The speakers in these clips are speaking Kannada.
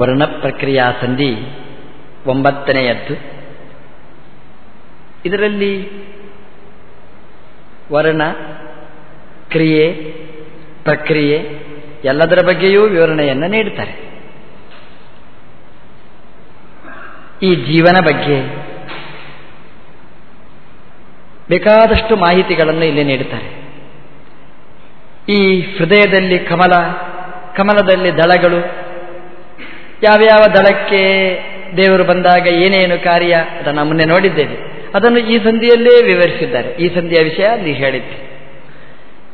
ವರ್ಣ ಪ್ರಕ್ರಿಯಾ ಸಂಧಿ ಒಂಬತ್ತನೆಯದ್ದು. ಇದರಲ್ಲಿ ವರ್ಣ, ಕ್ರಿಯೆ, ಪ್ರಕ್ರಿಯೆ ಎಲ್ಲದರ ಬಗ್ಗೆಯೂ ವಿವರಣೆಯನ್ನು ನೀಡುತ್ತಾರೆ ಈ ಜೀವನ ಬಗ್ಗೆ ಬೇಕಾದಷ್ಟು ಮಾಹಿತಿಗಳನ್ನು ಇಲ್ಲಿ ನೀಡುತ್ತಾರೆ ಈ ಹೃದಯದಲ್ಲಿ ಕಮಲ, ಕಮಲದಲ್ಲಿ ದಳಗಳು ಯಾವ್ಯಾವ ದಳಕ್ಕೆ ದೇವರು ಬಂದಾಗ ಏನೇನು ಕಾರ್ಯ, ಅದನ್ನು ಮೊನ್ನೆ ನೋಡಿದ್ದೇವೆ. ಅದನ್ನು ಈ ಸಂಧಿಯಲ್ಲೇ ವಿವರಿಸಿದ್ದಾರೆ. ಈ ಸಂಧಿಯ ವಿಷಯ ಅಲ್ಲಿ ಹೇಳಿದ್ದೆ.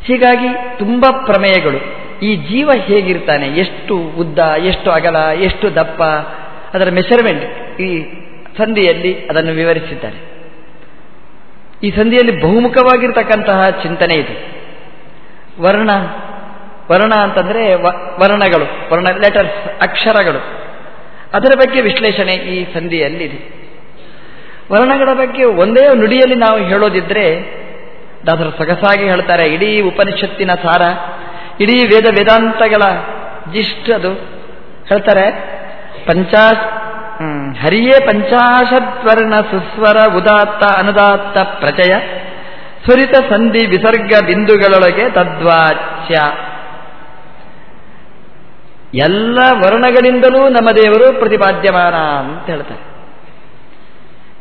ಹೀಗಾಗಿ ತುಂಬ ಪ್ರಮೇಯಗಳು. ಈ ಜೀವ ಹೇಗಿರ್ತಾನೆ? ಎಷ್ಟು ಉದ್ದ, ಎಷ್ಟು ಅಗಲ, ಎಷ್ಟು ದಪ್ಪ? ಅದರ ಮೆಷರ್ಮೆಂಟ್ ಈ ಸಂಧಿಯಲ್ಲಿ ಅದನ್ನು ವಿವರಿಸಿದ್ದಾರೆ. ಈ ಸಂಧಿಯಲ್ಲಿ ಬಹುಮುಖವಾಗಿರ್ತಕ್ಕಂತಹ ಚಿಂತನೆ ಇದೆ. ವರ್ಣ ವರ್ಣ ಅಂತಂದರೆ ವರ್ಣಗಳು, ವರ್ಣ ಲೆಟರ್ಸ್ ಅಕ್ಷರಗಳು. ಅದರ ಬಗ್ಗೆ ವಿಶ್ಲೇಷಣೆ ಈ ಸಂಧಿಯಲ್ಲಿದೆ. ವರ್ಣಗಳ ಬಗ್ಗೆ ಒಂದೇ ನುಡಿಯಲ್ಲಿ ನಾವು ಹೇಳೋದಿದ್ರೆ ದಾಸರು ಸೊಗಸಾಗಿ ಹೇಳ್ತಾರೆ, ಇಡೀ ಉಪನಿಷತ್ತಿನ ಸಾರ, ಇಡೀ ವೇದ ವೇದಾಂತಗಳ ಜಿಸ್ಟ್ ಅದು. ಹೇಳ್ತಾರೆ ಪಂಚಾಶ್ ಹರಿಯೇ ಪಂಚಾಶದ್ವರ್ಣ ಸುಸ್ವರ ಉದಾತ್ತ ಅನುದಾತ್ತ ಪ್ರಚಯ ಸ್ವರಿತ ಸಂಧಿ ವಿಸರ್ಗ ಬಿಂದುಗಳೊಳಗೆ ತದ್ವಾಚ್ಯ. ಎಲ್ಲ ವರ್ಣಗಳಿಂದಲೂ ನಮ್ಮ ದೇವರು ಪ್ರತಿಪಾದ್ಯಮಾನ ಅಂತ ಹೇಳ್ತಾರೆ.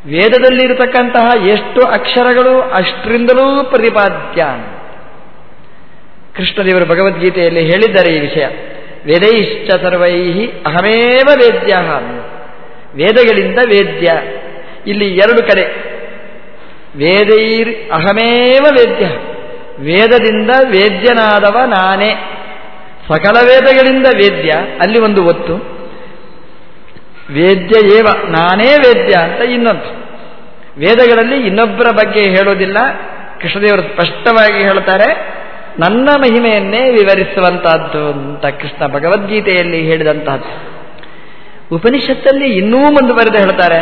ವೇದದಲ್ಲಿರತಕ್ಕಂತಹ ಎಷ್ಟು ಅಕ್ಷರಗಳು ಅಷ್ಟರಿಂದಲೂ ಪ್ರತಿಪಾದ್ಯ ಕೃಷ್ಣದೇವರು ಭಗವದ್ಗೀತೆಯಲ್ಲಿ ಹೇಳಿದ್ದಾರೆ ಈ ವಿಷಯ. ವೇದೈಶ್ಚ ಸರ್ವೈ ಅಹಮೇವ ವೇದ್ಯ ವೇದಗಳಿಂದ ವೇದ್ಯ. ಇಲ್ಲಿ ಎರಡು ಕಡೆ. ವೇದೈರ್ ಅಹಮೇವ ವೇದ್ಯ. ವೇದದಿಂದ ವೇದ್ಯನಾದವ ನಾನೇ. ಸಕಲ ವೇದಗಳಿಂದ ವೇದ್ಯ, ಅಲ್ಲಿ ಒಂದು ಒತ್ತು. ವೇದ್ಯ ಏವ, ನಾನೇ ವೇದ್ಯ ಅಂತ ಇನ್ನೊಂದು. ವೇದಗಳಲ್ಲಿ ಇನ್ನೊಬ್ಬರ ಬಗ್ಗೆ ಹೇಳೋದಿಲ್ಲ, ಕೃಷ್ಣದೇವರು ಸ್ಪಷ್ಟವಾಗಿ ಹೇಳ್ತಾರೆ, ನನ್ನ ಮಹಿಮೆಯನ್ನೇ ವಿವರಿಸುವಂತಹದ್ದು ಅಂತ ಕೃಷ್ಣ ಭಗವದ್ಗೀತೆಯಲ್ಲಿ ಹೇಳಿದಂತಹದ್ದು. ಉಪನಿಷತ್ತಲ್ಲಿ ಇನ್ನೂ ಮುಂದುವರೆದು ಹೇಳ್ತಾರೆ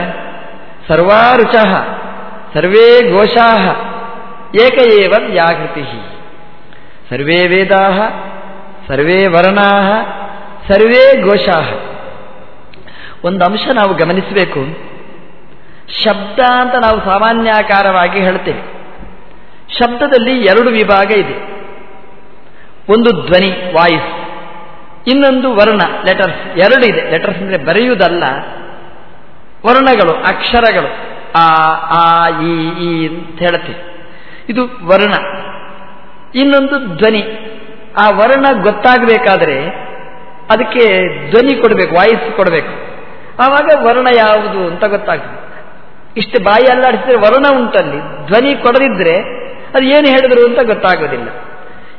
ಸರ್ವಾರುಚ ಸರ್ವೇ ಘೋಷಾ ಏಕ ಏವ ವ್ಯಾಕೃತಿ ಸರ್ವೇ ವೇದಾ ಸರ್ವೇ ವರ್ಣಾ ಸರ್ವೇ ಘೋಷಾ ಒಂದು ಅಂಶ ನಾವು ಗಮನಿಸಬೇಕು. ಶಬ್ದ ಅಂತ ನಾವು ಸಾಮಾನ್ಯಾಕಾರವಾಗಿ ಹೇಳ್ತೇವೆ. ಶಬ್ದದಲ್ಲಿ ಎರಡು ವಿಭಾಗ ಇದೆ. ಒಂದು ಧ್ವನಿ, ವಾಯ್ಸ್. ಇನ್ನೊಂದು ವರ್ಣ ಲೆಟರ್ಸ್ ಎರಡು ಇದೆ. ಲೆಟರ್ಸ್ ಅಂದರೆ ಬರೆಯುವುದಲ್ಲ. ವರ್ಣಗಳು, ಅಕ್ಷರಗಳು. ಆ ಆ ಈ ಅಂತ ಹೇಳ್ತೇವೆ. ಇದು ವರ್ಣ. ಇನ್ನೊಂದು ಧ್ವನಿ. ಆ ವರ್ಣ ಗೊತ್ತಾಗಬೇಕಾದ್ರೆ ಅದಕ್ಕೆ ಧ್ವನಿ ಕೊಡಬೇಕು, ವಾಯ್ಸ್ ಕೊಡಬೇಕು. ಆವಾಗ ವರ್ಣ ಯಾವುದು ಅಂತ ಗೊತ್ತಾಗ್ತದೆ. ಇಷ್ಟು ಬಾಯಿ ಅಲ್ಲಾಡಿಸಿದ್ರೆ ವರ್ಣ ಉಂಟಲ್ಲಿ, ಧ್ವನಿ ಕೊಡದಿದ್ರೆ ಅದು ಏನು ಹೇಳಿದ್ರು ಅಂತ ಗೊತ್ತಾಗೋದಿಲ್ಲ.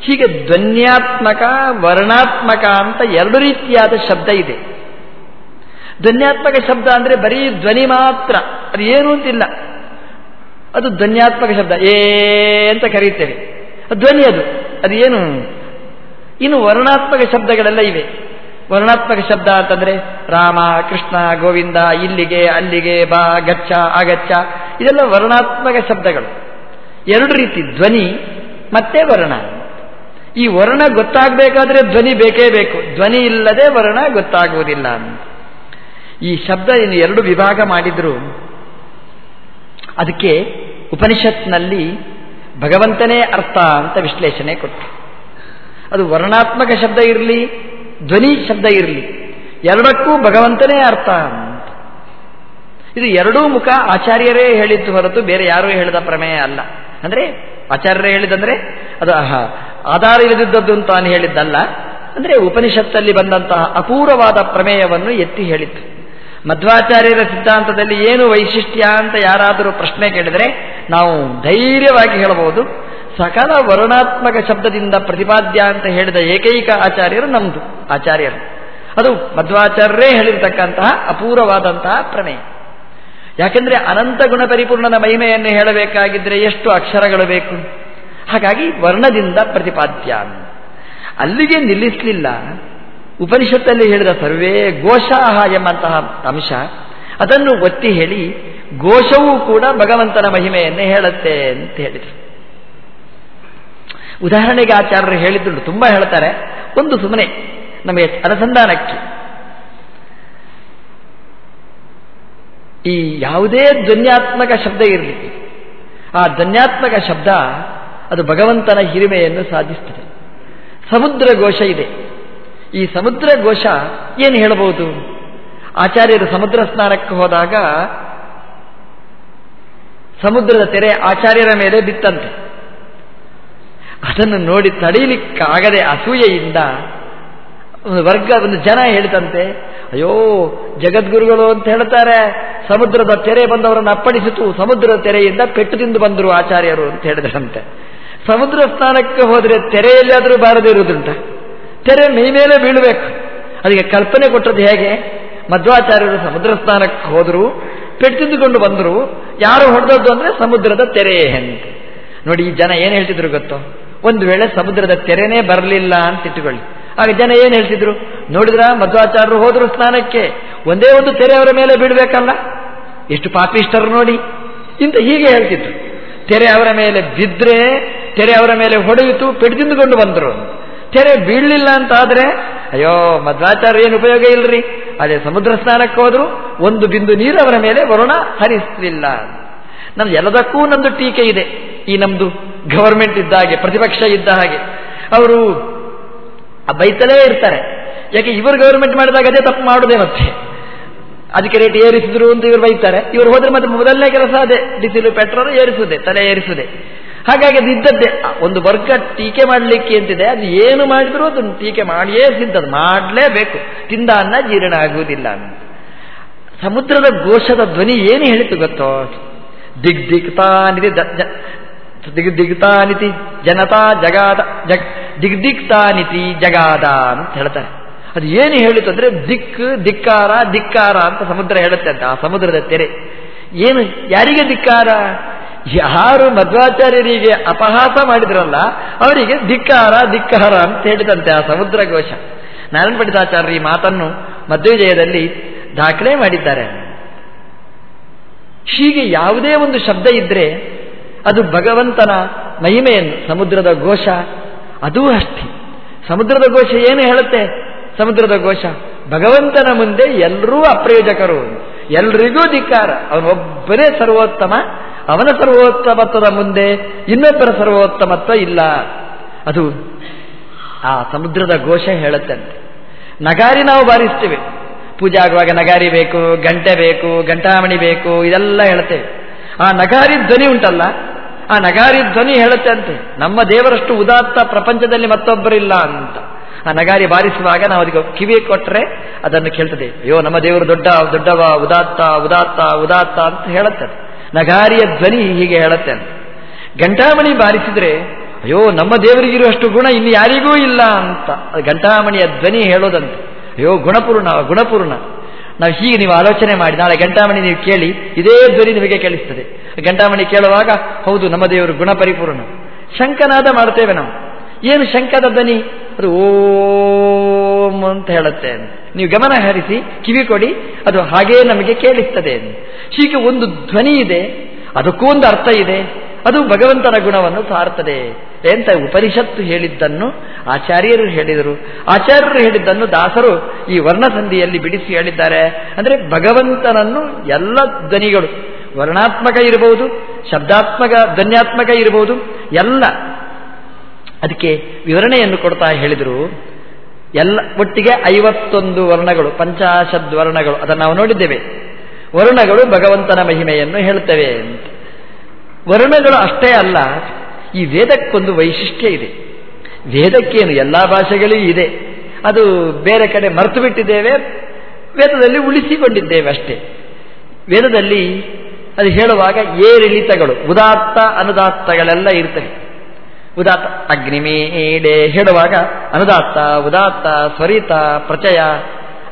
ಹೀಗೆ ಧ್ವನ್ಯಾತ್ಮಕ, ವರ್ಣಾತ್ಮಕ ಅಂತ ಎರಡು ರೀತಿಯಾದ ಶಬ್ದ ಇದೆ. ಧ್ವನ್ಯಾತ್ಮಕ ಶಬ್ದ ಅಂದರೆ ಬರೀ ಧ್ವನಿ ಮಾತ್ರ, ಅದು ಏನು ಅಂತಿಲ್ಲ. ಅದು ಧ್ವನ್ಯಾತ್ಮಕ ಶಬ್ದ, ಏ ಅಂತ ಕರೀತೇವೆ. ಧ್ವನಿ ಅದು ಅದು ಏನು? ಇನ್ನು ವರ್ಣಾತ್ಮಕ ಶಬ್ದಗಳೆಲ್ಲ ಇವೆ. ವರ್ಣಾತ್ಮಕ ಶಬ್ದ ಅಂತಂದ್ರೆ ರಾಮ, ಕೃಷ್ಣ, ಗೋವಿಂದ, ಇಲ್ಲಿಗೆ, ಅಲ್ಲಿಗೆ, ಬಾ, ಗಚ್ಚ ಆಗಚ್ಚ ಇದೆಲ್ಲ ವರ್ಣಾತ್ಮಕ ಶಬ್ದಗಳು. ಎರಡು ರೀತಿ, ಧ್ವನಿ ಮತ್ತೆ ವರ್ಣ. ಈ ವರ್ಣ ಗೊತ್ತಾಗಬೇಕಾದ್ರೆ ಧ್ವನಿ ಬೇಕೇ ಬೇಕು. ಧ್ವನಿ ಇಲ್ಲದೆ ವರ್ಣ ಗೊತ್ತಾಗುವುದಿಲ್ಲ ಈ ಶಬ್ದ ಇನ್ನು ಎರಡು ವಿಭಾಗ ಮಾಡಿದ್ರು. ಅದಕ್ಕೆ ಉಪನಿಷತ್ನಲ್ಲಿ ಭಗವಂತನೇ ಅರ್ಥ ಅಂತ ವಿಶ್ಲೇಷಣೆ ಕೊಟ್ಟು ಅದು ವರ್ಣಾತ್ಮಕ ಶಬ್ದ ಇರಲಿ, ಧ್ವನಿ ಶಬ್ದ ಇರಲಿ. ಎರಡಕ್ಕೂ ಭಗವಂತನೇ ಅರ್ಥ ಇದು ಎರಡೂ ಮುಖ ಆಚಾರ್ಯರೇ ಹೇಳಿದ್ದು ಹೊರತು ಬೇರೆ ಯಾರೂ ಹೇಳಿದ ಪ್ರಮೇಯ ಅಲ್ಲ. ಅಂದರೆ ಆಚಾರ್ಯರೇ ಹೇಳಿದಂದ್ರೆ ಅದು ಆಧಾರ ಇಲ್ಲದಿದ್ದದ್ದು ಅಂತ ನಾನು ಹೇಳಿದ್ದಲ್ಲ. ಅಂದರೆ ಉಪನಿಷತ್ತಲ್ಲಿ ಬಂದಂತಹ ಅಪೂರ್ವವಾದ ಪ್ರಮೇಯವನ್ನು ಎತ್ತಿ ಹೇಳಿತ್ತು. ಮಧ್ವಾಚಾರ್ಯರ ಸಿದ್ಧಾಂತದಲ್ಲಿ ಏನು ವೈಶಿಷ್ಟ್ಯ ಅಂತ ಯಾರಾದರೂ ಪ್ರಶ್ನೆ ಕೇಳಿದರೆ ನಾವು ಧೈರ್ಯವಾಗಿ ಹೇಳಬಹುದು. ಸಕಲ ವರ್ಣಾತ್ಮಕ ಶಬ್ದದಿಂದ ಪ್ರತಿಪಾದ್ಯ ಅಂತ ಹೇಳಿದ ಏಕೈಕ ಆಚಾರ್ಯರು ನಮ್ಮದು ಆಚಾರ್ಯರು. ಅದು ಮಧ್ವಾಚಾರ್ಯರೇ ಹೇಳಿರ್ತಕ್ಕಂತಹ ಅಪೂರ್ವವಾದಂತಹ ಪ್ರಮೇಯ ಯಾಕೆಂದ್ರೆ ಅನಂತ ಗುಣ ಪರಿಪೂರ್ಣನ ಮಹಿಮೆಯನ್ನು ಹೇಳಬೇಕಾಗಿದ್ರೆ ಎಷ್ಟು ಅಕ್ಷರಗಳು ಬೇಕು? ಹಾಗಾಗಿ ವರ್ಣದಿಂದ ಪ್ರತಿಪಾದ್ಯ ಅಲ್ಲಿಗೆ ನಿಲ್ಲಿಸಲಿಲ್ಲ. ಉಪನಿಷತ್ತಲ್ಲಿ ಹೇಳಿದ ಸರ್ವೇ ಘೋಷಾಹ ಎಂಬಂತಹ ಅಂಶ, ಅದನ್ನು ಒತ್ತಿ ಹೇಳಿ ಘೋಷವೂ ಕೂಡ ಭಗವಂತನ ಮಹಿಮೆಯನ್ನೇ ಹೇಳುತ್ತೆ ಅಂತ ಹೇಳಿದರು. ಉದಾಹರಣೆಗೆ ಆಚಾರ್ಯರು ಹೇಳಿದ್ರು ತುಂಬ ಹೇಳ್ತಾರೆ. ಒಂದು ಸುಮ್ಮನೆ ನಮಗೆ ಅನುಸಂಧಾನಕ್ಕೆ. ಈ ಯಾವುದೇ ಧ್ವನ್ಯಾತ್ಮಕ ಶಬ್ದ ಇರಲಿ, ಆ ಧ್ವನ್ಯಾತ್ಮಕ ಶಬ್ದ ಅದು ಭಗವಂತನ ಹಿರಿಮೆಯನ್ನು ಸಾಧಿಸ್ತದೆ. ಸಮುದ್ರ ಘೋಷ ಇದೆ. ಈ ಸಮುದ್ರ ಘೋಷ ಏನು ಹೇಳಬಹುದು? ಆಚಾರ್ಯರು ಸಮುದ್ರ ಸ್ನಾನಕ್ಕೆ ಹೋದಾಗ ಸಮುದ್ರದ ತೆರೆ ಆಚಾರ್ಯರ ಮೇಲೆ ಬಿತ್ತಂತೆ. ಅದನ್ನು ನೋಡಿ ತಡೆಯಲಿಕ್ಕಾಗದೆ ಅಸೂಯೆಯಿಂದ ಒಂದು ವರ್ಗ, ಒಂದು ಜನ ಹೇಳಿದಂತೆ, ಅಯ್ಯೋ, ಜಗದ್ಗುರುಗಳು ಅಂತ ಹೇಳ್ತಾರೆ, ಸಮುದ್ರದ ತೆರೆ ಬಂದವರನ್ನು ಅಪ್ಪಣಿಸಿತು ಸಮುದ್ರದ ತೆರೆಯಿಂದ ಪೆಟ್ಟು ತಿಂದು ಬಂದರು ಆಚಾರ್ಯರು ಅಂತ ಹೇಳಿದ್ರಂತೆ. ಸಮುದ್ರ ಸ್ನಾನಕ್ಕೆ ಹೋದರೆ ತೆರೆಯಲ್ಲಾದರೂ ಬಾರದೇ ಬಾರದಿರುವುದುಂಟ ತೆರೆ ಮೈ ಮೇಲೆ ಬೀಳಬೇಕು. ಅದಕ್ಕೆ ಕಲ್ಪನೆ ಕೊಟ್ಟದ್ದು ಹೇಗೆ? ಮಧ್ವಾಚಾರ್ಯರು ಸಮುದ್ರ ಸ್ನಾನಕ್ಕೆ ಹೋದರು, ಪೆಟ್ಟು ತಿಂದುಕೊಂಡು ಬಂದರು, ಯಾರು ಹೊಡೆದದ್ದು ಅಂದರೆ ಸಮುದ್ರದ ತೆರೆ ಅಂತ. ನೋಡಿ, ಈ ಜನ ಏನು ಹೇಳ್ತಿದ್ರು ಗೊತ್ತೋ? ಒಂದು ವೇಳೆ ಸಮುದ್ರದ ತೆರೆನೇ ಬರಲಿಲ್ಲ ಅಂತ ಇಟ್ಟುಕೊಳ್ಳಿ. ಆಗ ಜನ ಏನು ಹೇಳ್ತಿದ್ರು? ನೋಡಿದ್ರ ಮಧ್ವಾಚಾರ್ಯರು ಹೋದ್ರು ಸ್ನಾನಕ್ಕೆ. ಒಂದೇ ಒಂದು ತೆರೆ ಅವರ ಮೇಲೆ ಬೀಳಬೇಕಲ್ಲ? ಎಷ್ಟು ಪಾಪಿಷ್ಟರು ನೋಡಿ. ಇಂತ ಹೀಗೆ ಹೇಳ್ತಿದ್ರು. ತೆರೆ ಅವರ ಮೇಲೆ ಬಿದ್ದರೆ ತೆರೆ ಅವರ ಮೇಲೆ ಹೊಡೆಯಿತು, ಪಿಡಿದಿಂದುಕೊಂಡು ಬಂದರು. ತೆರೆ ಬೀಳಲಿಲ್ಲ ಅಂತ ಆದ್ರೆ ಅಯ್ಯೋ ಮಧ್ವಾಚಾರ್ಯ ಏನು ಉಪಯೋಗ ಇಲ್ರಿ? ಅದೇ ಸಮುದ್ರ ಸ್ನಾನಕ್ಕೆ ಹೋದ್ರು, ಒಂದು ಬಿಂದು ನೀರು ಅವರ ಮೇಲೆ ವರುಣ ಹರಿಸಲಿಲ್ಲ. ನಮ್ದು ಎಲ್ಲದಕ್ಕೂ ನಮ್ಮದು ಟೀಕೆ ಇದೆ. ಈ ನಮ್ದು ಗವರ್ಮೆಂಟ್ ಇದ್ದ ಹಾಗೆ, ಪ್ರತಿಪಕ್ಷ ಇದ್ದ ಹಾಗೆ. ಅವರು ಬೈತಲೇ ಇರ್ತಾರೆ. ಯಾಕೆ ಇವರು ಗವರ್ಮೆಂಟ್ ಮಾಡಿದಾಗ ಅದೇ ತಪ್ಪು ಮಾಡುದೇ ಮತ್ತೆ. ಅದಕ್ಕೆ ರೇಟ್ ಏರಿಸಿದ್ರು ಅಂತ ಇವರು ಬೈತಾರೆ. ಇವರು ಹೋದ್ರೆ ಮತ್ತೆ ಮೊದಲನೇ ಕೆಲಸ ಅದೇ. ಡಿಸಿಲು, ಪೆಟ್ರೋಲ್ ಏರಿಸುದೆ, ತಲೆ ಏರಿಸುದೆ. ಹಾಗಾಗಿ ಅದು ಇದ್ದದ್ದೇ. ಒಂದು ವರ್ಗ ಟೀಕೆ ಮಾಡಲಿಕ್ಕೆ ಅಂತಿದೆ. ಅದು ಏನು ಮಾಡಿದ್ರು ಅದನ್ನು ಟೀಕೆ ಮಾಡಿಯೇ ಸಿದ್ಧದು ಮಾಡಲೇಬೇಕು. ತಿಂದ ಅನ್ನ ಜೀರ್ಣ ಆಗುವುದಿಲ್ಲ ಸಮುದ್ರದ ಘೋಷದ ಧ್ವನಿ ಏನು ಹೇಳಿತು ಗೊತ್ತೋ? ದಿಗ್ ದಿಗ್ತಾನಿತಿ ದಿಗ್ ದಿಗ್ತಾನಿತಿ ಜನತಾ ಜಗಾದ ಜಗ್ ದಿಗ್ದಿಗ್ತಾನಿತಿ ಜಗಾದ ಅಂತ ಹೇಳ್ತಾರೆ ಅದು ಏನು ಹೇಳಿತು ಅಂದ್ರೆ ದಿಕ್, ಧಿಕ್ಕಾರ ಧಿಕ್ಕಾರ ಅಂತ ಸಮುದ್ರ ಹೇಳುತ್ತೆ ಅಂತ, ಆ ಸಮುದ್ರದ ತೆರೆ. ಏನು, ಯಾರಿಗೆ ಧಿಕ್ಕಾರ? ಯಾರು ಮಧ್ವಾಚಾರ್ಯರಿಗೆ ಅಪಹಾಸ ಮಾಡಿದ್ರಲ್ಲ, ಅವರಿಗೆ ಧಿಕ್ಕಾರ ಧಿಕ್ಕಾರ ಅಂತ ಹೇಳಿದಂತೆ ಆ ಸಮುದ್ರ ಘೋಷ. ನಾರಾಯಣ ಪಂಡಿತಾಚಾರ್ಯ ಈ ಮಾತನ್ನು ಮಧ್ವವಿಜಯದಲ್ಲಿ ದಾಖಲೆ ಮಾಡಿದ್ದಾರೆ. ಹೀಗೆ ಯಾವುದೇ ಒಂದು ಶಬ್ದ ಇದ್ರೆ ಅದು ಭಗವಂತನ ಮಹಿಮೆಯನ್ನು, ಸಮುದ್ರದ ಘೋಷ. ಅದೂ ಅಷ್ಟೇ. ಸಮುದ್ರದ ಘೋಷ ಏನು ಹೇಳುತ್ತೆ? ಸಮುದ್ರದ ಘೋಷ. ಭಗವಂತನ ಮುಂದೆ ಎಲ್ಲರೂ ಅಪ್ರಯೋಜಕರು. ಎಲ್ರಿಗೂ ಧಿಕ್ಕಾರ. ಅವನೊಬ್ಬನೇ ಸರ್ವೋತ್ತಮ. ಅವನ ಸರ್ವೋತ್ತಮತ್ವದ ಮುಂದೆ ಇನ್ನೊಬ್ಬರ ಸರ್ವೋತ್ತಮತ್ವ ಇಲ್ಲ. ಅದು ಆ ಸಮುದ್ರದ ಘೋಷ ಹೇಳುತ್ತಂತೆ. ನಗಾರಿ ನಾವು ಬಾರಿಸ್ತೇವೆ. ಪೂಜೆ ಆಗುವಾಗ ನಗಾರಿ ಬೇಕು, ಗಂಟೆ ಬೇಕು ಗಂಟಾಮಣಿ ಬೇಕು, ಇದೆಲ್ಲ ಹೇಳ್ತೇವೆ ಆ ನಗಾರಿ ಧ್ವನಿ ಉಂಟಲ್ಲ? ಆ ನಗಾರಿ ಧ್ವನಿ ಹೇಳುತ್ತೆ ಅಂತೆ. ನಮ್ಮ ದೇವರಷ್ಟು ಉದಾತ್ತ ಪ್ರಪಂಚದಲ್ಲಿ ಮತ್ತೊಬ್ಬರಿಲ್ಲ ಅಂತ. ಆ ನಗಾರಿ ಬಾರಿಸುವಾಗ ನಾವು ಅದಕ್ಕೆ ಕಿವಿ ಕೊಟ್ಟರೆ ಅದನ್ನು ಕೇಳ್ತದೆ. ಅಯ್ಯೋ, ನಮ್ಮ ದೇವರು ದೊಡ್ಡ, ದೊಡ್ಡವ, ಉದಾತ್ತ ಉದಾತ್ತ ಉದಾತ್ತ ಅಂತ ಹೇಳುತ್ತೆ ನಗಾರಿಯ ಧ್ವನಿ ಹೀಗೆ ಹೇಳುತ್ತೆ ಅಂತ ಗಂಟಾಮಣಿ ಬಾರಿಸಿದ್ರೆ, ಅಯ್ಯೋ, ನಮ್ಮ ದೇವರಿಗಿರುವಷ್ಟು ಗುಣ ಇನ್ನು ಯಾರಿಗೂ ಇಲ್ಲ ಅಂತ. ಘಂಟಾಮಣಿಯ ಧ್ವನಿ ಹೇಳೋದಂತೆ. ಅಯ್ಯೋ, ಗುಣಪೂರ್ಣ ಗುಣಪೂರ್ಣ. ನಾವು ಹೀಗೆ ನೀವು ಆಲೋಚನೆ ಮಾಡಿ, ನಾಳೆ ಗಂಟಾಮಣಿ ನೀವು ಕೇಳಿ, ಇದೇ ಧ್ವನಿ ನಿಮಗೆ ಕೇಳಿಸ್ತದೆ. ಗಂಟಾಮಣಿ ಕೇಳುವಾಗ, ಹೌದು, ನಮ್ಮ ದೇವರು ಗುಣ ಪರಿಪೂರ್ಣ ಶಂಕನಾದ ಮಾಡ್ತೇವೆ ನಾವು. ಏನು ಶಂಕದ ಧ್ವನಿ? ಅದು ಓಂ ಅಂತ ಹೇಳುತ್ತೆ. ನೀವು ಗಮನ ಹರಿಸಿ, ಕಿವಿ ಕೊಡಿ, ಅದು ಹಾಗೇ ನಮಗೆ ಕೇಳಿಸ್ತದೆ. ಹೀಗೆ ಒಂದು ಧ್ವನಿ ಇದೆ, ಅದಕ್ಕೂ ಒಂದು ಅರ್ಥ ಇದೆ. ಅದು ಭಗವಂತನ ಗುಣವನ್ನು ಸಾರ್ತದೆ ಎಂತ ಉಪನಿಷತ್ತು ಹೇಳಿದ್ದನ್ನು ಆಚಾರ್ಯರು ಹೇಳಿದರು. ಆಚಾರ್ಯರು ಹೇಳಿದ್ದನ್ನು ದಾಸರು ಈ ವರ್ಣಸಂಧಿಯಲ್ಲಿ ಬಿಡಿಸಿ ಹೇಳಿದ್ದಾರೆ. ಅಂದರೆ ಭಗವಂತನನ್ನು ಎಲ್ಲ ಧ್ವನಿಗಳು, ವರ್ಣಾತ್ಮಕ ಇರಬಹುದು, ಶಬ್ದಾತ್ಮಕ, ಧ್ವನ್ಯಾತ್ಮಕ ಇರಬಹುದು, ಎಲ್ಲ ಅದಕ್ಕೆ ವಿವರಣೆಯನ್ನು ಕೊಡ್ತಾ ಹೇಳಿದರು. ಎಲ್ಲ ಒಟ್ಟಿಗೆ ಐವತ್ತೊಂದು ವರ್ಣಗಳು, ಪಂಚಾಶದ್ ವರ್ಣಗಳು, ಅದನ್ನು ನಾವು ನೋಡಿದ್ದೇವೆ. ವರ್ಣಗಳು ಭಗವಂತನ ಮಹಿಮೆಯನ್ನು ಹೇಳ್ತವೆ ಅಂತ. ವರ್ಣಗಳು ಅಷ್ಟೇ ಅಲ್ಲ ಈ ವೇದಕ್ಕೊಂದು ವೈಶಿಷ್ಟ್ಯ ಇದೆ. ವೇದಕ್ಕೇನು ಎಲ್ಲ ಭಾಷೆಗಳೂ ಇದೆ. ಅದು ಬೇರೆ ಕಡೆ ಮರೆತು ಬಿಟ್ಟಿದ್ದೇವೆ ವೇದದಲ್ಲಿ ಉಳಿಸಿಕೊಂಡಿದ್ದೇವೆ ಅಷ್ಟೇ. ವೇದದಲ್ಲಿ ಅದು ಹೇಳುವಾಗ ಏರಿಳಿತಗಳು, ಉದಾತ್ತ ಅನುದಾತ್ತಗಳೆಲ್ಲ ಇರ್ತವೆ. ಉದಾತ್ತ ಅಗ್ನಿಮೀಡೆ ಹೇಳುವಾಗ ಅನುದಾತ್ತ, ಉದಾತ್ತ ಸ್ವರಿತ ಪ್ರಚಯ.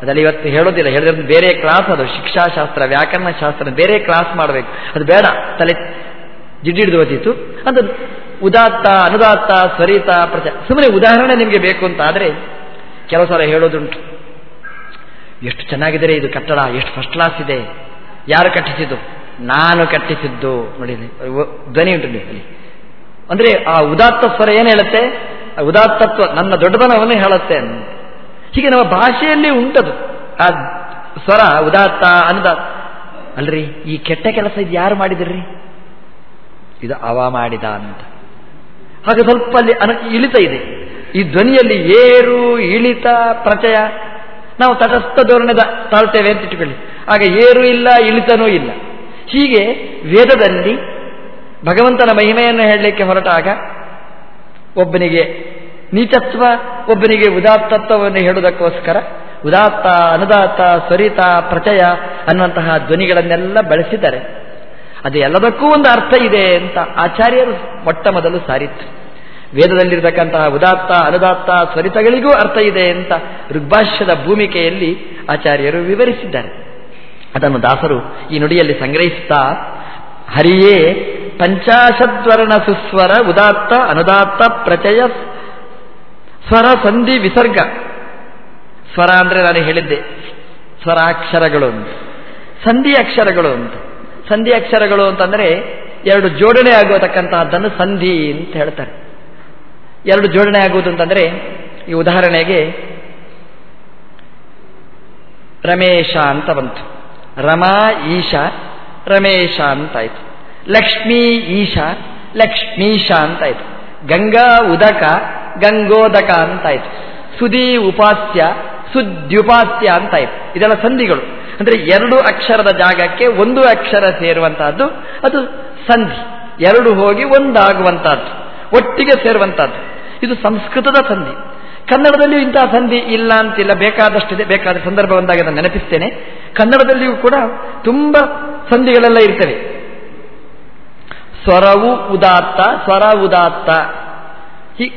ಅದರಲ್ಲಿ ಇವತ್ತು ಹೇಳೋದಿಲ್ಲ. ಹೇಳಿದ್ರೆ ಬೇರೆ ಕ್ಲಾಸ್ ಅದು. ಶಿಕ್ಷಾಶಾಸ್ತ್ರ ವ್ಯಾಕರಣ ಶಾಸ್ತ್ರ ಬೇರೆ ಕ್ಲಾಸ್ ಮಾಡಬೇಕು. ಅದು ಬೇಡ. ತಲೆ ಜಿಡ್ಡಿಡಿದು ಓದಿತ್ತು ಅದು ಉದಾತ್ತ, ಅನುದಾತ್ತ ಸ್ವರಿತ ಪ್ರಚ. ಸುಮ್ಮನೆ ಉದಾಹರಣೆ ನಿಮಗೆ ಬೇಕು ಅಂತ ಆದರೆ ಕೆಲವು ಸಲ ಹೇಳೋದುಂಟು. ಎಷ್ಟು ಚೆನ್ನಾಗಿದೆ ಇದು ಕಟ್ಟಡ, ಎಷ್ಟು ಫಸ್ಟ್ ಕ್ಲಾಸ್ ಇದೆ, ಯಾರು ಕಟ್ಟಿಸಿದ್ದು? ನಾನು ಕಟ್ಟಿಸಿದ್ದು. ನೋಡಿ ಧ್ವನಿ ಉಂಟು ಅಲ್ಲಿ ಅಂದರೆ ಆ ಉದಾತ್ತ ಸ್ವರ ಏನು ಹೇಳುತ್ತೆ? ಉದಾತ್ತತ್ವ, ನನ್ನ ದೊಡ್ಡತನವನ್ನು ಹೇಳುತ್ತೆ ಹೀಗೆ ನಮ್ಮ ಭಾಷೆಯಲ್ಲಿ ಉಂಟದು. ಆ ಸ್ವರ, ಉದಾತ್ತ ಅನುದಾತ್ತ ಅಲ್ರಿ, ಈ ಕೆಟ್ಟ ಕೆಲಸ ಇದು ಯಾರು ಮಾಡಿದ್ರಿ? ಇದು ಅವ ಮಾಡಿದ ಅಂತ. ಹಾಗೆ ಸ್ವಲ್ಪ ಅಲ್ಲಿ ಅನ ಇಳಿತ ಇದೆ. ಈ ಧ್ವನಿಯಲ್ಲಿ ಏರು, ಇಳಿತ, ಪ್ರಚಯ, ನಾವು ತಟಸ್ಥ ಧೋರಣೆದ ತಾಳ್ತೇವೆ ಅಂತ ಇಟ್ಟುಕೊಳ್ಳಿ. ಆಗ ಏರು ಇಲ್ಲ, ಇಳಿತನೂ ಇಲ್ಲ. ಹೀಗೆ ವೇದದಲ್ಲಿ ಭಗವಂತನ ಮಹಿಮೆಯನ್ನು ಹೇಳಲಿಕ್ಕೆ ಹೊರಟಾಗ ಒಬ್ಬನಿಗೆ ನೀಚತ್ವ, ಒಬ್ಬನಿಗೆ ಉದಾತ್ತತ್ವವನ್ನು ಹೇಳುವುದಕ್ಕೋಸ್ಕರ ಉದಾತ್ತ, ಅನುದಾತ್ತ, ಸ್ವರಿತ, ಪ್ರಚಯ ಅನ್ನುವಂತಹ ಧ್ವನಿಗಳನ್ನೆಲ್ಲ ಬಳಸಿದ್ದಾರೆ. ಅದು ಎಲ್ಲದಕ್ಕೂ ಒಂದು ಅರ್ಥ ಇದೆ ಅಂತ ಆಚಾರ್ಯರು ಮೊಟ್ಟ ಮೊದಲು ಸಾರಿತ್ತು ವೇದದಲ್ಲಿರತಕ್ಕಂತಹ ಉದಾತ್ತ, ಅನುದಾತ್ತ ಸ್ವರಿತಗಳಿಗೂ ಅರ್ಥ ಇದೆ ಅಂತ ಋಗ್ಭಾಷ್ಯದ ಭೂಮಿಕೆಯಲ್ಲಿ ಆಚಾರ್ಯರು ವಿವರಿಸಿದ್ದಾರೆ. ಅದನ್ನು ದಾಸರು ಈ ನುಡಿಯಲ್ಲಿ ಸಂಗ್ರಹಿಸುತ್ತಾ, ಹರಿಯೇ ಪಂಚಾಶದ್ವರ್ಣ ಸುಸ್ವರ ಉದಾತ್ತ, ಅನುದಾತ್ತ, ಪ್ರಚಯ, ಸ್ವರ, ಸಂಧಿ, ವಿಸರ್ಗ. ಸ್ವರ ಅಂದರೆ ನಾನು ಹೇಳಿದ್ದೆ, ಸ್ವರಾಕ್ಷರಗಳು ಅಂತ. ಸಂಧಿ ಅಕ್ಷರಗಳು ಅಂತ. ಸಂಧಿ ಅಕ್ಷರಗಳು ಅಂತಂದರೆ ಎರಡು ಜೋಡಣೆ ಆಗುವತಕ್ಕಂತಹದ್ದನ್ನು ಸಂಧಿ ಅಂತ ಹೇಳ್ತಾರೆ. ಎರಡು ಜೋಡಣೆ ಆಗುವುದು ಅಂತಂದರೆ ಈ ಉದಾಹರಣೆಗೆ ರಮೇಶ ಅಂತ ಬಂತು. ರಮಾ ಈಶ, ರಮೇಶ ಅಂತಾಯ್ತು. ಲಕ್ಷ್ಮೀ ಈಶ, ಲಕ್ಷ್ಮೀಶ ಅಂತಾಯ್ತು. ಗಂಗಾ ಉದಕ, ಗಂಗೋದಕ ಅಂತಾಯ್ತು. ಸುದಿ ಉಪಾಸ್ಯ ಸುದ್ಯುಪಾಸ್ಯ ಇತ್ತು ಇದೆಲ್ಲ ಸಂಧಿಗಳು. ಅಂದ್ರೆ ಎರಡು ಅಕ್ಷರದ ಜಾಗಕ್ಕೆ ಒಂದು ಅಕ್ಷರ ಸೇರುವಂತಹದ್ದು, ಅದು ಸಂಧಿ. ಎರಡು ಹೋಗಿ ಒಂದಾಗುವಂತಹದ್ದು, ಒಟ್ಟಿಗೆ ಸೇರುವಂತಹದ್ದು. ಇದು ಸಂಸ್ಕೃತದ ಸಂಧಿ. ಕನ್ನಡದಲ್ಲಿಯೂ ಇಂತಹ ಸಂಧಿ ಇಲ್ಲ ಅಂತಿಲ್ಲ. ಬೇಕಾದಷ್ಟಿದೆ ಬೇಕಾದ ಸಂದರ್ಭ ಬಂದಾಗ ನಾನು ನೆನಪಿಸ್ತೇನೆ. ಕನ್ನಡದಲ್ಲಿಯೂ ಕೂಡ ತುಂಬ ಸಂಧಿಗಳೆಲ್ಲ ಇರ್ತವೆ. ಸ್ವರವು ಉದಾತ್ತ, ಸ್ವರ ಉದಾತ್ತ.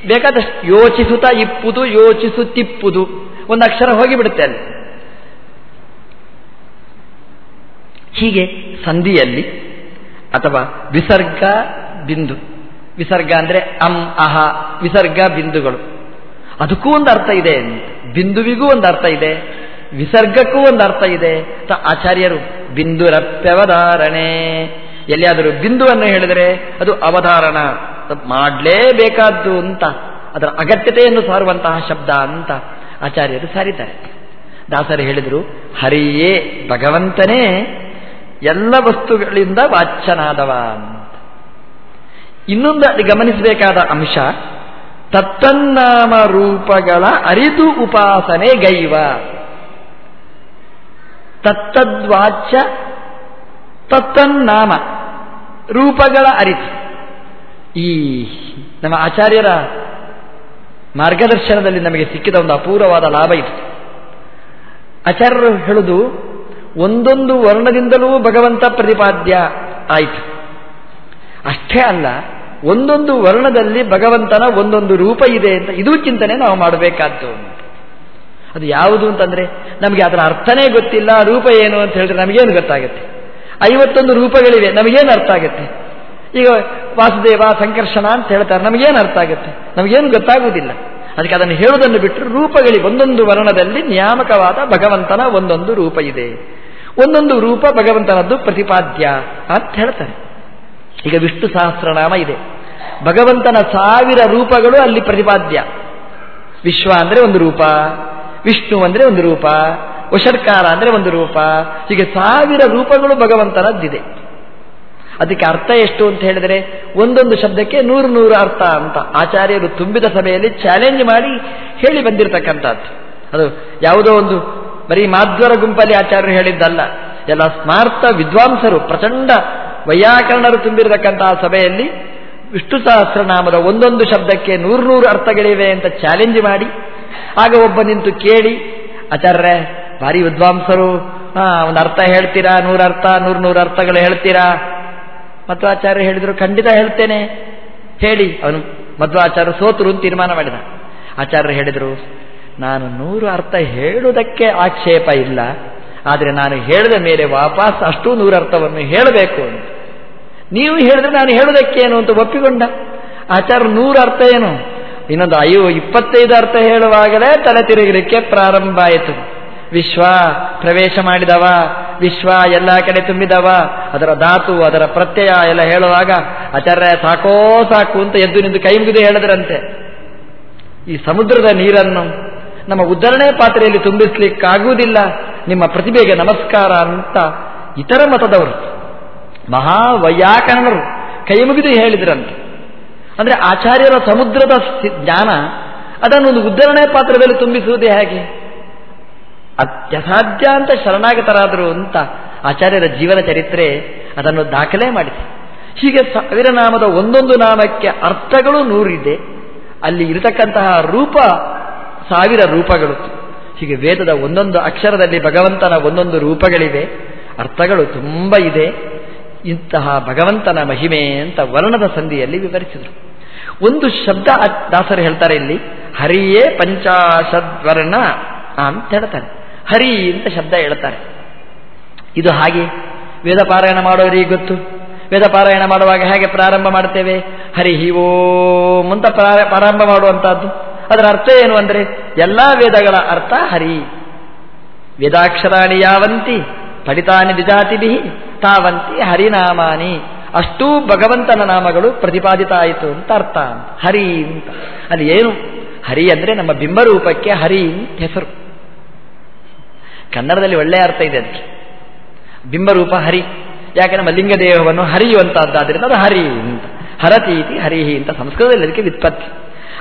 ಬೇಕಾದಷ್ಟು ಯೋಚಿಸುತ್ತಾ ಇಪ್ಪುದು, ಯೋಚಿಸುತ್ತಿಪ್ಪುದು. ಒಂದು ಅಕ್ಷರ ಹೋಗಿಬಿಡುತ್ತೆ ಅಲ್ಲಿ. ಹೀಗೆ ಸಂಧಿಯಲ್ಲಿ ಅಥವಾ ವಿಸರ್ಗ ಬಿಂದು. ವಿಸರ್ಗ ಅಂದರೆ ಅಂ, ಅಹ, ವಿಸರ್ಗ ಬಿಂದುಗಳು. ಅದಕ್ಕೂ ಒಂದು ಅರ್ಥ ಇದೆ. ಬಿಂದುವಿಗೂ ಒಂದು ಅರ್ಥ ಇದೆ. ವಿಸರ್ಗಕ್ಕೂ ಒಂದು ಅರ್ಥ ಇದೆ. ಆಚಾರ್ಯರು ಬಿಂದುರಪ್ಯವಧಾರಣೆ ಎಲ್ಲಿಯಾದರೂ ಬಿಂದುವನ್ನು ಹೇಳಿದರೆ ಅದು ಅವಧಾರಣ. ಮಾಡಲೇಬೇಕಾದ್ದು ಅಂತ. ಅದರ ಅಗತ್ಯತೆಯನ್ನು ಸಾರುವಂತಹ ಶಬ್ದ ಅಂತ. ಆಚಾರ್ಯರು ಸಾರಿದ್ದಾರೆ. ದಾಸರು ಹೇಳಿದರು, ಹರಿಯೇ ಭಗವಂತನೇ, ಎಲ್ಲ ವಸ್ತುಗಳಿಂದ ವಾಚ್ಯನಾದವ ಇನ್ನೊಂದು ಗಮನಿಸಬೇಕಾದ ಅಂಶ ತತ್ತನ್ನಾಮ ರೂಪಗಳ ಅರಿತು ಉಪಾಸನೆ ಗೈವ. ತತ್ತದ್ವಾಚ್ಯ ತತ್ತನ್ನಾಮ ರೂಪಗಳ ಅರಿತು. ಈ ನಮ್ಮ ಆಚಾರ್ಯರ ಮಾರ್ಗದರ್ಶನದಲ್ಲಿ ನಮಗೆ ಸಿಕ್ಕಿದ ಒಂದು ಅಪೂರ್ವವಾದ ಲಾಭ ಇದು. ಆಚಾರ್ಯರು ಹೇಳುದು, ಒಂದೊಂದು ವರ್ಣದಿಂದಲೂ ಭಗವಂತ ಪ್ರತಿಪಾದ್ಯ ಆಯಿತು. ಅಷ್ಟೇ ಅಲ್ಲ, ಒಂದೊಂದು ವರ್ಣದಲ್ಲಿ ಭಗವಂತನ ಒಂದೊಂದು ರೂಪ ಇದೆ ಅಂತ ಇದು ಚಿಂತನೆ ನಾವು ಮಾಡಬೇಕಾದ್ದು. ಅದು ಯಾವುದು ಅಂತಂದ್ರೆ, ನಮಗೆ ಅದರ ಅರ್ಥನೇ ಗೊತ್ತಿಲ್ಲ, ರೂಪ ಏನು ಅಂತ ಹೇಳಿದ್ರೆ ನಮಗೇನು ಗೊತ್ತಾಗುತ್ತೆ? ಐವತ್ತೊಂದು ರೂಪಗಳಿವೆ, ನಮಗೇನು ಅರ್ಥ ಆಗುತ್ತೆ? ಈಗ ವಾಸುದೇವ ಸಂಕರ್ಷಣ ಅಂತ ಹೇಳ್ತಾರೆ. ನಮಗೇನು ಅರ್ಥ ಆಗುತ್ತೆ? ನಮಗೇನು ಗೊತ್ತಾಗುವುದಿಲ್ಲ. ಅದಕ್ಕೆ ಅದನ್ನು ಹೇಳುವುದನ್ನು ಬಿಟ್ಟರೆ ರೂಪಗಳಿಗೆ ಒಂದೊಂದು ವರ್ಣದಲ್ಲಿ ನಿಯಾಮಕವಾದ ಭಗವಂತನ ಒಂದೊಂದು ರೂಪ ಇದೆ. ಒಂದೊಂದು ರೂಪ ಭಗವಂತನದ್ದು ಪ್ರತಿಪಾದ್ಯ ಅಂತ ಹೇಳ್ತಾರೆ. ಈಗ ವಿಷ್ಣು ಸಹಸ್ರನಾಮ ಇದೆ. ಭಗವಂತನ ಸಾವಿರ ರೂಪಗಳು ಅಲ್ಲಿ ಪ್ರತಿಪಾದ್ಯ. ವಿಶ್ವ ಅಂದರೆ ಒಂದು ರೂಪ, ವಿಷ್ಣು ಅಂದರೆ ಒಂದು ರೂಪ, ವಶರ್ಕಾರ ಅಂದರೆ ಒಂದು ರೂಪ. ಹೀಗೆ ಸಾವಿರ ರೂಪಗಳು ಭಗವಂತನದ್ದಿದೆ. ಅದಕ್ಕೆ ಅರ್ಥ ಎಷ್ಟು ಅಂತ ಹೇಳಿದರೆ ಒಂದೊಂದು ಶಬ್ದಕ್ಕೆ ನೂರು ನೂರು ಅರ್ಥ ಅಂತ. ಆಚಾರ್ಯರು ತುಂಬಿದ ಸಭೆಯಲ್ಲಿ ಚಾಲೆಂಜ್ ಮಾಡಿ ಹೇಳಿ ಬಂದಿರತಕ್ಕಂಥದ್ದು. ಅದು ಯಾವುದೋ ಒಂದು ಬರೀ ಮಾಧ್ವರ ಗುಂಪಲ್ಲಿ ಆಚಾರ್ಯರು ಹೇಳಿದ್ದಲ್ಲ. ಎಲ್ಲ ಸ್ಮಾರ್ಥ ವಿದ್ವಾಂಸರು, ಪ್ರಚಂಡ ವೈಯಾಕರಣರು ತುಂಬಿರತಕ್ಕಂತಹ ಸಭೆಯಲ್ಲಿ ವಿಷ್ಣು ಸಹಸ್ರನಾಮದ ಒಂದೊಂದು ಶಬ್ದಕ್ಕೆ ನೂರು ನೂರು ಅರ್ಥಗಳಿವೆ ಅಂತ ಚಾಲೆಂಜ್ ಮಾಡಿ, ಆಗ ಒಬ್ಬ ನಿಂತು ಕೇಳಿ, ಆಚಾರ್ಯರೇ, ಭಾರಿ ವಿದ್ವಾಂಸರು ಒಂದು ಅರ್ಥ ಹೇಳ್ತೀರಾ? ನೂರ ಅರ್ಥ ನೂರು ನೂರು ಅರ್ಥಗಳು ಹೇಳ್ತೀರಾ? ಹೇಳಿದರು ಹೇಳಿದ್ರು, ಖಂಡಿತ ಹೇಳ್ತೇನೆ. ಹೇಳಿ, ಅವನು ಮಧ್ವಾಚಾರ್ಯ ಸೋತರು ಅಂತ ತೀರ್ಮಾನ ಮಾಡಿದ. ಆಚಾರ್ಯರು ಹೇಳಿದರು, ನಾನು ನೂರು ಅರ್ಥ ಹೇಳುವುದಕ್ಕೆ ಆಕ್ಷೇಪ ಇಲ್ಲ. ಆದರೆ ನಾನು ಹೇಳಿದ ಮೇಲೆ ವಾಪಸ್ ಅಷ್ಟು ನೂರು ಅರ್ಥವನ್ನು ಹೇಳಬೇಕು ಅಂತ. ನೀವು ಹೇಳಿದ್ರೆ ನಾನು ಹೇಳುವುದಕ್ಕೇನು ಅಂತ ಒಪ್ಪಿಕೊಂಡ. ಆಚಾರ್ಯ ನೂರು ಅರ್ಥ ಏನು? ಇನ್ನೊಂದು ಅಯ್ಯೋ ಇಪ್ಪತ್ತೈದು ಅರ್ಥ ಹೇಳುವಾಗಲೇ ತಲೆ ತಿರುಗಲಿಕ್ಕೆ ಪ್ರಾರಂಭ ಆಯಿತು. ವಿಶ್ವ ಪ್ರವೇಶ ಮಾಡಿದವ. ವಿಶ್ವ ಎಲ್ಲ ಕಡೆ ತುಂಬಿದವ, ಅದರ ಧಾತು, ಅದರ ಪ್ರತ್ಯಯ ಎಲ್ಲ ಹೇಳುವಾಗ ಆಚಾರ್ಯ ಸಾಕೋ ಸಾಕು ಅಂತ ಎದ್ದು ನಿಂತು ಕೈ ಮುಗಿದು ಹೇಳದ್ರಂತೆ. ಈ ಸಮುದ್ರದ ನೀರನ್ನು ನಮ್ಮ ಉದ್ಧರಣೆ ಪಾತ್ರೆಯಲ್ಲಿ ತುಂಬಿಸ್ಲಿಕ್ಕಾಗುವುದಿಲ್ಲ. ನಿಮ್ಮ ಪ್ರತಿಭೆಗೆ ನಮಸ್ಕಾರ ಅಂತ ಇತರ ಮತದವರು, ಮಹಾವೈಯಾಕರಣರು ಕೈ ಮುಗಿದು ಹೇಳಿದ್ರಂತೆ. ಅಂದ್ರೆ ಆಚಾರ್ಯರ ಸಮುದ್ರದ ಜ್ಞಾನ, ಅದನ್ನು ಒಂದು ಉದ್ಧರಣೆ ಪಾತ್ರದಲ್ಲಿ ತುಂಬಿಸುವುದೇ ಹೇಗೆ? ಅತ್ಯಸಾಧ್ಯ ಅಂತ ಶರಣಾಗತರಾದರು ಅಂತ ಆಚಾರ್ಯರ ಜೀವನ ಚರಿತ್ರೆ ಅದನ್ನು ದಾಖಲೆ ಮಾಡಿದೆ. ಹೀಗೆ ಸಾವಿರ ನಾಮದ ಒಂದೊಂದು ನಾಮಕ್ಕೆ ಅರ್ಥಗಳು ನೂರಿದೆ. ಅಲ್ಲಿ ಇರತಕ್ಕಂತಹ ರೂಪ ಸಾವಿರ ರೂಪಗಳು. ಹೀಗೆ ವೇದದ ಒಂದೊಂದು ಅಕ್ಷರದಲ್ಲಿ ಭಗವಂತನ ಒಂದೊಂದು ರೂಪಗಳಿವೆ. ಅರ್ಥಗಳು ತುಂಬ ಇದೆ. ಇಂತಹ ಭಗವಂತನ ಮಹಿಮೆ ಅಂತ ವರ್ಣದ ಸಂಧಿಯಲ್ಲಿ ವಿವರಿಸಿದರು. ಒಂದು ಶಬ್ದ ದಾಸರು ಹೇಳ್ತಾರೆ ಇಲ್ಲಿ, ಹರಿಯೇ ಪಂಚಾಶದ್ವರ್ಣ ಅಂತ ಹೇಳ್ತಾರೆ. ಹರಿ ಅಂತ ಶಬ್ದ ಹೇಳ್ತಾರೆ. ಇದು ಹಾಗೆ. ವೇದ ಪಾರಾಯಣ ಮಾಡೋರಿಗೆ ಗೊತ್ತು. ವೇದ ಪಾರಾಯಣ ಮಾಡುವಾಗ ಹೇಗೆ ಪ್ರಾರಂಭ ಮಾಡ್ತೇವೆ? ಹರಿ ಓಂ ಅಂತ ಪ್ರಾರಂಭ ಮಾಡುವಂತಹದ್ದು. ಅದರ ಅರ್ಥ ಏನು ಅಂದರೆ, ಎಲ್ಲ ವೇದಗಳ ಅರ್ಥ ಹರಿ. ವೇದಾಕ್ಷರಾಣಿ ಯಾವಂತಿ? ಪಡಿತಾನಿ ಬಿಹಿ ತಾವಂತಿ ಹರಿನಾಮಾನಿ. ಅಷ್ಟೂ ಭಗವಂತನ ನಾಮಗಳು ಪ್ರತಿಪಾದಿತ ಆಯಿತು ಅಂತ ಅರ್ಥ. ಹರಿ ಅಂತ. ಅಲ್ಲಿ ಏನು? ಹರಿ ಅಂದರೆ ನಮ್ಮ ಬಿಂಬರೂಪಕ್ಕೆ ಹರಿ ಅಂತ ಹೆಸರು. ಕನ್ನಡದಲ್ಲಿ ಒಳ್ಳೆಯ ಅರ್ಥ ಇದೆ ಅದಕ್ಕೆ ಬಿಂಬರೂಪ ಹರಿ. ಯಾಕೆ ನಮ್ಮ ದೇಹವನ್ನು ಹರಿಯುವಂತಹದ್ದಾದ್ರಿಂದ ಅದು ಹರಿ ಅಂತ. ಹರತೀತಿ ಹರಿಹಿ ಅಂತ ಸಂಸ್ಕೃತದಲ್ಲಿ ಅದಕ್ಕೆ ವಿತ್ಪತ್ತಿ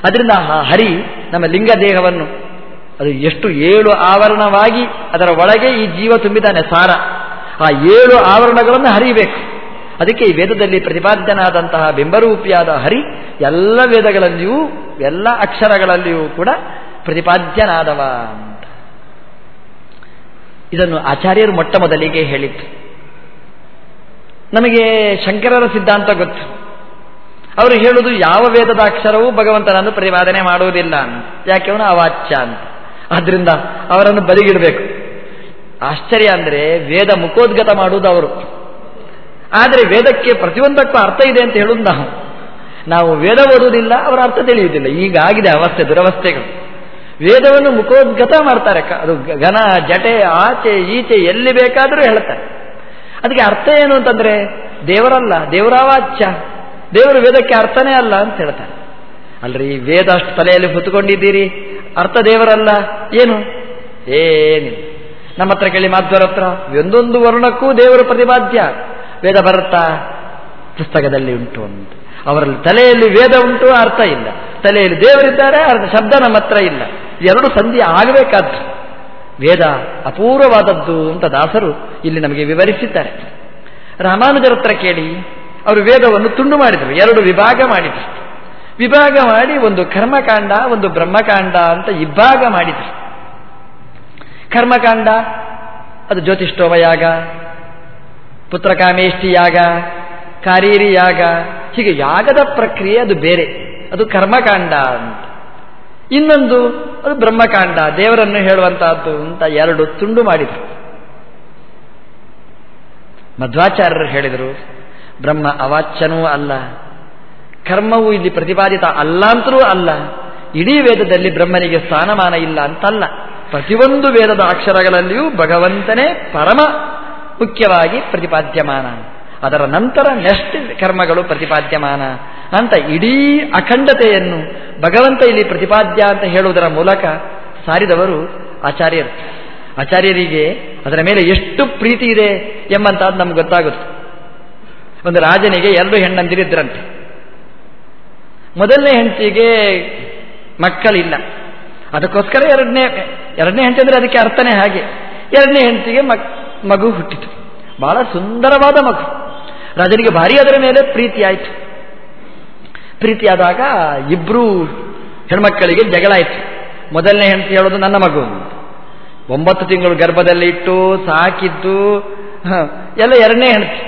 ಅದರಿಂದ ಆ ಹರಿ ನಮ್ಮ ಲಿಂಗ ದೇಹವನ್ನು ಅದು ಎಷ್ಟು ಏಳು ಆವರಣವಾಗಿ ಅದರ ಒಳಗೆ ಈ ಜೀವ ತುಂಬಿದಾನೆ ಸಾರ. ಆ ಏಳು ಆವರಣಗಳನ್ನು ಹರಿಬೇಕು. ಅದಕ್ಕೆ ಈ ವೇದದಲ್ಲಿ ಪ್ರತಿಪಾದ್ಯನಾದಂತಹ ಬಿಂಬರೂಪಿಯಾದ ಹರಿ ಎಲ್ಲ ವೇದಗಳಲ್ಲಿಯೂ, ಎಲ್ಲ ಅಕ್ಷರಗಳಲ್ಲಿಯೂ ಕೂಡ ಪ್ರತಿಪಾದ್ಯನಾದವ. ಇದನ್ನು ಆಚಾರ್ಯರು ಮೊಟ್ಟ ಮೊದಲಿಗೆ ಹೇಳಿತ್ತು ನಮಗೆ ಶಂಕರರ ಸಿದ್ಧಾಂತ ಗೊತ್ತು. ಅವರು ಹೇಳುವುದು ಯಾವ ವೇದದ ಅಕ್ಷರವೂ ಭಗವಂತನನ್ನು ಪ್ರತಿಪಾದನೆ ಮಾಡುವುದಿಲ್ಲ ಅಂತ. ಯಾಕೆ ಅವನು ಅವಾಚ್ಯ ಅಂತ. ಆದ್ರಿಂದ ಅವರನ್ನು ಬದಿಗಿಡಬೇಕು. ಆಶ್ಚರ್ಯ ಅಂದರೆ ವೇದ ಮುಖೋದ್ಗತ ಮಾಡುವುದು ಅವರು. ಆದರೆ ವೇದಕ್ಕೆ ಪ್ರತಿಯೊಂದಕ್ಕೂ ಅರ್ಥ ಇದೆ ಅಂತ ಹೇಳುವುದು ನಾವು. ನಾವು ವೇದ ಓದುವುದಿಲ್ಲ, ಅವರ ಅರ್ಥ ತಿಳಿಯುವುದಿಲ್ಲ. ಈಗಾಗಿದೆ ಅವಸ್ಥೆ, ದುರವಸ್ಥೆಗಳು. ವೇದವನ್ನು ಮುಖೋದ್ಗತ ಮಾಡ್ತಾರೆ. ಅದು ಘನ, ಜಟೆ, ಆಚೆ, ಈಚೆ ಎಲ್ಲಿ ಬೇಕಾದರೂ ಹೇಳ್ತಾರೆ. ಅದಕ್ಕೆ ಅರ್ಥ ಏನು ಅಂತಂದ್ರೆ, ದೇವರಲ್ಲ, ದೇವರಾವಾಚ್ಯ. ದೇವರು ವೇದಕ್ಕೆ ಅರ್ಥನೇ ಅಲ್ಲ ಅಂತ ಹೇಳ್ತಾರೆ. ಅಲ್ರಿ, ವೇದ ಅಷ್ಟು ತಲೆಯಲ್ಲಿ ಹೊತ್ತುಕೊಂಡಿದ್ದೀರಿ. ಅರ್ಥ ದೇವರಲ್ಲ. ಏನು? ಏನಿಲ್ಲ. ನಮ್ಮ ಹತ್ರ ಕೇಳಿ ಮಾಧ್ವರ ಹತ್ರ, ಒಂದೊಂದು ವರ್ಣಕ್ಕೂ ದೇವರು ಪ್ರತಿಪಾದ್ಯ. ವೇದ ಬರುತ್ತಾ? ಪುಸ್ತಕದಲ್ಲಿ ಉಂಟು ಅಂತ. ಅವರಲ್ಲಿ ತಲೆಯಲ್ಲಿ ವೇದ ಉಂಟು, ಅರ್ಥ ಇಲ್ಲ. ತಲೆಯಲ್ಲಿ ದೇವರಿದ್ದಾರೆ, ಅರ್ಥ ಶಬ್ದ ನಮ್ಮ ಹತ್ರ ಇಲ್ಲ. ಎರಡು ಸಂಧಿ ಆಗಬೇಕಾದ್ದು. ವೇದ ಅಪೂರ್ವವಾದದ್ದು ಅಂತ ದಾಸರು ಇಲ್ಲಿ ನಮಗೆ ವಿವರಿಸಿದ್ದಾರೆ. ರಾಮಾನುಜರ ಹತ್ರ ಕೇಳಿ, ಅವರು ವೇದವನ್ನು ತುಂಡು ಮಾಡಿದರು, ಎರಡು ವಿಭಾಗ ಮಾಡಿದರು. ವಿಭಾಗ ಮಾಡಿ ಒಂದು ಕರ್ಮಕಾಂಡ, ಒಂದು ಬ್ರಹ್ಮಕಾಂಡ ಅಂತ ಇಬ್ಬಾಗ ಮಾಡಿದರು. ಕರ್ಮಕಾಂಡ, ಅದು ಜ್ಯೋತಿಷ್ಠೋಮ ಯಾಗ ಪುತ್ರಕಾಮೇಷ್ಟಿ ಯಾಗ, ಕಾರೀರಿ ಯಾಗ, ಹೀಗೆ ಯಾಗದ ಪ್ರಕ್ರಿಯೆ ಅದು ಬೇರೆ, ಅದು ಕರ್ಮಕಾಂಡ ಅಂತ. ಇನ್ನೊಂದು ಅದು ಬ್ರಹ್ಮಕಾಂಡ, ದೇವರನ್ನು ಹೇಳುವಂತಹದ್ದು ಅಂತ ಎರಡು ತುಂಡು ಮಾಡಿದರು. ಮಧ್ವಾಚಾರ್ಯರು ಹೇಳಿದರು, ಬ್ರಹ್ಮ ಅವಾಚ್ಯನೂ ಅಲ್ಲ, ಕರ್ಮವು ಇಲ್ಲಿ ಪ್ರತಿಪಾದಿತ ಅಲ್ಲ ಅಂತರೂ ಅಲ್ಲ, ಇಡೀ ವೇದದಲ್ಲಿ ಬ್ರಹ್ಮನಿಗೆ ಸ್ಥಾನಮಾನ ಇಲ್ಲ ಅಂತಲ್ಲ. ಪ್ರತಿಯೊಂದು ವೇದದ ಅಕ್ಷರಗಳಲ್ಲಿಯೂ ಭಗವಂತನೇ ಪರಮ ಮುಖ್ಯವಾಗಿ ಪ್ರತಿಪಾದ್ಯಮಾನ. ಅದರ ನಂತರ ನೆಸ್ಟ್ ಕರ್ಮಗಳು ಪ್ರತಿಪಾದ್ಯಮಾನ. ಅಂತ ಇಡೀ ಅಖಂಡತೆಯನ್ನು ಭಗವಂತ ಇಲ್ಲಿ ಪ್ರತಿಪಾದ್ಯ ಅಂತ ಹೇಳುವುದರ ಮೂಲಕ ಸಾರಿದವರು ಆಚಾರ್ಯರು. ಆಚಾರ್ಯರಿಗೆ ಅದರ ಮೇಲೆ ಎಷ್ಟು ಪ್ರೀತಿ ಇದೆ ಎಂಬಂತಹದ್ದು ನಮ್ಗೆ ಗೊತ್ತಾಗುತ್ತೆ. ಒಂದು ರಾಜನಿಗೆ ಎರಡು ಹೆಣ್ಣಂದಿರಿದ್ರಂತೆ ಮೊದಲನೇ ಹೆಂಡತಿಗೆ ಮಕ್ಕಳಿಲ್ಲ. ಅದಕ್ಕೋಸ್ಕರ ಎರಡನೇ ಎರಡನೇ ಹೆಂಡತಿ ಅಂದರೆ ಅದಕ್ಕೆ ಅರ್ಥನೇ ಹಾಗೆ. ಎರಡನೇ ಹೆಂಡತಿಗೆ ಮಗು ಹುಟ್ಟಿತು. ಬಹಳ ಸುಂದರವಾದ ಮಗು. ರಾಜನಿಗೆ ಭಾರಿ ಅದರ ಮೇಲೆ ಪ್ರೀತಿ ಆಯಿತು. ಪ್ರೀತಿಯಾದಾಗ ಇಬ್ಬರು ಹೆಣ್ಮಕ್ಕಳಿಗೆ ಜಗಳ ಆಯಿತು. ಮೊದಲನೇ ಹೆಂಡತಿ ಹೇಳೋದು ನನ್ನ ಮಗು ಒಂಬತ್ತು ತಿಂಗಳು ಗರ್ಭದಲ್ಲಿ ಇಟ್ಟು, ಸಾಕಿದ್ದು ಎಲ್ಲ ಎರಡನೇ ಹೆಂಡತಿ.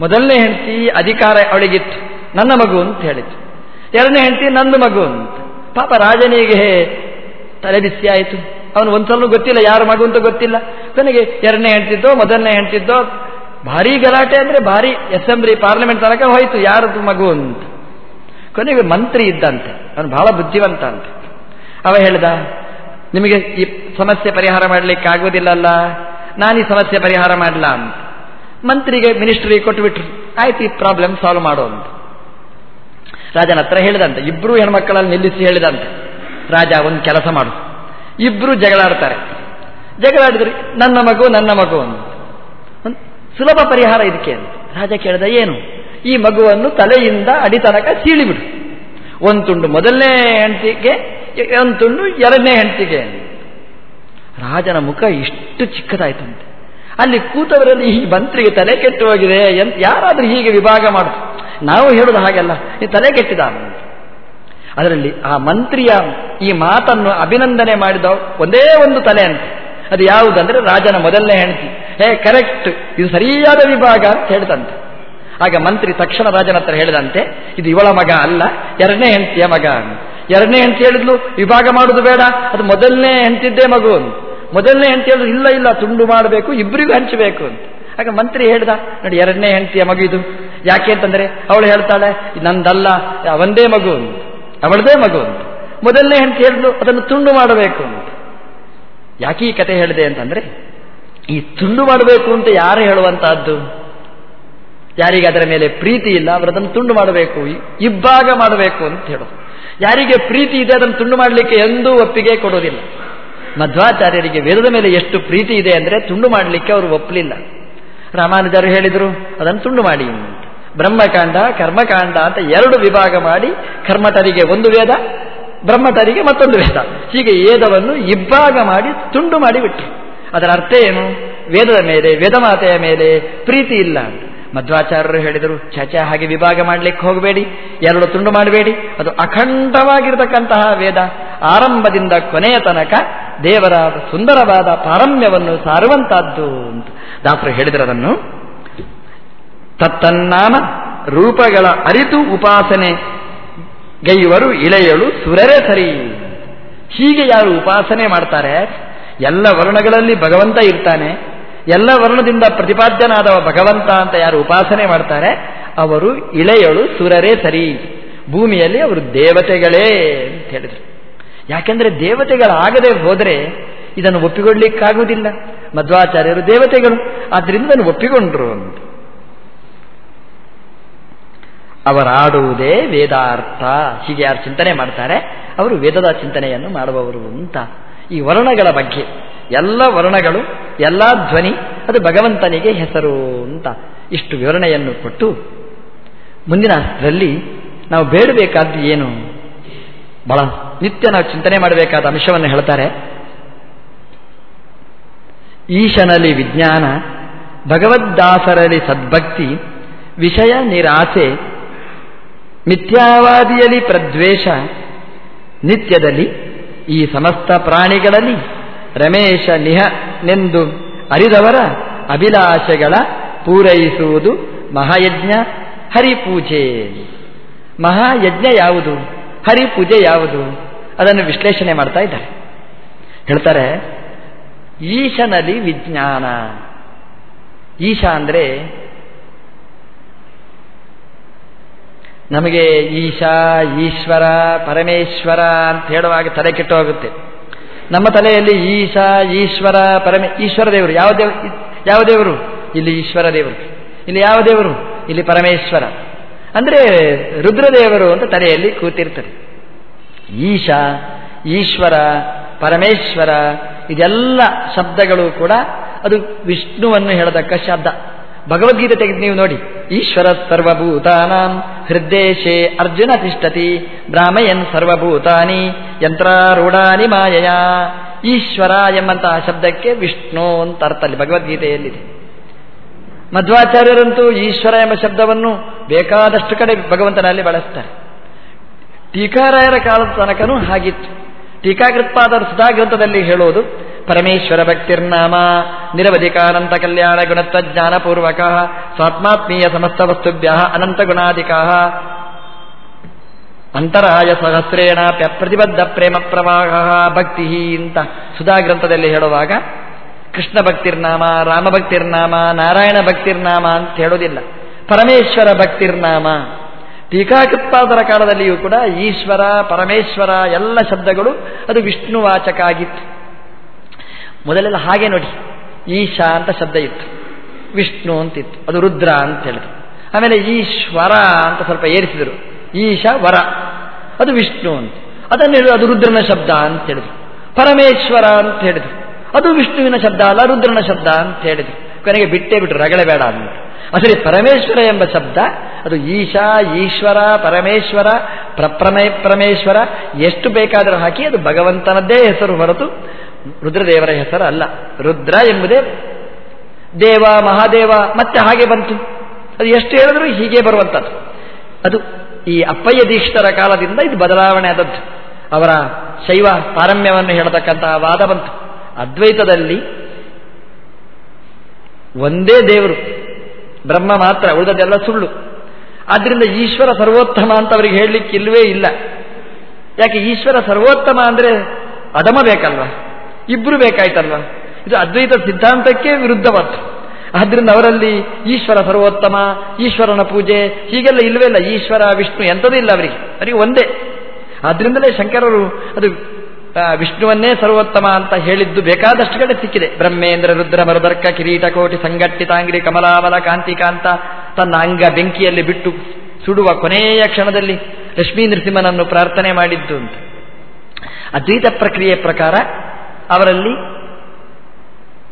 ಮೊದಲನೇ ಹೆಂಡತಿ ಅಧಿಕಾರ ಅವಳಿಗಿತ್ತು. ನನ್ನ ಮಗು ಅಂತ ಹೇಳಿತು ಎರಡನೇ ಹೆಂಡತಿ ನಂದು ಮಗು ಅಂತ. ಪಾಪ ರಾಜನಿಗೆ ತಲೆ ಬಿಸಿ ಆಯಿತು. ಅವನು ಒಂದ್ಸಲ ಗೊತ್ತಿಲ್ಲ ಯಾರು ಮಗು ಅಂತ ಗೊತ್ತಿಲ್ಲ. ಕೊನೆಗೆ ಎರಡನೇ ಹೆಂಡ್ತಿದ್ದೋ, ಮೊದಲನೇ ಹೆಂಡ್ತಿದ್ದೋ ಭಾರಿ ಗಲಾಟೆ ಅಂದ್ರೆ ಭಾರಿ ಅಸೆಂಬ್ಲಿ, ಪಾರ್ಲಿಮೆಂಟ್ ತನಕ ಹೋಯಿತು. ಯಾರದು ಮಗು ಅಂತ. ಕೊನೆಗೆ ಮಂತ್ರಿ ಇದ್ದಂತೆ. ಅವನು ಬಹಳ ಬುದ್ಧಿವಂತ ಅಂತ. ಅವ ಹೇಳ್ದ, ನಿಮಗೆ ಈ ಸಮಸ್ಯೆ ಪರಿಹಾರ ಮಾಡಲಿಕ್ಕೆ ಆಗೋದಿಲ್ಲಲ್ಲ ನಾನು ಈ ಸಮಸ್ಯೆ ಪರಿಹಾರ ಮಾಡಲ ಅಂತ. ಮಂತ್ರಿಗೆ, ಮಿನಿಸ್ಟ್ರಿಗೆ ಕೊಟ್ಟುಬಿಟ್ರು. ಆಯ್ತು, ಈ ಪ್ರಾಬ್ಲಮ್ ಸಾಲ್ವ್ ಮಾಡೋ ಅಂತ. ರಾಜನ ಹತ್ರ ಹೇಳಿದಂತೆ. ಇಬ್ಬರು ಹೆಣ್ಮಕ್ಕಳಲ್ಲಿ ನಿಲ್ಲಿಸಿ ಹೇಳಿದಂತೆ. ರಾಜ, ಒಂದು ಕೆಲಸ ಮಾಡು. ಇಬ್ಬರು ಜಗಳಾಡ್ತಾರೆ. ಜಗಳಾಡಿದ್ರಿ, ನನ್ನ ಮಗು ನನ್ನ ಮಗು ಅಂತ. ಸುಲಭ ಪರಿಹಾರ ಇದಕ್ಕೆ ಅಂತ. ರಾಜ ಕೇಳಿದ, ಏನು? ಈ ಮಗುವನ್ನು ತಲೆಯಿಂದ ಅಡಿತನಕ ಸೀಳಿಬಿಡು. ಒಂದು ತುಂಡು ಮೊದಲನೇ ಹೆಂಡತಿಗೆ, ಒಂದು ತುಂಡು ಎರಡನೇ ಹೆಂಡತಿಗೆ ರಾಜನ ಮುಖ ಇಷ್ಟು ಚಿಕ್ಕದಾಯ್ತಂತೆ. ಅಲ್ಲಿ ಕೂತವರಲ್ಲಿ ಈ ಮಂತ್ರಿಗೆ ತಲೆ ಕೆಟ್ಟು ಹೋಗಿದೆ ಎಂತ ಯಾರಾದರೂ ಹೀಗೆ ವಿಭಾಗ ಮಾಡುದು ನಾವು ಹೇಳುದು ಹಾಗೆಲ್ಲ ಈ ತಲೆ ಕೆಟ್ಟಿದ ಅದರಲ್ಲಿ ಆ ಮಂತ್ರಿಯ ಈ ಮಾತನ್ನು ಅಭಿನಂದನೆ ಮಾಡಿದ ಒಂದೇ ಒಂದು ತಲೆ ಅಂತ. ಅದು ಯಾವುದಂದ್ರೆ ರಾಜನ ಮೊದಲನೇ ಹೆಂಡತಿ. ಹೇ, ಕರೆಕ್ಟ್. ಇದು ಸರಿಯಾದ ವಿಭಾಗ ಅಂತ ಹೇಳಿದಂತೆ. ಆಗ ಮಂತ್ರಿ ತಕ್ಷಣ ರಾಜನ ಹತ್ರ ಹೇಳಿದಂತೆ, ಇದು ಇವಳ ಮಗ ಅಲ್ಲ, ಎರಡನೇ ಹೆಂಡತಿಯ ಮಗ ಎರಡನೇ ಹೆಂಡತಿ ಹೇಳಿದ್ಲು, ವಿಭಾಗ ಮಾಡುದು ಬೇಡ, ಅದು ಮೊದಲನೇ ಹೆಂಡತಿದ್ದೇ ಮಗು ಮೊದಲನೇ ಹೆಂಡತಿ ಹೇಳಿದ್ರು, ಇಲ್ಲ ಇಲ್ಲ, ತುಂಡು ಮಾಡಬೇಕು ಇಬ್ಬರಿಗೂ ಹಂಚಬೇಕು ಅಂತ. ಆಗ ಮಂತ್ರಿ ಹೇಳ್ದ, ನೋಡಿ, ಎರಡನೇ ಹೆಂಡತಿಯ ಮಗು ಇದು. ಯಾಕೆ ಅಂತಂದ್ರೆ, ಅವಳು ಹೇಳ್ತಾಳೆ, ನಂದಲ್ಲ ಒಂದೇ ಮಗು ಅವಳದೇ ಮಗು ಅಂತ. ಮೊದಲನೇ ಹೆಂಡತಿ ಹೇಳಿದ್ಲು, ಅದನ್ನು ತುಂಡು ಮಾಡಬೇಕು ಅಂತ. ಯಾಕೆ ಈ ಕತೆ ಹೇಳಿದೆ ಅಂತಂದ್ರೆ ಈ ತುಂಡು ಮಾಡಬೇಕು ಅಂತ ಯಾರು ಹೇಳುವಂತಹದ್ದು? ಯಾರಿಗೆ ಅದರ ಮೇಲೆ ಪ್ರೀತಿ ಇಲ್ಲ ಅವರದನ್ನು ತುಂಡು ಮಾಡಬೇಕು ಇಬ್ಬಾಗ ಮಾಡಬೇಕು ಅಂತ ಹೇಳೋದು. ಯಾರಿಗೆ ಪ್ರೀತಿ ಇದೆ, ಅದನ್ನು ತುಂಡು ಮಾಡಲಿಕ್ಕೆ ಎಂದೂ ಒಪ್ಪಿಗೆ ಕೊಡೋದಿಲ್ಲ ಮಧ್ವಾಚಾರ್ಯರಿಗೆ ವೇದದ ಮೇಲೆ ಎಷ್ಟು ಪ್ರೀತಿ ಇದೆ ಅಂದರೆ ತುಂಡು ಮಾಡಲಿಕ್ಕೆ ಅವರು ಒಪ್ಪಲಿಲ್ಲ. ರಾಮಾನುಜರು ಹೇಳಿದರು, ಅದನ್ನು ತುಂಡು ಮಾಡಿ ಬ್ರಹ್ಮಕಾಂಡ, ಕರ್ಮಕಾಂಡ ಅಂತ ಎರಡು ವಿಭಾಗ ಮಾಡಿ, ಕರ್ಮಟರಿಗೆ ಒಂದು ವೇದ, ಬ್ರಹ್ಮಟರಿಗೆ ಮತ್ತೊಂದು ವೇದ. ಹೀಗೆ ವೇದವನ್ನು ಇಬ್ಬಾಗ ಮಾಡಿ, ತುಂಡು ಮಾಡಿ ಬಿಟ್ಟರು ಅದರ ಅರ್ಥ ಏನು? ವೇದದ ಮೇಲೆ, ವೇದಮಾತೆಯ ಮೇಲೆ ಪ್ರೀತಿ ಇಲ್ಲ ಮಧ್ವಾಚಾರ್ಯರು ಹೇಳಿದರು ಚಚ ಹಾಗೆ ವಿಭಾಗ ಮಾಡಲಿಕ್ಕೆ ಹೋಗಬೇಡಿ, ಎರಡು ತುಂಡು ಮಾಡಬೇಡಿ. ಅದು ಅಖಂಡವಾಗಿರತಕ್ಕಂತಹ ವೇದ. ಆರಂಭದಿಂದ ಕೊನೆಯ ತನಕ ದೇವರ ಸುಂದರವಾದ ಪಾರಮ್ಯವನ್ನು ಸಾರುವಂತಹದ್ದು ಅಂತ. ದಾಸರು ಹೇಳಿದರು ಅದನ್ನು. ತತ್ತನ್ನಾಮ ರೂಪಗಳ ಅರಿತು ಉಪಾಸನೆ ಗೈಯುವರು ಇಳೆಯಳು ಸುರರೇ ಸರಿ. ಹೀಗೆ ಯಾರು ಉಪಾಸನೆ ಮಾಡ್ತಾರೆ? ಎಲ್ಲ ವರ್ಣಗಳಲ್ಲಿ ಭಗವಂತ ಇರ್ತಾನೆ, ಎಲ್ಲ ವರ್ಣದಿಂದ ಪ್ರತಿಪಾದ್ಯನಾದವ ಭಗವಂತ ಅಂತ ಯಾರು ಉಪಾಸನೆ ಮಾಡ್ತಾರೆ, ಅವರು ಇಳೆಯಳು ಸುರರೇ ಸರಿ. ಭೂಮಿಯಲ್ಲಿ ಅವರು ದೇವತೆಗಳೇ ಅಂತ ಹೇಳಿದರು. ಯಾಕೆಂದರೆ ದೇವತೆಗಳಾಗದೆ ಹೋದರೆ ಇದನ್ನು ಒಪ್ಪಿಕೊಳ್ಳಿಕ್ಕಾಗುವುದಿಲ್ಲ. ಮಧ್ವಾಚಾರ್ಯರು ದೇವತೆಗಳು ಆದ್ದರಿಂದ ಒಪ್ಪಿಕೊಂಡ್ರು ಅಂತ. ಅವರಾಡುವುದೇ ವೇದಾರ್ಥ. ಹೀಗೆ ಯಾರು ಚಿಂತನೆ ಮಾಡ್ತಾರೆ, ಅವರು ವೇದದ ಚಿಂತನೆಯನ್ನು ಮಾಡುವವರು ಅಂತ. ಈ ವರ್ಣಗಳ ಬಗ್ಗೆ. ಎಲ್ಲ ವರ್ಣಗಳು, ಎಲ್ಲ ಧ್ವನಿ, ಅದು ಭಗವಂತನಿಗೆ ಹೆಸರು ಅಂತ ಇಷ್ಟು ವಿವರಣೆಯನ್ನು ಕೊಟ್ಟು ಮುಂದಿನ ಅಷ್ಟರಲ್ಲಿ ನಾವು ಬೇಡಬೇಕಾದ್ದು ಏನು? ಬಹಳ ನಿತ್ಯ ನಾವು ಚಿಂತನೆ ಮಾಡಬೇಕಾದ ಅಂಶವನ್ನು ಹೇಳ್ತಾರೆ. ಈಶನಲ್ಲಿ ವಿಜ್ಞಾನ, ಭಗವದ್ದಾಸರಲ್ಲಿ ಸದ್ಭಕ್ತಿ, ವಿಷಯ ನಿರಾಸೆ, ಮಿಥ್ಯಾವಾದಿಯಲ್ಲಿ ಪ್ರದ್ವೇಷ, ನಿತ್ಯದಲ್ಲಿ ಈ ಸಮಸ್ತ ಪ್ರಾಣಿಗಳಲ್ಲಿ ರಮೇಶ ನಿಹನೆಂದು ಅರಿದವರ ಅಭಿಲಾಷೆಗಳ ಪೂರೈಸುವುದು ಮಹಾಯಜ್ಞ ಹರಿಪೂಜೆ. ಮಹಾಯಜ್ಞ ಯಾವುದು? ಹರಿಪೂಜೆ ಯಾವುದು? ಅದನ್ನು ವಿಶ್ಲೇಷಣೆ ಮಾಡ್ತಾ ಇದ್ದಾರೆ. ಹೇಳ್ತಾರೆ, ಈಶನಲ್ಲಿ ವಿಜ್ಞಾನ. ಈಶ ಅಂದರೆ ನಮಗೆ ಈಶಾ, ಈಶ್ವರ, ಪರಮೇಶ್ವರ ಅಂತ ಹೇಳುವಾಗ ತಲೆ ಕೆಟ್ಟು ಹೋಗುತ್ತೆ. ನಮ್ಮ ತಲೆಯಲ್ಲಿ ಈಶಾ, ಈಶ್ವರ, ಪರಮೇ, ಈಶ್ವರ ದೇವರು, ಯಾವ ದೇವ, ಯಾವ ದೇವರು? ಇಲ್ಲಿ ಈಶ್ವರ ದೇವರು. ಇಲ್ಲಿ ಯಾವ ದೇವರು? ಇಲ್ಲಿ ಪರಮೇಶ್ವರ. ಅಂದರೆ ರುದ್ರದೇವರು ಅಂತ ತಲೆಯಲ್ಲಿ ಕೂತಿರ್ತಾರೆ ಈಶಾ, ಈಶ್ವರ, ಪರಮೇಶ್ವರ, ಇದೆಲ್ಲ ಶಬ್ದಗಳು ಕೂಡ ಅದು ವಿಷ್ಣುವನ್ನು ಹೇಳತಕ್ಕ ಶಬ್ದ. ಭಗವದ್ಗೀತೆ ತೆಗೆದು ನೀವು ನೋಡಿ. ಈಶ್ವರ ಸರ್ವಭೂತಾನಾಂ ಹೃದ್ದೇಶೇ ಅರ್ಜುನ ತಿಷ್ಟತಿ, ಬ್ರಾಹ್ಮಯನ್ ಸರ್ವಭೂತಾನಿ, ಯಂತ್ರಾರೂಢಾನಿ ಮಾಯಯ. ಈಶ್ವರ ಎಂಬಂತಹ ಶಬ್ದಕ್ಕೆ ವಿಷ್ಣು ಅಂತ ಅರ್ಥ ಅಲ್ಲಿ ಭಗವದ್ಗೀತೆಯಲ್ಲಿದೆ. ಮಧ್ವಾಚಾರ್ಯರಂತೂ ಈಶ್ವರ ಎಂಬ ಶಬ್ದವನ್ನು ಬೇಕಾದಷ್ಟು ಕಡೆ ಭಗವಂತನಲ್ಲಿ ಬಳಸ್ತಾರೆ. ಟೀಕಾರಾಯರ ಕಾಲದ ತನಕನೂ ಹಾಗಿತ್ತು. ಟೀಕಾಕೃತ್ಪಾದರ ಸುಧಾ ಗ್ರಂಥದಲ್ಲಿ ಹೇಳೋದು ಪರಮೇಶ್ವರ ಭಕ್ತಿರ್ನಾಮ ನಿರವಧಿಕಾನಂತ ಕಲ್ಯಾಣ ಗುಣತ್ವ ಜ್ಞಾನಪೂರ್ವಕ ಸ್ವಾತ್ಮಾತ್ಮೀಯ ಸಮಸ್ತ ವಸ್ತುಭ್ಯ ಅನಂತ ಗುಣಾಧಿಕ. ಅಂತರಾಯ ಸಹಸ್ರೇಣ ಪ್ರತಿಬದ್ಧ ಪ್ರೇಮ ಪ್ರವಾಹ ಭಕ್ತಿ ಅಂತ ಸುಧಾ ಗ್ರಂಥದಲ್ಲಿ ಹೇಳುವಾಗ ಕೃಷ್ಣ ಭಕ್ತಿರ್ನಾಮ ರಾಮ ಭಕ್ತಿರ್ನಾಮ ನಾರಾಯಣ ಭಕ್ತಿರ್ನಾಮ ಅಂತ ಹೇಳೋದಿಲ್ಲ ಪರಮೇಶ್ವರ ಭಕ್ತಿರ್ನಾಮ ಟೀಕಾಕೃತ್ಪಾದರ ಕಾಲದಲ್ಲಿಯೂ ಕೂಡ ಈಶ್ವರ, ಪರಮೇಶ್ವರ ಎಲ್ಲ ಶಬ್ದಗಳು ಅದು ವಿಷ್ಣುವಾಚಕ ಆಗಿತ್ತು ಮೊದಲೆಲ್ಲ ಹಾಗೆ ನೋಡಿ. ಈಶಾ ಅಂತ ಶಬ್ದ ಇತ್ತು. ವಿಷ್ಣು ಅಂತಿತ್ತು. ಅದು ರುದ್ರ ಅಂತ ಹೇಳಿದ್ರು. ಆಮೇಲೆ ಈಶ್ವರ ಅಂತ ಸ್ವಲ್ಪ ಏರಿಸಿದರು. ಈಶ, ವರ. ಅದು ವಿಷ್ಣು ಅಂತ. ಅದನ್ನು ಹೇಳಿದ್ರು, ಅದು ರುದ್ರನ ಶಬ್ದ ಅಂತ ಹೇಳಿದ್ರು. ಪರಮೇಶ್ವರ ಅಂತ ಹೇಳಿದ್ರು. ಅದು ವಿಷ್ಣುವಿನ ಶಬ್ದ ಅಲ್ಲ, ರುದ್ರನ ಶಬ್ದ ಅಂತ ಹೇಳಿದ್ರು. ಕೊನೆಗೆ ಬಿಟ್ಟೇ ಬಿಟ್ಟು ರಗಳೆ ಬೇಡ ಅಂತ. ಅಸಲಿ ಪರಮೇಶ್ವರ ಎಂಬ ಶಬ್ದ, ಅದು ಈಶಾ, ಈಶ್ವರ, ಪರಮೇಶ್ವರ ಪ್ರಪ್ರಮೇ ಪರಮೇಶ್ವರ, ಎಷ್ಟು ಬೇಕಾದರೂ ಹಾಕಿ ಅದು ಭಗವಂತನದ್ದೇ ಹೆಸರು ಹೊರತು ರುದ್ರದೇವರ ಹೆಸರು ಅಲ್ಲ. ರುದ್ರ ಎಂಬುದೇ ದೇವ, ಮಹಾದೇವ, ಮತ್ತೆ ಹಾಗೆ ಬಂತು. ಅದು ಎಷ್ಟು ಹೇಳಿದ್ರು ಹೀಗೆ ಬರುವಂಥದ್ದು ಅದು ಈ ಅಪ್ಪಯ್ಯ ದೀಕ್ಷಿತರ ಕಾಲದಿಂದ ಇದು ಬದಲಾವಣೆ ಆದದ್ದು. ಅವರ ಶೈವ ಪಾರಮ್ಯವನ್ನು ಹೇಳತಕ್ಕಂತಹ ವಾದ ಬಂತು. ಅದ್ವೈತದಲ್ಲಿ ಒಂದೇ ದೇವರು. ಬ್ರಹ್ಮ ಮಾತ್ರ ಉಳಿದದೆಲ್ಲ ಸುಳ್ಳು. ಆದ್ರಿಂದ ಈಶ್ವರ ಸರ್ವೋತ್ತಮ ಅಂತ ಅವರಿಗೆ ಹೇಳಲಿಕ್ಕೆ ಇಲ್ಲವೇ ಇಲ್ಲ. ಯಾಕೆ ಈಶ್ವರ ಸರ್ವೋತ್ತಮ ಅಂದರೆ ಅದಮ ಬೇಕಲ್ವಾ? ಇಬ್ರು ಬೇಕಾಯ್ತಲ್ವ? ಇದು ಅದ್ವೈತ ಸಿದ್ಧಾಂತಕ್ಕೆ ವಿರುದ್ಧವಾದ ಆದ್ರಿಂದ ಅವರಲ್ಲಿ ಈಶ್ವರ ಸರ್ವೋತ್ತಮ, ಈಶ್ವರನ ಪೂಜೆ, ಹೀಗೆಲ್ಲ ಇಲ್ಲವೇ ಇಲ್ಲ. ಈಶ್ವರ, ವಿಷ್ಣು ಎಂಥದೂ ಇಲ್ಲ ಅವರಿಗೆ. ಅವರಿಗೆ ಒಂದೇ. ಆದ್ರಿಂದಲೇ ಶಂಕರರು ಅದು ವಿಷ್ಣುವನ್ನೇ ಸರ್ವೋತ್ತಮ ಅಂತ ಹೇಳಿದ್ದು ಬೇಕಾದಷ್ಟು ಕಡೆ ಸಿಕ್ಕಿದೆ. ಬ್ರಹ್ಮೇಂದ್ರ, ರುದ್ರ, ಮರುದರ್ಕ, ಕಿರೀಟ, ಕೋಟಿ ಸಂಘಟ್ಟಿತಾಂಗ್ರಿ ಕಮಲಾವಲ, ಕಾಂತಿಕಾಂತ ತನ್ನ ಅಂಗ ಬೆಂಕಿಯಲ್ಲಿ ಬಿಟ್ಟು ಸುಡುವ ಕೊನೆಯ ಕ್ಷಣದಲ್ಲಿ ಲಕ್ಷ್ಮೀ ನರಸಿಂಹನನ್ನು ಪ್ರಾರ್ಥನೆ ಮಾಡಿದ್ದು ಅಂತ. ಅದ್ವೈತ ಪ್ರಕ್ರಿಯೆ ಪ್ರಕಾರ ಅವರಲ್ಲಿ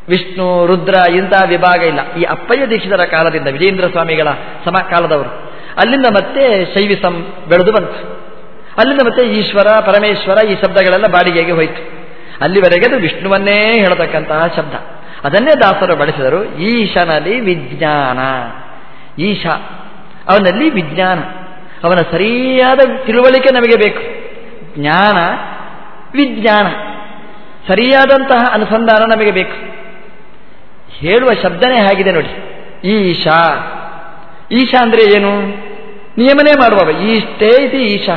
ವಿಷ್ಣು, ರುದ್ರ ಇಂತಹ ವಿಭಾಗ ಇಲ್ಲ. ಈ ಅಪ್ಪಯ್ಯ ದೀಕ್ಷಿತರ ಕಾಲದಿಂದ ವಿಜೇಂದ್ರ ಸ್ವಾಮಿಗಳ ಸಮಕಾಲದವರು ಅಲ್ಲಿಂದ ಮತ್ತೆ ಶೈವಿಸಂ ಬೆಳೆದು ಬಂತು. ಅಲ್ಲಿಂದ ಮತ್ತೆ ಈಶ್ವರ, ಪರಮೇಶ್ವರ ಈ ಶಬ್ದಗಳೆಲ್ಲ ಬಾಡಿಗೆಗೆ ಹೋಯಿತು. ಅಲ್ಲಿವರೆಗೆ ಅದು ವಿಷ್ಣುವನ್ನೇ ಹೇಳತಕ್ಕಂತಹ ಶಬ್ದ. ಅದನ್ನೇ ದಾಸರು ಬಳಸಿದರು. ಈಶನಲ್ಲಿ ವಿಜ್ಞಾನ. ಈಶ. ಅವನಲ್ಲಿ ವಿಜ್ಞಾನ. ಅವನ ಸರಿಯಾದ ತಿಳುವಳಿಕೆ ನಮಗೆ ಬೇಕು. ಜ್ಞಾನ, ವಿಜ್ಞಾನ. ಸರಿಯಾದಂತಹ ಅನುಸಂಧಾನ ನಮಗೆ ಬೇಕು. ಹೇಳುವ ಶಬ್ದನೇ ಆಗಿದೆ ನೋಡಿ. ಈಶಾ. ಈಶಾ ಅಂದರೆ ಏನು? ನಿಯಮನೆ ಮಾಡುವವ. ಈಷ್ಟೇ ಇದು ಈಶಾ.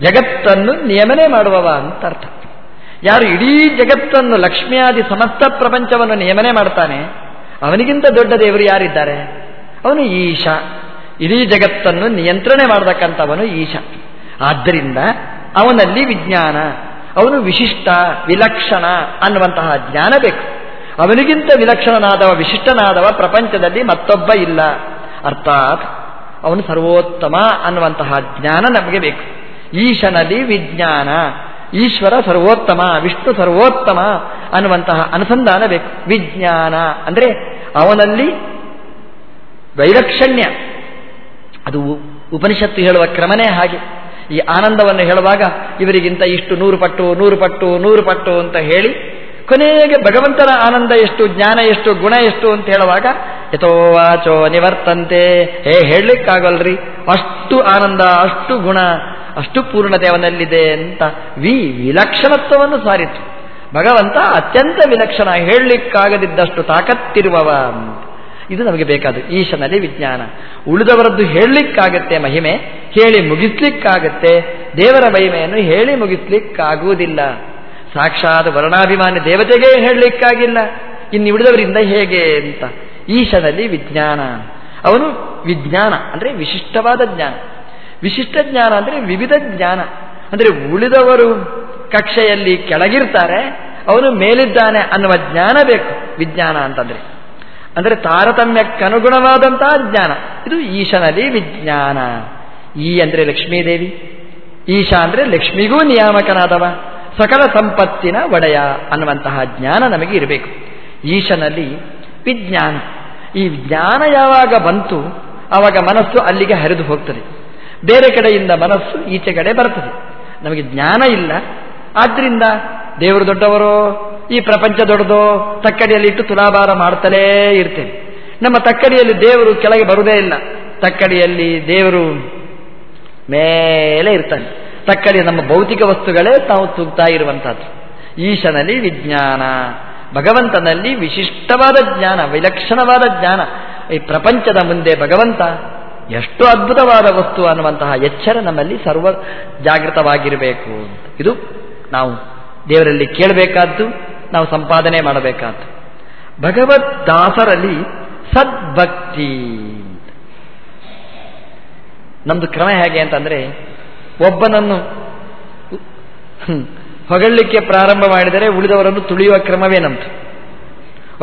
ಜಗತ್ತನ್ನು ನಿಯಮನೆ ಮಾಡುವವ ಅಂತ ಅರ್ಥ. ಯಾರು ಇಡೀ ಜಗತ್ತನ್ನು ಲಕ್ಷ್ಮಿಯಾದಿ ಸಮಸ್ತ ಪ್ರಪಂಚವನ್ನು ನಿಯಮನೆ ಮಾಡ್ತಾನೆ, ಅವನಿಗಿಂತ ದೊಡ್ಡ ದೇವರು ಯಾರಿದ್ದಾರೆ? ಅವನು ಈಶಾ. ಇಡೀ ಜಗತ್ತನ್ನು ನಿಯಂತ್ರಣೆ ಮಾಡತಕ್ಕಂಥವನು ಈಶ. ಆದ್ದರಿಂದ ಅವನಲ್ಲಿ ವಿಜ್ಞಾನ. ಅವನು ವಿಶಿಷ್ಟ, ವಿಲಕ್ಷಣ ಅನ್ನುವಂತಹ ಜ್ಞಾನ ಬೇಕು. ಅವನಿಗಿಂತ ವಿಲಕ್ಷಣನಾದವ, ವಿಶಿಷ್ಟನಾದವ ಪ್ರಪಂಚದಲ್ಲಿ ಮತ್ತೊಬ್ಬ ಇಲ್ಲ. ಅರ್ಥಾತ್ ಅವನು ಸರ್ವೋತ್ತಮ ಅನ್ನುವಂತಹ ಜ್ಞಾನ ನಮಗೆ ಬೇಕು. ಈಶನಲ್ಲಿ ವಿಜ್ಞಾನ, ಈಶ್ವರ ಸರ್ವೋತ್ತಮ, ವಿಷ್ಣು ಸರ್ವೋತ್ತಮ ಅನ್ನುವಂತಹ ಅನುಸಂಧಾನ ಬೇಕು. ವಿಜ್ಞಾನ ಅಂದರೆ ಅವನಲ್ಲಿ ವೈಲಕ್ಷಣ್ಯ ಅದು ಉಪನಿಷತ್ತು ಹೇಳುವ ಕ್ರಮನೇ ಹಾಗೆ. ಈ ಆನಂದವನ್ನು ಹೇಳುವಾಗ ಇವರಿಗಿಂತ ಇಷ್ಟು ನೂರು ಪಟ್ಟು ನೂರು ಪಟ್ಟು ನೂರು ಪಟ್ಟು ಅಂತ ಹೇಳಿ ಕೊನೆಗೆ ಭಗವಂತನ ಆನಂದ ಎಷ್ಟು, ಜ್ಞಾನ ಎಷ್ಟು, ಗುಣ ಎಷ್ಟು ಅಂತ ಹೇಳುವಾಗ ಯಥೋವಾಚೋ ನಿವರ್ತಂತೆ. ಹೇ, ಹೇಳಲಿಕ್ಕಾಗಲ್ರಿ. ಅಷ್ಟು ಆನಂದ, ಅಷ್ಟು ಗುಣ, ಅಷ್ಟು ಪೂರ್ಣತೆ ಅವನಲ್ಲಿದೆ ಅಂತ ವಿ ವಿಲಕ್ಷಣತ್ವವನ್ನು ಸಾರಿತು. ಭಗವಂತ ಅತ್ಯಂತ ವಿಲಕ್ಷಣ ಹೇಳಲಿಕ್ಕಾಗದಿದ್ದಷ್ಟು ತಾಕತ್ತಿರುವವ. ಇದು ನಮಗೆ ಬೇಕಾದ ಈಶನಲ್ಲಿ ವಿಜ್ಞಾನ. ಉಳಿದವರದ್ದು ಹೇಳಲಿಕ್ಕಾಗತ್ತೆ ಮಹಿಮೆ, ಹೇಳಿ ಮುಗಿಸ್ಲಿಕ್ಕಾಗತ್ತೆ, ದೇವರ ಮಹಿಮೆಯನ್ನು ಹೇಳಿ ಮುಗಿಸ್ಲಿಕ್ಕಾಗುವುದಿಲ್ಲ. ಸಾಕ್ಷಾತ್ ವರ್ಣಾಭಿಮಾನಿ ದೇವತೆಗೆ ಹೇಳಲಿಕ್ಕಾಗಿಲ್ಲ. ಇನ್ನು ಉಳಿದವರಿಂದ ಹೇಗೆ ಅಂತ? ಈಶನಲ್ಲಿ ವಿಜ್ಞಾನ. ಅವನು ವಿಜ್ಞಾನ, ಅಂದರೆ ವಿಶಿಷ್ಟವಾದ ಜ್ಞಾನ. ವಿಶಿಷ್ಟ ಜ್ಞಾನ ಅಂದರೆ ವಿವಿಧ ಜ್ಞಾನ. ಅಂದರೆ ಉಳಿದವರು ಕಕ್ಷೆಯಲ್ಲಿ ಕೆಳಗಿರ್ತಾರೆ, ಅವನು ಮೇಲಿದ್ದಾನೆ ಅನ್ನುವ ಜ್ಞಾನ ಬೇಕು. ವಿಜ್ಞಾನ ಅಂತಂದ್ರೆ ಅಂದರೆ ತಾರತಮ್ಯಕ್ಕನುಗುಣವಾದಂತಹ ಜ್ಞಾನ. ಇದು ಈಶನಲ್ಲಿ ವಿಜ್ಞಾನ. ಈ ಅಂದರೆ ಲಕ್ಷ್ಮೀದೇವಿ. ಈಶಾ ಅಂದರೆ ಲಕ್ಷ್ಮಿಗೂ ನಿಯಾಮಕನಾದವ. ಸಕಲ ಸಂಪತ್ತಿನ ಒಡೆಯ ಅನ್ನುವಂತಹ ಜ್ಞಾನ ನಮಗೆ ಇರಬೇಕು. ಈಶನಲ್ಲಿ ವಿಜ್ಞಾನ. ಈ ಜ್ಞಾನ ಯಾವಾಗ ಬಂತು ಆವಾಗ ಮನಸ್ಸು ಅಲ್ಲಿಗೆ ಹರಿದು ಹೋಗ್ತದೆ. ಬೇರೆ ಕಡೆಯಿಂದ ಮನಸ್ಸು ಈಚೆ ಕಡೆ ಬರ್ತದೆ. ನಮಗೆ ಜ್ಞಾನ ಇಲ್ಲ. ಆದ್ದರಿಂದ ದೇವರು ದೊಡ್ಡವರು ಈ ಪ್ರಪಂಚ ದೊಡ್ಡದು, ತಕ್ಕಡಿಯಲ್ಲಿ ಇಟ್ಟು ತುಲಾಭಾರ ಮಾಡ್ತಲೇ ಇರ್ತೇನೆ. ನಮ್ಮ ತಕ್ಕಡಿಯಲ್ಲಿ ದೇವರು ಕೆಳಗೆ ಬರುವುದೇ ಇಲ್ಲ. ತಕ್ಕಡಿಯಲ್ಲಿ ದೇವರು ಮೇಲೆ ಇರ್ತಾನೆ. ತಕ್ಕಡಿ ನಮ್ಮ ಭೌತಿಕ ವಸ್ತುಗಳೇ ತಾವು ತೂಗ್ತಾ ಇರುವಂತಹದ್ದು ಈಶನಲ್ಲಿ ವಿಜ್ಞಾನ, ಭಗವಂತನಲ್ಲಿ ವಿಶಿಷ್ಟವಾದ ಜ್ಞಾನ, ವಿಲಕ್ಷಣವಾದ ಜ್ಞಾನ. ಈ ಪ್ರಪಂಚದ ಮುಂದೆ ಭಗವಂತ ಎಷ್ಟು ಅದ್ಭುತವಾದ ವಸ್ತು ಅನ್ನುವಂತಹ ಎಚ್ಚರ ನಮ್ಮಲ್ಲಿ ಸರ್ವ ಜಾಗೃತವಾಗಿರಬೇಕು ಇದು ನಾವು ದೇವರಲ್ಲಿ ಕೇಳಬೇಕಾದ್ದು. ನಾವು ಸಂಪಾದನೆ ಮಾಡಬೇಕಾದ. ಭಗವದ್ ದಾಸರಲ್ಲಿ ಸದ್ಭಕ್ತಿ ನಮ್ದು ಕ್ರಮ ಹೇಗೆ ಅಂತಂದ್ರೆ, ಒಬ್ಬನನ್ನು ಹೊಗಳಲಿಕ್ಕೆ ಪ್ರಾರಂಭ ಮಾಡಿದರೆ ಉಳಿದವರನ್ನು ತುಳಿಯುವ ಕ್ರಮವೇ ನಮ್ದು.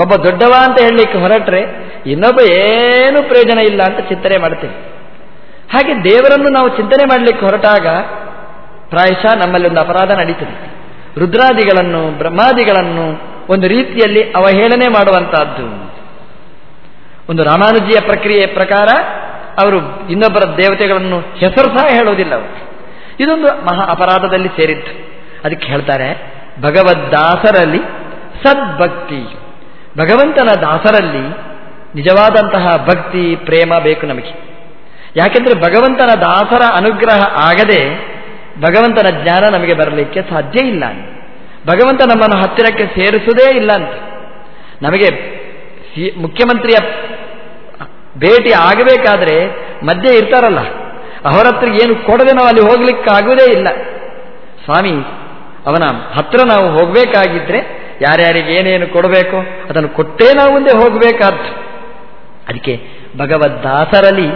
ಒಬ್ಬ ದೊಡ್ಡವ ಅಂತ ಹೇಳಲಿಕ್ಕೆ ಹೊರಟ್ರೆ ಇನ್ನೊಬ್ಬ ಏನು ಪ್ರಯೋಜನ ಇಲ್ಲ ಅಂತ ಚಿಂತನೆ ಮಾಡ್ತೇವೆ ಹಾಗೆ ದೇವರನ್ನು ನಾವು ಚಿಂತನೆ ಮಾಡಲಿಕ್ಕೆ ಹೊರಟಾಗ ಪ್ರಾಯಶಃ ನಮ್ಮಲ್ಲಿ ಒಂದು ಅಪರಾಧ ನಡೀತದೆ. ರುದ್ರಾದಿಗಳನ್ನು, ಬ್ರಹ್ಮಾದಿಗಳನ್ನು ಒಂದು ರೀತಿಯಲ್ಲಿ ಅವಹೇಳನೆ ಮಾಡುವಂತಹದ್ದು. ಒಂದು ರಾಮಾನುಜಿಯ ಪ್ರಕ್ರಿಯೆ ಪ್ರಕಾರ ಅವರು ಇನ್ನೊಬ್ಬರ ದೇವತೆಗಳನ್ನು ಹೆಸರು ಸಹ ಹೇಳುವುದಿಲ್ಲ ಅವರು. ಇದೊಂದು ಮಹಾ ಅಪರಾಧದಲ್ಲಿ ಸೇರಿತ್ತು ಅದಕ್ಕೆ ಹೇಳ್ತಾರೆ ಭಗವದ್ದಾಸರಲ್ಲಿ ಸದ್ಭಕ್ತಿ ಭಗವಂತನ ದಾಸರಲ್ಲಿ ನಿಜವಾದಂತಹ ಭಕ್ತಿ, ಪ್ರೇಮ ಬೇಕು ನಮಗೆ. ಯಾಕೆಂದ್ರೆ ಭಗವಂತನ ದಾಸರ ಅನುಗ್ರಹ ಆಗದೆ ಭಗವಂತನ ಜ್ಞಾನ ನಮಗೆ ಬರಲಿಕ್ಕೆ ಸಾಧ್ಯ ಇಲ್ಲ ಭಗವಂತ ನಮ್ಮನ್ನು ಹತ್ತಿರಕ್ಕೆ ಸೇರಿಸುವುದೇ ಇಲ್ಲ ಅಂತ. ನಮಗೆ ಮುಖ್ಯಮಂತ್ರಿಯ ಭೇಟಿ ಆಗಬೇಕಾದ್ರೆ ಮಧ್ಯೆ ಇರ್ತಾರಲ್ಲ ಅವರ ಹತ್ರ ಏನು ಕೊಡದೆ ನಾವು ಅಲ್ಲಿ ಹೋಗ್ಲಿಕ್ಕಾಗುವುದೇ ಇಲ್ಲ. ಸ್ವಾಮಿ, ಅವನ ಹತ್ರ ನಾವು ಹೋಗಬೇಕಾಗಿದ್ರೆ ಯಾರ್ಯಾರಿಗೆ ಏನೇನು ಕೊಡಬೇಕು, ಅದನ್ನು ಕೊಟ್ಟೇ ನಾವು ಮುಂದೆ ಹೋಗಬೇಕಾದ್ದು. ಅದಕ್ಕೆ ಭಗವದ್ದಾಸರಲ್ಲಿ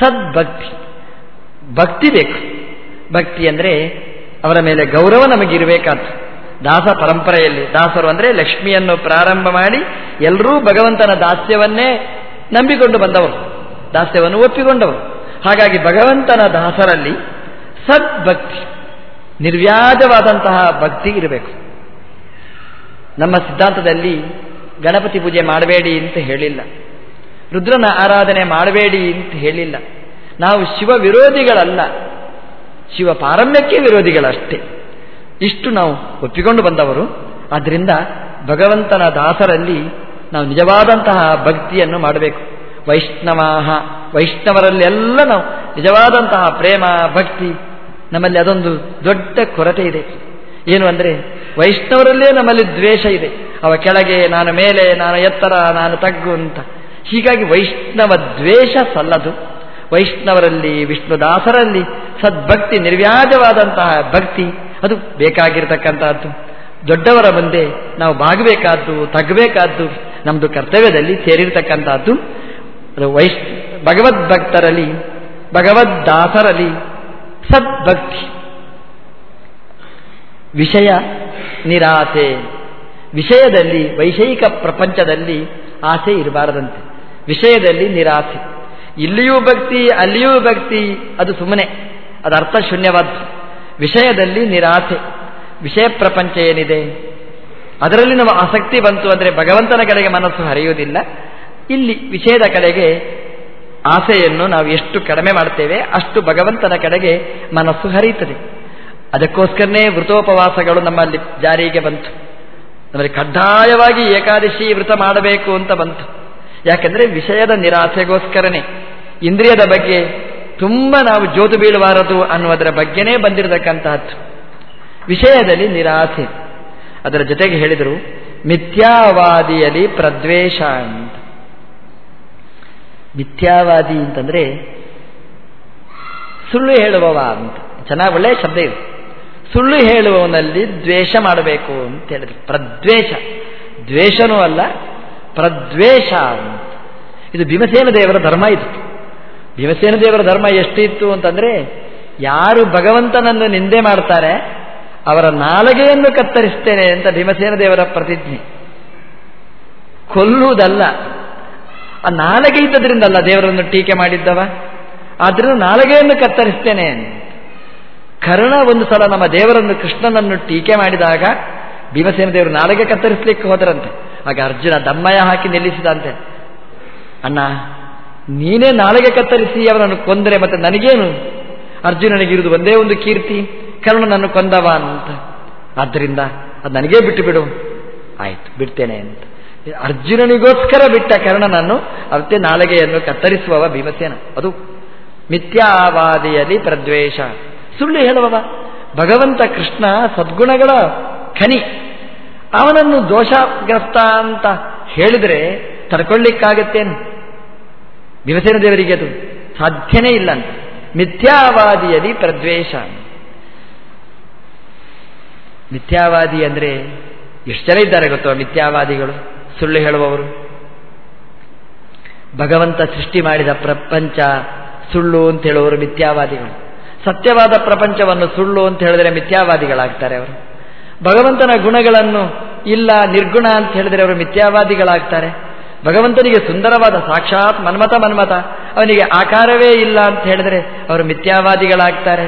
ಸದ್ಭಕ್ತಿ, ಭಕ್ತಿ ಬೇಕು. ಭಕ್ತಿ ಅಂದರೆ ಅವರ ಮೇಲೆ ಗೌರವ ನಮಗಿರಬೇಕಾದ್ದು. ದಾಸ ಪರಂಪರೆಯಲ್ಲಿ ದಾಸರು ಅಂದರೆ ಲಕ್ಷ್ಮಿಯನ್ನು ಪ್ರಾರಂಭ ಮಾಡಿ ಎಲ್ಲರೂ ಭಗವಂತನ ದಾಸ್ಯವನ್ನೇ ನಂಬಿಕೊಂಡು ಬಂದವರು, ದಾಸ್ಯವನ್ನು ಒಪ್ಪಿಕೊಂಡವರು. ಹಾಗಾಗಿ ಭಗವಂತನ ದಾಸರಲ್ಲಿ ಸದ್ಭಕ್ತಿ, ನಿರ್ವ್ಯಾಜವಾದಂತಹ ಭಕ್ತಿ ಇರಬೇಕು. ನಮ್ಮ ಸಿದ್ಧಾಂತದಲ್ಲಿ ಗಣಪತಿ ಪೂಜೆ ಮಾಡಬೇಡಿ ಅಂತ ಹೇಳಿಲ್ಲ. ರುದ್ರನ ಆರಾಧನೆ ಮಾಡಬೇಡಿ ಅಂತ ಹೇಳಿಲ್ಲ. ನಾವು ಶಿವ ವಿರೋಧಿಗಳಲ್ಲ ಶಿವ ಪಾರಮ್ಯಕ್ಕೆ ವಿರೋಧಿಗಳಷ್ಟೇ. ಇಷ್ಟು ನಾವು ಒಪ್ಪಿಕೊಂಡು ಬಂದವರು. ಆದ್ದರಿಂದ ಭಗವಂತನ ದಾಸರಲ್ಲಿ ನಾವು ನಿಜವಾದಂತಹ ಭಕ್ತಿಯನ್ನು ಮಾಡಬೇಕು. ವೈಷ್ಣವಾಹ ವೈಷ್ಣವರಲ್ಲೆಲ್ಲ ನಾವು ನಿಜವಾದಂತಹ ಪ್ರೇಮ, ಭಕ್ತಿ, ನಮ್ಮಲ್ಲಿ ಅದೊಂದು ದೊಡ್ಡ ಕೊರತೆ ಇದೆ. ಏನು ಅಂದರೆ ವೈಷ್ಣವರಲ್ಲೇ ನಮ್ಮಲ್ಲಿ ದ್ವೇಷ ಇದೆ. ಅವ ಕೆಳಗೆ, ನಾನು ಮೇಲೆ, ನಾನು ಎತ್ತರ, ನಾನು ತಗ್ಗು ಅಂತ. ಹೀಗಾಗಿ ವೈಷ್ಣವ ದ್ವೇಷ ಸಲ್ಲದು. ವೈಷ್ಣವರಲ್ಲಿ, ವಿಷ್ಣುದಾಸರಲ್ಲಿ ಸದ್ಭಕ್ತಿ ನಿರ್ವ್ಯಾಜವಾದಂತಹ ಭಕ್ತಿ. ಅದು ಬೇಕಾಗಿರ್ತಕ್ಕಂಥದ್ದು ದೊಡ್ಡವರ ಮುಂದೆ ನಾವು ಬಾಗಬೇಕಾದ್ದು ತಗ್ಗಬೇಕಾದ್ದು ನಮ್ಮದು ಕರ್ತವ್ಯದಲ್ಲಿ ಸೇರಿರ್ತಕ್ಕಂಥದ್ದು ವೈಶ್ ಭಗವದ್ಭಕ್ತರಲ್ಲಿ, ಭಗವದ್ದಾಸರಲ್ಲಿ ಸದ್ಭಕ್ತಿ. ವಿಷಯ ನಿರಾಸೆ. ವಿಷಯದಲ್ಲಿ, ವೈಷಯಿಕ ಪ್ರಪಂಚದಲ್ಲಿ ಆಸೆ ಇರಬಾರದಂತೆ. ವಿಷಯದಲ್ಲಿ ನಿರಾಸೆ. ಇಲ್ಲಿಯೂ ಭಕ್ತಿ, ಅಲ್ಲಿಯೂ ಭಕ್ತಿ, ಅದು ಸುಮ್ಮನೆ. ಅದು ಶೂನ್ಯವಾದ ವಿಷಯದಲ್ಲಿ ನಿರಾಸೆ. ವಿಷಯ ಪ್ರಪಂಚ ಏನಿದೆ? ಅದರಲ್ಲಿ ನಮ್ಮ ಆಸಕ್ತಿ ಬಂತು ಅಂದರೆ ಭಗವಂತನ ಕಡೆಗೆ ಮನಸ್ಸು ಹರಿಯುವುದಿಲ್ಲ. ಇಲ್ಲಿ ವಿಷಯದ ಕಡೆಗೆ ಆಸೆಯನ್ನು ನಾವು ಎಷ್ಟು ಕಡಿಮೆ ಮಾಡ್ತೇವೆ, ಅಷ್ಟು ಭಗವಂತನ ಕಡೆಗೆ ಮನಸ್ಸು ಹರಿಯುತ್ತದೆ. ಅದಕ್ಕೋಸ್ಕರನೇ ವೃತೋಪವಾಸಗಳು ನಮ್ಮಲ್ಲಿ ಜಾರಿಗೆ ಬಂತು. ಅಂದರೆ ಕಡ್ಡಾಯವಾಗಿ ಏಕಾದಶಿ ವೃತ ಮಾಡಬೇಕು ಅಂತ ಬಂತು. ಯಾಕೆಂದರೆ ವಿಷಯದ ನಿರಾಸೆಗೋಸ್ಕರನೇ. ಇಂದ್ರಿಯದ ಬಗ್ಗೆ ತುಂಬ ನಾವು ಜೋತು ಬೀಳಬಾರದು ಅನ್ನುವುದರ ಬಗ್ಗೆನೇ ಬಂದಿರತಕ್ಕಂತಹದ್ದು. ವಿಷಯದಲ್ಲಿ ನಿರಾಸೆ. ಅದರ ಜೊತೆಗೆ ಹೇಳಿದರು ಮಿಥ್ಯಾವಾದಿಯಲ್ಲಿ ಪ್ರದ್ವೇಷ ಅಂತ. ಮಿಥ್ಯಾವಾದಿ ಅಂತಂದ್ರೆ ಸುಳ್ಳು ಹೇಳುವವ ಅಂತ. ಚೆನ್ನಾಗಿ ಒಳ್ಳೆಯ ಶಬ್ದ ಇದೆ. ಸುಳ್ಳು ಹೇಳುವವನಲ್ಲಿ ದ್ವೇಷ ಮಾಡಬೇಕು ಅಂತ ಹೇಳಿದ್ರು. ಪ್ರದ್ವೇಷ. ದ್ವೇಷನೂ ಅಲ್ಲ ಪ್ರದ್ವೇಷ ಇದು ಭೀಮಸೇನ ದೇವರ ಧರ್ಮ ಇದು. ಭೀಮಸೇನ ದೇವರ ಧರ್ಮ ಎಷ್ಟಿತ್ತು ಅಂತಂದ್ರೆ, ಯಾರು ಭಗವಂತನನ್ನು ನಿಂದೆ ಮಾಡ್ತಾರೆ, ಅವರ ನಾಲಗೆಯನ್ನು ಕತ್ತರಿಸ್ತೇನೆ ಅಂತ ಭೀಮಸೇನ ದೇವರ ಪ್ರತಿಜ್ಞೆ. ಕೊಲ್ಲುವುದಲ್ಲ. ಆ ನಾಲಗೆ ಇದ್ದದ್ರಿಂದಲ್ಲ ದೇವರನ್ನು ಟೀಕೆ ಮಾಡಿದ್ದವ. ಆದ್ರಿಂದ ನಾಲಗೆಯನ್ನು ಕತ್ತರಿಸ್ತೇನೆ ಕರ್ಣ ಒಂದು ಸಲ ನಮ್ಮ ದೇವರನ್ನು ಕೃಷ್ಣನನ್ನು ಟೀಕೆ ಮಾಡಿದಾಗ ಭೀಮಸೇನ ದೇವರು ನಾಲಗೆ ಕತ್ತರಿಸಲಿಕ್ಕೆ ಹೋದರಂತೆ. ಆಗ ಅರ್ಜುನ ದಮ್ಮಯ ಹಾಕಿ ನಿಲ್ಲಿಸಿದಂತೆ. ಅಣ್ಣ, ನೀನೇ ನಾಳೆಗೆ ಕತ್ತರಿಸಿ ಅವನನ್ನು ಕೊಂದರೆ ಮತ್ತೆ ನನಗೇನು? ಅರ್ಜುನನಿಗಿರುವುದು ಒಂದೇ ಒಂದು ಕೀರ್ತಿ, ಕರ್ಣನನ್ನು ಕೊಂದವ ಅಂತ. ಆದ್ದರಿಂದ ಅದು ನನಗೇ ಬಿಟ್ಟು ಬಿಡು ಆಯ್ತು, ಬಿಡ್ತೇನೆ ಅಂತ. ಅರ್ಜುನನಿಗೋಸ್ಕರ ಬಿಟ್ಟ ಕರ್ಣನನ್ನು ಅವತ್ತೆ ನಾಲಗೆಯನ್ನು ಕತ್ತರಿಸುವವ ಭೀಮಸೇನ. ಅದು ಮಿಥ್ಯಾವಾದಿಯಲ್ಲಿ ಪ್ರದ್ವೇಷ. ಸುಳ್ಳು ಹೇಳುವವ. ಭಗವಂತ ಕೃಷ್ಣ ಸದ್ಗುಣಗಳ ಖನಿ. ಅವನನ್ನು ದೋಷಗ್ರಸ್ತ ಅಂತ ಹೇಳಿದರೆ ತಡ್ಕೊಳ್ಳಿಕ್ಕಾಗತ್ತೇನು? ಭೀಮಸೇನ ದೇವರಿಗೆ ಅದು ಸಾಧ್ಯನೇ ಇಲ್ಲ ಅಂತ. ಮಿಥ್ಯಾವಾದಿಯಲ್ಲಿ ಪ್ರದ್ವೇಷ. ಮಿಥ್ಯಾವಾದಿ ಅಂದರೆ ಎಷ್ಟು ಜನ ಇದ್ದಾರೆ ಗೊತ್ತೋ ಮಿಥ್ಯಾವಾದಿಗಳು? ಸುಳ್ಳು ಹೇಳುವವರು. ಭಗವಂತ ಸೃಷ್ಟಿ ಮಾಡಿದ ಪ್ರಪಂಚ ಸುಳ್ಳು ಅಂತ ಹೇಳುವವರು ಮಿಥ್ಯಾವಾದಿಗಳು. ಸತ್ಯವಾದ ಪ್ರಪಂಚವನ್ನು ಸುಳ್ಳು ಅಂತ ಹೇಳಿದರೆ ಮಿಥ್ಯಾವಾದಿಗಳಾಗ್ತಾರೆ ಅವರು. ಭಗವಂತನ ಗುಣಗಳನ್ನು ಇಲ್ಲ, ನಿರ್ಗುಣ ಅಂತ ಹೇಳಿದರೆ ಅವರು ಮಿಥ್ಯಾವಾದಿಗಳಾಗ್ತಾರೆ. ಭಗವಂತನಿಗೆ ಸುಂದರವಾದ ಸಾಕ್ಷಾತ್ ಮನ್ಮತ ಮನ್ಮತ ಅವನಿಗೆ ಆಕಾರವೇ ಇಲ್ಲ ಅಂತ ಹೇಳಿದರೆ ಅವರು ಮಿಥ್ಯಾವಾದಿಗಳಾಗ್ತಾರೆ.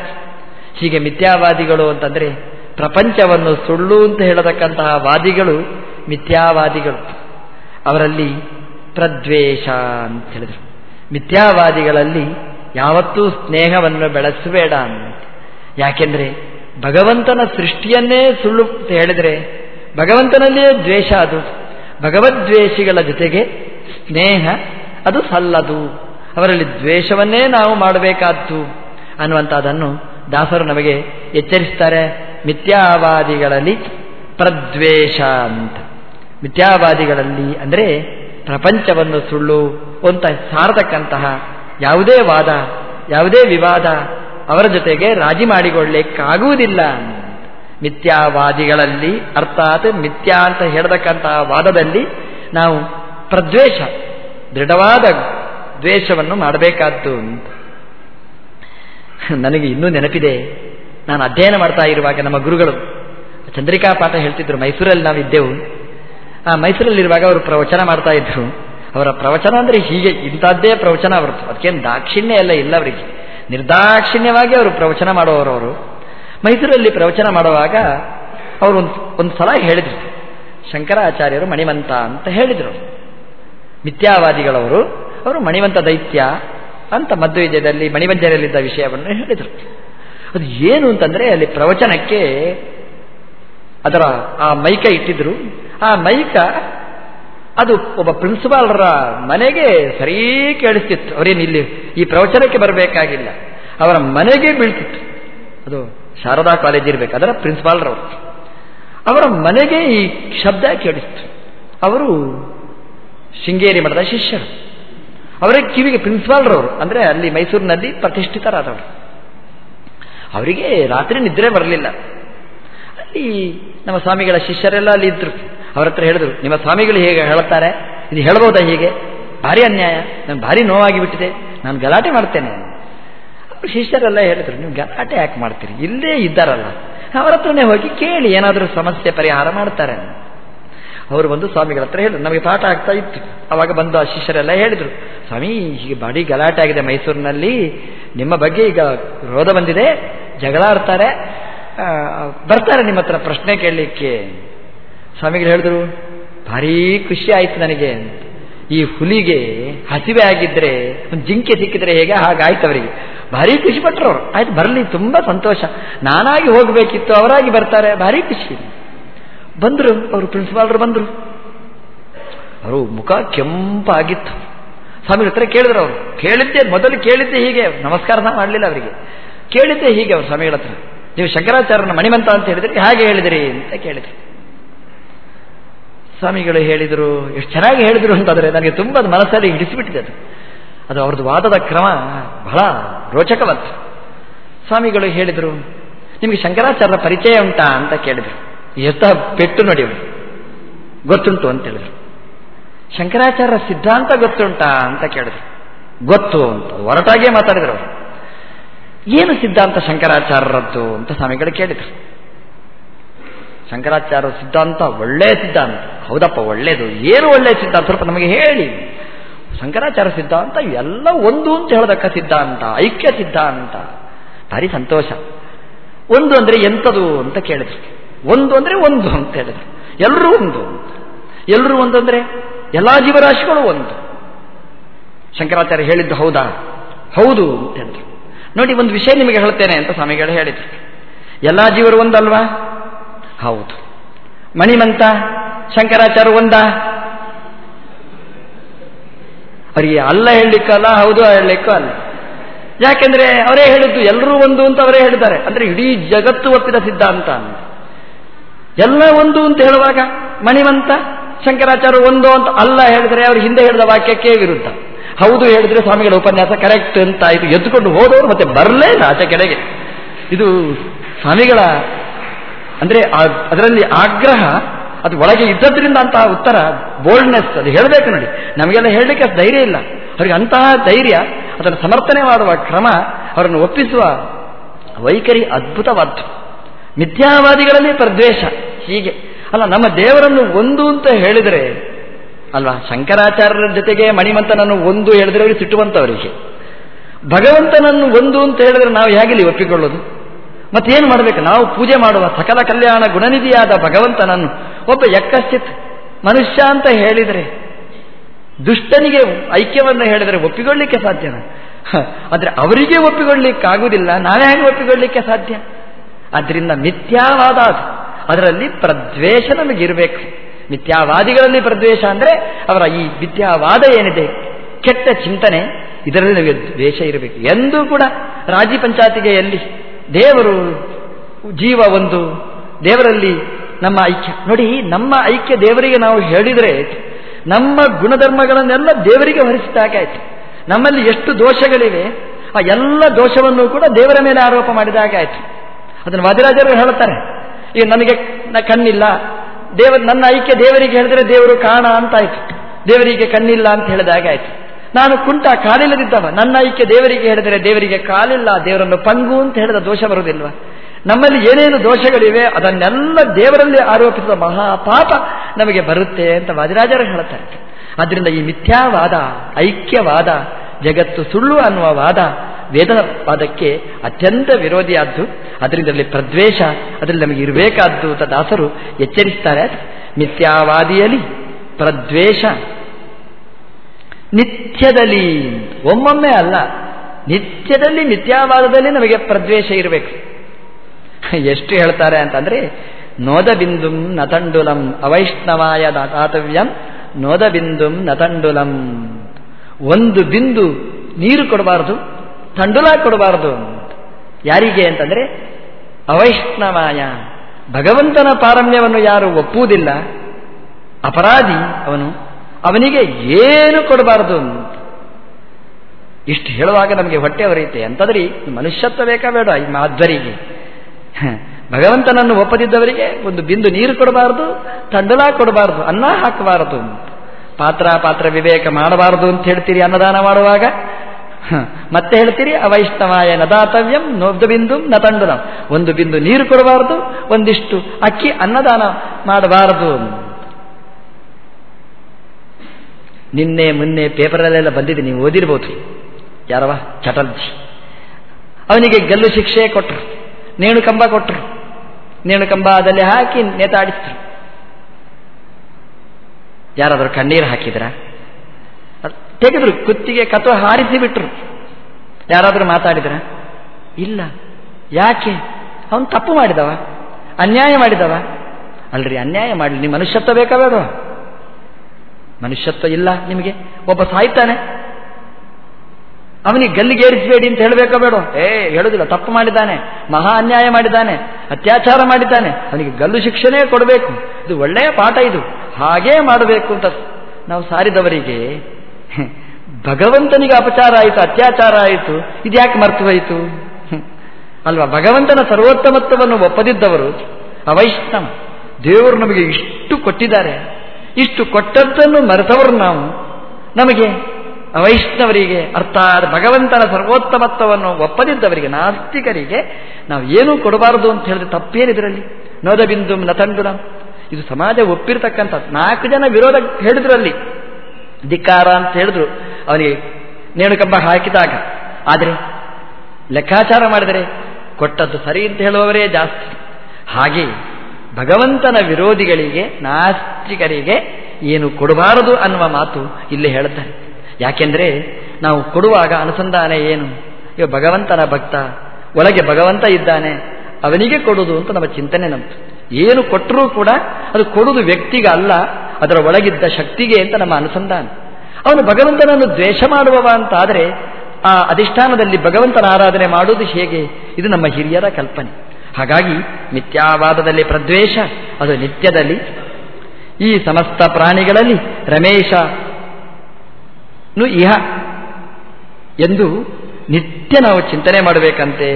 ಹೀಗೆ ಮಿಥ್ಯಾವಾದಿಗಳು ಅಂತಂದರೆ ಪ್ರಪಂಚವನ್ನು ಸುಳ್ಳು ಅಂತ ಹೇಳತಕ್ಕಂತಹ ವಾದಿಗಳು ಮಿಥ್ಯಾವಾದಿಗಳು. ಅವರಲ್ಲಿ ಪ್ರದ್ವೇಷ ಅಂತ ಹೇಳಿದರು. ಮಿಥ್ಯಾವಾದಿಗಳಲ್ಲಿ ಯಾವತ್ತೂ ಸ್ನೇಹವನ್ನು ಬೆಳೆಸಬೇಡ ಅಂತ. ಯಾಕೆಂದ್ರೆ ಭಗವಂತನ ಸೃಷ್ಟಿಯನ್ನೇ ಸುಳ್ಳು ಹೇಳಿದರೆ ಭಗವಂತನಲ್ಲಿಯೇ ದ್ವೇಷ ಅದು. ಭಗವದ್ವೇಷಿಗಳ ಜೊತೆಗೆ ಸ್ನೇಹ ಅದು ಸಲ್ಲದು. ಅವರಲ್ಲಿ ದ್ವೇಷವನ್ನೇ ನಾವು ಮಾಡಬೇಕಾದ್ದು ಅನ್ನುವಂಥದ್ದನ್ನು ದಾಸರು ನಮಗೆ ಎಚ್ಚರಿಸ್ತಾರೆ. ಮಿಥ್ಯಾವಾದಿಗಳಲ್ಲಿ ಪ್ರದ್ವೇಷ ಅಂತ. ಮಿಥ್ಯಾವಾದಿಗಳಲ್ಲಿ ಅಂದರೆ ಪ್ರಪಂಚವನ್ನು ಸುಳ್ಳು ಅಂತ ಸಾರತಕ್ಕಂತಹ ಯಾವುದೇ ವಾದ, ಯಾವುದೇ ವಿವಾದ ಅವರ ಜೊತೆಗೆ ರಾಜಿ ಮಾಡಿಕೊಳ್ಳಿಕ್ಕಾಗುವುದಿಲ್ಲ ಮಿಥ್ಯಾವಾದಿಗಳಲ್ಲಿ, ಅರ್ಥಾತ್ ಮಿಥ್ಯಾ ಅಂತ ಹೇಳತಕ್ಕಂತಹ ವಾದದಲ್ಲಿ ನಾವು ಪ್ರದ್ವೇಷ, ದೃಢವಾದ ದ್ವೇಷವನ್ನು ಮಾಡಬೇಕಾದ್ದು ನನಗೆ ಇನ್ನೂ ನೆನಪಿದೆ, ನಾನು ಅಧ್ಯಯನ ಮಾಡ್ತಾ ಇರುವಾಗ ನಮ್ಮ ಗುರುಗಳು ಚಂದ್ರಿಕಾ ಪಾಠ ಹೇಳ್ತಿದ್ರು, ಮೈಸೂರಲ್ಲಿ ನಾವಿದ್ದೆವು ಆ ಮೈಸೂರಲ್ಲಿರುವಾಗ ಅವರು ಪ್ರವಚನ ಮಾಡ್ತಾ ಇದ್ರು. ಅವರ ಪ್ರವಚನ ಅಂದರೆ ಹೀಗೆ ಇಂಥದ್ದೇ ಪ್ರವಚನ ಅವರದ್ದು ಅದಕ್ಕೇನು ದಾಕ್ಷಿಣ್ಯ ಎಲ್ಲ ಇಲ್ಲ ಅವರಿಗೆ. ನಿರ್ದಾಕ್ಷಿಣ್ಯವಾಗಿ ಅವರು ಪ್ರವಚನ ಮಾಡುವವರು ಮೈಸೂರಲ್ಲಿ ಪ್ರವಚನ ಮಾಡುವಾಗ ಅವರು ಒಂದು ಒಂದು ಸಲ ಹೇಳಿದರು. ಶಂಕರಾಚಾರ್ಯರು ಮಣಿವಂತ ಅಂತ ಹೇಳಿದರು. ಮಿಥ್ಯಾವಾದಿಗಳವರು, ಅವರು ಮಣಿವಂತ ದೈತ್ಯ ಅಂತ ಮದ್ವಿಜಯದಲ್ಲಿ ಮಣಿವಂಜನೆಯಲ್ಲಿದ್ದ ವಿಷಯವನ್ನು ಹೇಳಿದರು. ಅದು ಏನು ಅಂತಂದರೆ ಅಲ್ಲಿ ಪ್ರವಚನಕ್ಕೆ ಅದರ ಆ ಮೈಕ ಇಟ್ಟಿದ್ರು. ಆ ಮೈಕ ಅದು ಒಬ್ಬ ಪ್ರಿನ್ಸಿಪಾಲ್ರ ಮನೆಗೆ ಸರಿ ಕೇಳಿಸ್ತಿತ್ತು. ಅವರೇನು ಇಲ್ಲಿ ಈ ಪ್ರವಚನಕ್ಕೆ ಬರಬೇಕಾಗಿಲ್ಲ. ಅವರ ಮನೆಗೆ ಬೀಳ್ತಿತ್ತು. ಅದು ಶಾರದಾ ಕಾಲೇಜ್ ಇರಬೇಕು, ಅದರ ಪ್ರಿನ್ಸಿಪಾಲ್ರವರು. ಅವರ ಮನೆಗೆ ಈ ಶಬ್ದ ಕೇಳಿಸ್ತು. ಅವರು ಶೃಂಗೇರಿ ಮಠದ ಶಿಷ್ಯರು. ಅವರ ಕಿವಿಗೆ ಪ್ರಿನ್ಸಿಪಾಲ್ರವರು, ಅಂದರೆ ಅಲ್ಲಿ ಮೈಸೂರಿನಲ್ಲಿ ಪ್ರತಿಷ್ಠಿತರಾದವರು. ಅವರಿಗೆ ರಾತ್ರಿ ನಿದ್ರೆ ಬರಲಿಲ್ಲ. ಅಲ್ಲಿ ನಮ್ಮ ಸ್ವಾಮಿಗಳ ಶಿಷ್ಯರೆಲ್ಲ ಅಲ್ಲಿ ಇದ್ರು. ಅವರ ಹತ್ರ ಹೇಳಿದ್ರು, ನಿಮ್ಮ ಸ್ವಾಮಿಗಳು ಹೇಗೆ ಹೇಳುತ್ತಾರೆ? ಇದು ಹೇಳ್ಬೋದಾ ಹೀಗೆ? ಭಾರಿ ಅನ್ಯಾಯ ನಾನು ಭಾರಿ ನೋವಾಗಿ ಬಿಟ್ಟಿದೆ, ನಾನು ಗಲಾಟೆ ಮಾಡ್ತೇನೆ. ಶಿಷ್ಯರೆಲ್ಲ ಹೇಳಿದ್ರು, ನೀವು ಗಲಾಟೆ ಯಾಕೆ ಮಾಡ್ತೀರಿ? ಇಲ್ಲೇ ಇದ್ದಾರಲ್ಲ. ಅವರ ಹತ್ರನೇ ಹೋಗಿ ಕೇಳಿ, ಏನಾದರೂ ಸಮಸ್ಯೆ ಪರಿಹಾರ ಮಾಡ್ತಾರೆ. ಅವರು ಬಂದು ಸ್ವಾಮಿಗಳ ಹತ್ರ ಹೇಳಿದ್ರು, ನಮಗೆ ಪಾಠ ಆಗ್ತಾ ಇತ್ತು. ಅವಾಗ ಬಂದು ಆ ಶಿಷ್ಯರೆಲ್ಲ ಹೇಳಿದರು, ಸ್ವಾಮಿ, ಹೀಗೆ ಬಾಡಿ ಗಲಾಟೆ ಆಗಿದೆ ಮೈಸೂರಿನಲ್ಲಿ, ನಿಮ್ಮ ಬಗ್ಗೆ ಈಗ ರೋಧ ಬಂದಿದೆ, ಜಗಳ ಆಡ್ತಾರೆ. ಬರ್ತಾರೆ ನಿಮ್ಮ ಹತ್ರ ಪ್ರಶ್ನೆ ಕೇಳಲಿಕ್ಕೆ. ಸ್ವಾಮಿಗಳು ಹೇಳಿದ್ರು, ಭಾರೀ ಖುಷಿ ಆಯಿತು ನನಗೆ ಈ ಹುಲಿಗೆ ಹಸಿವೆ ಆಗಿದ್ರೆ, ಒಂದು ಜಿಂಕೆ ಸಿಕ್ಕಿದ್ರೆ ಹೇಗೆ ಹಾಗಾಯ್ತು ಅವರಿಗೆ. ಭಾರಿ ಖುಷಿ ಪಟ್ಟರು ಅವರು. ಆಯ್ತು, ಬರಲಿ, ತುಂಬಾ ಸಂತೋಷ. ನಾನಾಗಿ ಹೋಗಬೇಕಿತ್ತು, ಅವರಾಗಿ ಬರ್ತಾರೆ, ಭಾರಿ ಖುಷಿ. ಬಂದರು, ಅವರು ಪ್ರಿನ್ಸಿಪಾಲ್ರು ಬಂದರು. ಅವರು ಮುಖ ಕೆಂಪಾಗಿತ್ತು. ಸ್ವಾಮಿ ಹತ್ರ ಕೇಳಿದ್ರು ಅವರು. ಕೇಳಿದ್ದೆ, ಮೊದಲು ಕೇಳಿದ್ದೆ ಹೀಗೆ. ನಮಸ್ಕಾರ ಮಾಡಲಿಲ್ಲ ಅವರಿಗೆ. ಕೇಳಿದ್ದೆ ಹೀಗೆ ಅವರು ಸ್ವಾಮಿಗಳ ಹತ್ರ. ನೀವು ಶಂಕರಾಚಾರ್ಯನ ಮಣಿಮಂತ ಅಂತ ಹೇಳಿದ್ರಿ, ಹಾಗೆ ಹೇಳಿದಿರಿ ಅಂತ ಕೇಳಿದ್ರು. ಸ್ವಾಮಿಗಳು ಹೇಳಿದರು, ಎಷ್ಟು ಚೆನ್ನಾಗಿ ಹೇಳಿದರು ಅಂತಂದರೆ ನನಗೆ ತುಂಬ ಮನಸ್ಸಲ್ಲಿ ಹಿಡಿಸಿಬಿಟ್ಟಿದೆ ಅದು. ಅದು ಅವ್ರದ್ದು ವಾದದ ಕ್ರಮ ಬಹಳ ರೋಚಕವಂತ ಸ್ವಾಮಿಗಳು ಹೇಳಿದರು, ನಿಮಗೆ ಶಂಕರಾಚಾರ್ಯರ ಪರಿಚಯ ಉಂಟಾ ಅಂತ ಕೇಳಿದರು. ಎಷ್ಟ ಪೆಟ್ಟು ನೋಡಿ ಅವರು ಗೊತ್ತುಂಟು ಅಂತ ಹೇಳಿದರು. ಶಂಕರಾಚಾರ್ಯ ಸಿದ್ಧಾಂತ ಗೊತ್ತುಂಟಾ ಅಂತ ಕೇಳಿದ್ರು. ಗೊತ್ತು ಅಂತ ಹೊರಟಾಗೇ ಮಾತಾಡಿದರು ಏನು ಸಿದ್ಧಾಂತ ಶಂಕರಾಚಾರ್ಯರದ್ದು ಅಂತ ಸ್ವಾಮಿಗಳು ಕೇಳಿದರು. ಶಂಕರಾಚಾರ್ಯ ಸಿದ್ಧಾಂತ ಒಳ್ಳೆಯ ಸಿದ್ಧಾಂತ. ಹೌದಪ್ಪ ಒಳ್ಳೇದು ಏನು ಒಳ್ಳೆಯ ಸಿದ್ಧಾಂತ? ಸ್ವಲ್ಪ ನಮಗೆ ಹೇಳಿ. ಶಂಕರಾಚಾರ್ಯ ಸಿದ್ಧಾಂತ ಎಲ್ಲ ಒಂದು ಅಂತ ಹೇಳದಕ್ಕ ಸಿದ್ಧಾಂತ, ಐಕ್ಯ ಸಿದ್ಧಾಂತ. ಭಾರಿ ಸಂತೋಷ. ಒಂದು ಅಂದರೆ ಎಂಥದು ಅಂತ ಕೇಳಿದ್ರು. ಒಂದು ಅಂದರೆ ಒಂದು ಅಂತ ಹೇಳಿದ್ರು. ಎಲ್ಲರೂ ಒಂದು ಎಲ್ಲರೂ ಒಂದು ಅಂದರೆ ಎಲ್ಲ ಜೀವರಾಶಿಗಳು ಒಂದು. ಶಂಕರಾಚಾರ್ಯ ಹೇಳಿದ್ದು ಹೌದಾ? ಹೌದು ಅಂತ ಹೇಳಿದ್ರು. ನೋಡಿ, ಒಂದು ವಿಷಯ ನಿಮಗೆ ಹೇಳ್ತೇನೆ ಅಂತ ಸ್ವಾಮಿಗಳು ಹೇಳಿದ್ರು. ಎಲ್ಲ ಜೀವರು ಒಂದಲ್ವಾ? ಹೌದು. ಮಣಿಮಂತ, ಶಂಕರಾಚಾರ್ಯ ಒಂದ. ಅವರಿಗೆ ಅಲ್ಲ ಹೇಳಲಿಕ್ಕಲ್ಲ ಹೌದು ಹೇಳಲಿಕ್ಕೂ ಅಲ್ಲ. ಯಾಕೆಂದ್ರೆ ಅವರೇ ಹೇಳಿದ್ದು ಎಲ್ಲರೂ ಒಂದು ಅಂತ ಅವರೇ ಹೇಳಿದ್ದಾರೆ. ಅಂದ್ರೆ ಇಡೀ ಜಗತ್ತು ಒಪ್ಪಿದ ಸಿದ್ಧಾಂತ ಎಲ್ಲ ಒಂದು ಅಂತ ಹೇಳುವಾಗ ಮಣಿಮಂತ, ಶಂಕರಾಚಾರ್ಯ ಒಂದು ಅಂತ ಅಲ್ಲ ಹೇಳಿದ್ರೆ ಅವ್ರು ಹಿಂದೆ ಹೇಳಿದ ವಾಕ್ಯಕ್ಕೆ ವಿರುದ್ಧ. ಹೌದು ಹೇಳಿದ್ರೆ ಸ್ವಾಮಿಗಳ ಉಪನ್ಯಾಸ ಕರೆಕ್ಟ್ ಅಂತ ಇದು ಎದ್ದುಕೊಂಡು ಹೋದವರು ಮತ್ತೆ ಬರಲೇ ಆಚೆ ಕಡೆಗೆ ಇದು ಸ್ವಾಮಿಗಳ ಅಂದ್ರೆ ಅದರಲ್ಲಿ ಆಗ್ರಹ, ಅದು ಒಳಗೆ ಇದ್ದದ್ರಿಂದ ಅಂತಹ ಉತ್ತರ ಬೋಲ್ಡ್ನೆಸ್ ಅದು ಹೇಳಬೇಕು ನೋಡಿ. ನಮಗೆಲ್ಲ ಹೇಳಲಿಕ್ಕೆ ಧೈರ್ಯ ಇಲ್ಲ. ಅವರಿಗೆ ಅಂತಹ ಧೈರ್ಯ, ಅದನ್ನು ಸಮರ್ಥನೆ ಮಾಡುವ ಕ್ರಮ, ಅವರನ್ನು ಒಪ್ಪಿಸುವ ವೈಖರಿ ಅದ್ಭುತವಾದ ಮಿಥ್ಯಾವಾದಿಗಳಲ್ಲಿ ಪ್ರದ್ವೇಷ. ಹೀಗೆ. ಅಲ್ಲ, ನಮ್ಮ ದೇವರನ್ನು ಒಂದು ಅಂತ ಹೇಳಿದರೆ, ಅಲ್ವಾ? ಶಂಕರಾಚಾರ್ಯರ ಜೊತೆಗೆ ಮಣಿಮಂತನನ್ನು ಒಂದು ಹೇಳಿದ್ರೆ ಅವರಿಗೆ ಸಿಟ್ಟುವಂತವರಿಗೆ ಭಗವಂತನನ್ನು ಒಂದು ಅಂತ ಹೇಳಿದ್ರೆ ನಾವು ಹೇಗಿಲ್ಲಿ ಒಪ್ಪಿಕೊಳ್ಳೋದು? ಮತ್ತೇನು ಮಾಡಬೇಕು? ನಾವು ಪೂಜೆ ಮಾಡುವ ಸಕಲ ಕಲ್ಯಾಣ ಗುಣನಿಧಿಯಾದ ಭಗವಂತನನ್ನು ಒಬ್ಬ ಯಕ್ಕಶ್ಚಿತ್ ಮನುಷ್ಯ ಅಂತ ಹೇಳಿದರೆ, ದುಷ್ಟನಿಗೆ ಐಕ್ಯವನ್ನು ಹೇಳಿದರೆ ಒಪ್ಪಿಕೊಳ್ಳಿಕ್ಕೆ ಸಾಧ್ಯನ? ಆದರೆ ಅವರಿಗೆ ಒಪ್ಪಿಕೊಳ್ಳಿಕ್ಕಾಗುವುದಿಲ್ಲ. ನಾನೇ ಹೇಗೆ ಒಪ್ಪಿಕೊಳ್ಳಿಕ್ಕೆ ಸಾಧ್ಯ? ಅದರಿಂದ ಮಿಥ್ಯಾವಾದ ಅದು ಅದರಲ್ಲಿ ಪ್ರದ್ವೇಷ ನಮಗಿರಬೇಕು. ಮಿಥ್ಯಾವಾದಿಗಳಲ್ಲಿ ಪ್ರದ್ವೇಷ ಅಂದರೆ ಅವರ ಈ ಮಿಥ್ಯಾವಾದ ಏನಿದೆ? ಕೆಟ್ಟ ಚಿಂತನೆ. ಇದರಲ್ಲಿ ನಮಗೆ ದ್ವೇಷ ಇರಬೇಕು. ಎಂದೂ ಕೂಡ ರಾಜಿ ಪಂಚಾಯತಿಗೆ ಎಲ್ಲಿ ದೇವರು ಜೀವ ಒಂದು, ದೇವರಲ್ಲಿ ನಮ್ಮ ಐಕ್ಯ. ನೋಡಿ, ನಮ್ಮ ಐಕ್ಯ ದೇವರಿಗೆ ನಾವು ಹೇಳಿದರೆ ನಮ್ಮ ಗುಣಧರ್ಮಗಳನ್ನೆಲ್ಲ ದೇವರಿಗೆ ಹೊರಿಸಿದಾಗಾಯ್ತು ನಮ್ಮಲ್ಲಿ ಎಷ್ಟು ದೋಷಗಳಿವೆ, ಆ ಎಲ್ಲ ದೋಷವನ್ನು ಕೂಡ ದೇವರ ಮೇಲೆ ಆರೋಪ ಮಾಡಿದಾಗ ಆಯ್ತು. ಅದನ್ನು ವಾದಿರಾಜರು ಹೇಳುತ್ತಾರೆ ಈಗ ನನಗೆ ಕಣ್ಣಿಲ್ಲ. ದೇವ, ನನ್ನ ಐಕ್ಯ ದೇವರಿಗೆ ಹೇಳಿದರೆ ದೇವರು ಕಾಣ ಅಂತಾಯ್ತು ದೇವರಿಗೆ ಕಣ್ಣಿಲ್ಲ ಅಂತ ಹೇಳಿದಾಗ ಆಯ್ತು. ನಾನು ಕುಂಟ ಕಾಲಿಲ್ಲದಿದ್ದವ, ನನ್ನ ಐಕ್ಯ ದೇವರಿಗೆ ಹೇಳಿದರೆ ದೇವರಿಗೆ ಕಾಲಿಲ್ಲ, ದೇವರನ್ನು ಪಂಗು ಅಂತ ಹೇಳಿದ ದೋಷ ಬರುವುದಿಲ್ವ? ನಮ್ಮಲ್ಲಿ ಏನೇನು ದೋಷಗಳಿವೆ, ಅದನ್ನೆಲ್ಲ ದೇವರಲ್ಲಿ ಆರೋಪಿಸಿದ ಮಹಾಪಾಪ ನಮಗೆ ಬರುತ್ತೆ ಅಂತ ವಾದಿರಾಜರು ಹೇಳುತ್ತಾರೆ. ಆದ್ದರಿಂದ ಈ ಮಿಥ್ಯಾವಾದ, ಐಕ್ಯವಾದ, ಜಗತ್ತು ಸುಳ್ಳು ಅನ್ನುವ ವಾದ ವೇದವಾದಕ್ಕೆ ಅತ್ಯಂತ ವಿರೋಧಿಯಾದ್ದು. ಅದರಿಂದರಲ್ಲಿ ಪ್ರದ್ವೇಷ ಅದರಲ್ಲಿ ನಮಗೆ ಇರಬೇಕಾದ್ದು ಅಂತ ದಾಸರು ಎಚ್ಚರಿಸ್ತಾರೆ. ಮಿಥ್ಯಾವಾದಿಯಲ್ಲಿ ಪ್ರದ್ವೇಷ. ನಿತ್ಯದಲ್ಲಿ. ಒಮ್ಮೊಮ್ಮೆ ಅಲ್ಲ. ನಿತ್ಯದಲ್ಲಿ ಮಿಥ್ಯಾವಾದದಲ್ಲಿ ನಮಗೆ ಪ್ರದ್ವೇಷ ಇರಬೇಕು. ಎಷ್ಟು ಹೇಳ್ತಾರೆ ಅಂತಂದ್ರೆ ನೋದ ಬಿಂದುಂ ನತಂಡುಲಂ ಅವೈಷ್ಣವಾಯ ದಾತವ್ಯಂ ನೋದ ಬಿಂದುಂ ನತಂಡುಲಂ. ಒಂದು ಬಿಂದು ನೀರು ಕೊಡಬಾರದು, ತಂಡುಲ ಕೊಡಬಾರದು. ಯಾರಿಗೆ ಅಂತಂದ್ರೆ, ಅವೈಷ್ಣವಾಯ. ಭಗವಂತನ ಪಾರಮ್ಯವನ್ನು ಯಾರು ಒಪ್ಪುವುದಿಲ್ಲ. ಅಪರಾಧಿ ಅವನು. ಅವನಿಗೆ ಏನು ಕೊಡಬಾರದು? ಇಷ್ಟು ಹೇಳುವಾಗ ನಮಗೆ ಹೊಟ್ಟೆ ಹೊರೆಯುತ್ತೆ ಅಂತಂದ್ರೆ ಮನುಷ್ಯತ್ವ ಬೇಕಾ ಬೇಡ, ಈ ಮಾಧ್ವರಿಗೆ. ಭಗವಂತನನ್ನು ಒಪ್ಪದಿದ್ದವರಿಗೆ ಒಂದು ಬಿಂದು ನೀರು ಕೊಡಬಾರದು, ತಂಡಲ ಕೊಡಬಾರದು, ಅನ್ನ ಹಾಕಬಾರದು. ಪಾತ್ರ ಪಾತ್ರ ವಿವೇಕ ಮಾಡಬಾರದು ಅಂತ ಹೇಳ್ತೀರಿ ಅನ್ನದಾನ ಮಾಡುವಾಗ? ಮತ್ತೆ ಹೇಳ್ತೀರಿ, ಅವೈಷ್ಣವಾಯ ನದಾತವ್ಯಂ ನೋಬ್ದ ಬಿಂದು ನ ತಂಡುಲಂ. ಒಂದು ಬಿಂದು ನೀರು ಕೊಡಬಾರದು, ಒಂದಿಷ್ಟು ಅಕ್ಕಿ ಅನ್ನದಾನ ಮಾಡಬಾರದು. ನಿನ್ನೆ, ಮೊನ್ನೆ ಪೇಪರಲ್ಲೆಲ್ಲ ಬಂದಿದೆ, ನೀವು ಓದಿರ್ಬೋದು. ಯಾರವ ಚಟರ್ಜಿ. ಅವನಿಗೆ ಗಲ್ಲು ಶಿಕ್ಷೆ ಕೊಟ್ಟರು ನೇಣು ಕಂಬ ಕೊಟ್ಟರು ನೇಣು ಕಂಬದಲ್ಲಿ ಹಾಕಿ ನೇತಾಡಿಸಿದ್ರು. ಯಾರಾದರೂ ಕಣ್ಣೀರು ಹಾಕಿದ್ರ? ತೆಗೆದ್ರು, ಕುತ್ತಿಗೆ ಕತ್ವ ಹಾರಿಸಿ ಬಿಟ್ರು. ಯಾರಾದರೂ ಮಾತಾಡಿದ್ರ? ಇಲ್ಲ. ಯಾಕೆ? ಅವನು ತಪ್ಪು ಮಾಡಿದವ? ಅನ್ಯಾಯ ಮಾಡಿದವ? ಅಲ್ರಿ, ಅನ್ಯಾಯ ಮಾಡಲಿ. ನಿಮ್ಮ ಮನುಷ್ಯತ್ವ ಬೇಕಾ ಮನುಷ್ಯತ್ವ ಇಲ್ಲ ನಿಮಗೆ. ಒಬ್ಬ ಸಾಯ್ತಾನೆ. ಅವನಿಗೆ ಗಲ್ಲಿಗೇರಿಸಬೇಡಿ ಅಂತ ಹೇಳಬೇಕೋ ಬೇಡ ಏ, ಹೇಳುದಿಲ್ಲ. ತಪ್ಪು ಮಾಡಿದ್ದಾನೆ. ಮಹಾ ಅನ್ಯಾಯ ಮಾಡಿದ್ದಾನೆ. ಅತ್ಯಾಚಾರ ಮಾಡಿದ್ದಾನೆ. ಅವನಿಗೆ ಗಲ್ಲು ಶಿಕ್ಷಣೆ ಕೊಡಬೇಕು. ಇದು ಒಳ್ಳೆಯ ಪಾಠ ಇದು. ಹಾಗೇ ಮಾಡಬೇಕು ಅಂತ. ನಾವು ಸಾರಿದವರಿಗೆ, ಭಗವಂತನಿಗೆ ಅಪಚಾರ ಆಯಿತು, ಅತ್ಯಾಚಾರ ಆಯಿತು. ಇದು ಯಾಕೆ ಮರ್ತು ಹೋಯಿತು? ಅಲ್ವಾ? ಭಗವಂತನ ಸರ್ವೋತ್ತಮತ್ವವನ್ನು ಒಪ್ಪದಿದ್ದವರು ಅವೈಷ್ಣವ. ದೇವರು ನಮಗೆ ಇಷ್ಟು ಕೊಟ್ಟಿದ್ದಾರೆ. ಇಷ್ಟು ಕೊಟ್ಟದ್ದನ್ನು ಮರೆತವರು ನಾವು. ನಮಗೆ ವೈಷ್ಣವರಿಗೆ, ಅರ್ಥಾತ್ ಭಗವಂತನ ಸರ್ವೋತ್ತಮತ್ವವನ್ನು ಒಪ್ಪದಿದ್ದವರಿಗೆ, ನಾಸ್ತಿಕರಿಗೆ ನಾವು ಏನೂ ಕೊಡಬಾರದು ಅಂತ ಹೇಳಿದ್ರೆ ತಪ್ಪೇನಿದ್ರಲ್ಲಿ ನೋದ ಬಿಂದು ನತಂಡುನ ಇದು ಸಮಾಜ ಒಪ್ಪಿರತಕ್ಕಂಥ ನಾಲ್ಕು ಜನ ವಿರೋಧ ಹೇಳಿದ್ರಲ್ಲಿ. ಧಿಕ್ಕಾರ ಅಂತ ಹೇಳಿದ್ರು. ಅವನಿಗೆ ನೇಣುಕಂಬ ಹಾಕಿದಾಗ. ಆದರೆ ಲೆಕ್ಕಾಚಾರ ಮಾಡಿದರೆ ಕೊಟ್ಟದ್ದು ಸರಿ ಅಂತ ಹೇಳುವವರೇ ಜಾಸ್ತಿ. ಹಾಗೆ ಭಗವಂತನ ವಿರೋಧಿಗಳಿಗೆ, ನಾಸ್ತಿಕರಿಗೆ ಏನು ಕೊಡಬಾರದು ಅನ್ನುವ ಮಾತು ಇಲ್ಲಿ ಹೇಳುತ್ತಾರೆ. ಯಾಕೆಂದರೆ ನಾವು ಕೊಡುವಾಗ ಅನುಸಂಧಾನ ಏನು? ಇವ ಭಗವಂತನ ಭಕ್ತ, ಒಳಗೆ ಭಗವಂತ ಇದ್ದಾನೆ, ಅವನಿಗೆ ಕೊಡುವುದು ಅಂತ ನಮ್ಮ ಚಿಂತನೆ ನಮ್ದು. ಏನು ಕೊಟ್ಟರೂ ಕೂಡ ಅದು ಕೊಡುವುದು ವ್ಯಕ್ತಿಗೆ ಅಲ್ಲ ಅದರ ಒಳಗಿದ್ದ ಶಕ್ತಿಗೆ ಅಂತ ನಮ್ಮ ಅನುಸಂಧಾನ. ಅವನು ಭಗವಂತನನ್ನು ದ್ವೇಷ ಮಾಡುವವ ಅಂತಾದರೆ ಆ ಅಧಿಷ್ಠಾನದಲ್ಲಿ ಭಗವಂತನ ಆರಾಧನೆ ಮಾಡುವುದು ಹೇಗೆ? ಇದು ನಮ್ಮ ಹಿರಿಯರ ಕಲ್ಪನೆ. ಹಾಗಾಗಿ ಮಿಥ್ಯಾವಾದದಲ್ಲಿ ಪ್ರದ್ವೇಷ, ಅದು ನಿತ್ಯದಲ್ಲಿ. ಈ ಸಮಸ್ತ ಪ್ರಾಣಿಗಳಲ್ಲಿ ರಮೇಶ ಇಹ ಎಂದು ನಿತ್ಯ ನಾವು ಚಿಂತನೆ ಮಾಡಬೇಕಂತೆ.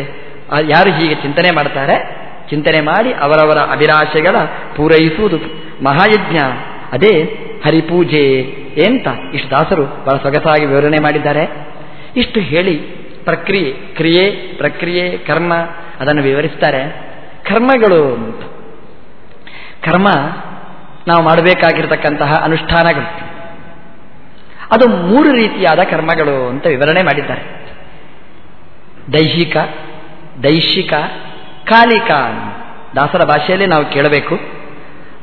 ಯಾರು ಹೀಗೆ ಚಿಂತನೆ ಮಾಡ್ತಾರೆ? ಚಿಂತನೆ ಮಾಡಿ ಅವರವರ ಅಭಿಲಾಷೆಗಳ ಪೂರೈಸುವುದು ಮಹಾಯಜ್ಞ. ಅದೇ ಹರಿಪೂಜೆ ಎಂತ ಇಷ್ಟು ದಾಸರು ಬಹಳ ಸೊಗಸಾಗಿ ವಿವರಣೆ ಮಾಡಿದ್ದಾರೆ. ಇಷ್ಟು ಹೇಳಿ ಪ್ರಕ್ರಿಯೆ, ಕ್ರಿಯೆ, ಪ್ರಕ್ರಿಯೆ, ಕರ್ಮ ಅದನ್ನು ವಿವರಿಸ್ತಾರೆ. ಕರ್ಮಗಳು ಕರ್ಮ ನಾವು ಮಾಡಬೇಕಾಗಿರ್ತಕ್ಕಂತಹ ಅನುಷ್ಠಾನಗಳು. ಅದು ಮೂರು ರೀತಿಯಾದ ಕರ್ಮಗಳು ಅಂತ ವಿವರಣೆ ಮಾಡಿದ್ದಾರೆ. ದೈಹಿಕ ದೈಶಿಕ ಕಾಲಿಕ ದಾಸರ ಭಾಷೆಯಲ್ಲಿ ನಾವು ಕೇಳಬೇಕು.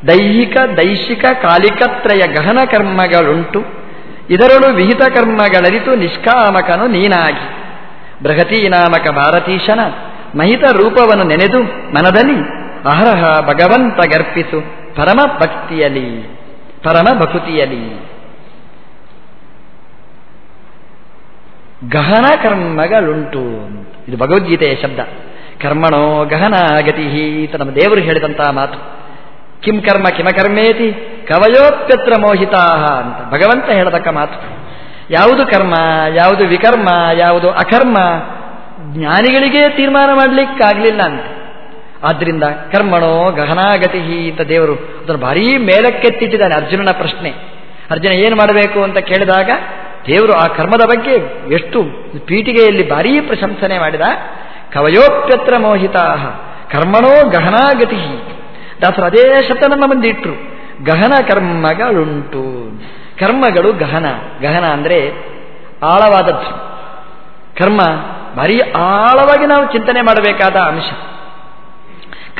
ದೈಹಿಕ ದೈಶಿಕ ಕಾಲಿಕತ್ರಯ ಗಹನ ಕರ್ಮಗಳುಂಟು. ಇದರಳು ವಿಹಿತ ಕರ್ಮಗಳರಿತು ನಿಷ್ಕಾಮಕನು ನೀನಾಗಿ. ಬೃಹತಿ ನಾಮಕ ಭಾರತೀಶನ. ಮಹಿತ ರೂಪವನ್ನು ನೆನೆದು ಮನದಲ್ಲಿ ಅಹರಹ ಭಗವಂತ ಗರ್ಪಿಸು ಪರಮ ಭಕ್ತಿಯಲಿ ಪರಮ ಭಕುತಿಯಲಿ ಗಹನ ಕರ್ಮಗಳುಂಟು ಇದು ಭಗವದ್ಗೀತೆಯ ಶಬ್ದ. ಕರ್ಮಣೋ ಗಹನ ಗತಿ ಅಂತ ನಮ್ಮ ದೇವರು ಹೇಳಿದಂತಹ ಮಾತು. ಕಿಂ ಕರ್ಮ ಕಿಮಕರ್ಮೇತಿ ಕವಯೋಪ್ಯತ್ರ ಮೋಹಿತಾ ಅಂತ ಭಗವಂತ ಹೇಳತಕ್ಕ ಮಾತು. ಯಾವುದು ಕರ್ಮ, ಯಾವುದು ವಿಕರ್ಮ, ಯಾವುದು ಅಕರ್ಮ ಜ್ಞಾನಿಗಳಿಗೆ ತೀರ್ಮಾನ ಮಾಡಲಿಕ್ಕಾಗಲಿಲ್ಲ ಅಂತ ಆದ್ದರಿಂದ ಕರ್ಮಣೋ ಗಹನಾಗತಿ ಅಂತ ದೇವರು ಅದನ್ನು ಭಾರೀ ಮೇಲಕ್ಕೆತ್ತಿಟ್ಟಿದ್ದಾನೆ ಅರ್ಜುನನ ಪ್ರಶ್ನೆ. ಅರ್ಜುನ ಏನು ಮಾಡಬೇಕು ಅಂತ ಕೇಳಿದಾಗ, ದೇವರು ಆ ಕರ್ಮದ ಬಗ್ಗೆ ಎಷ್ಟು ಪೀಠಿಗೆಯಲ್ಲಿ ಭಾರೀ ಪ್ರಶಂಸನೆ ಮಾಡಿದ, ಕವಯೋಪ್ಯತ್ರ ಮೋಹಿತಾ ಕರ್ಮಣೋ ಗಹನಾಗತಿ ದಾಸರು ಅದೇ ಶಬ್ದ ನಮ್ಮ ಮುಂದೆ ಇಟ್ಟರು ಗಹನ ಕರ್ಮಗಳುಂಟು. ಕರ್ಮಗಳು ಗಹನ. ಗಹನ ಅಂದರೆ ಆಳವಾದದ್ದು. ಕರ್ಮ ಭಾರಿ ಆಳವಾಗಿ ನಾವು ಚಿಂತನೆ ಮಾಡಬೇಕಾದ ಅಂಶ.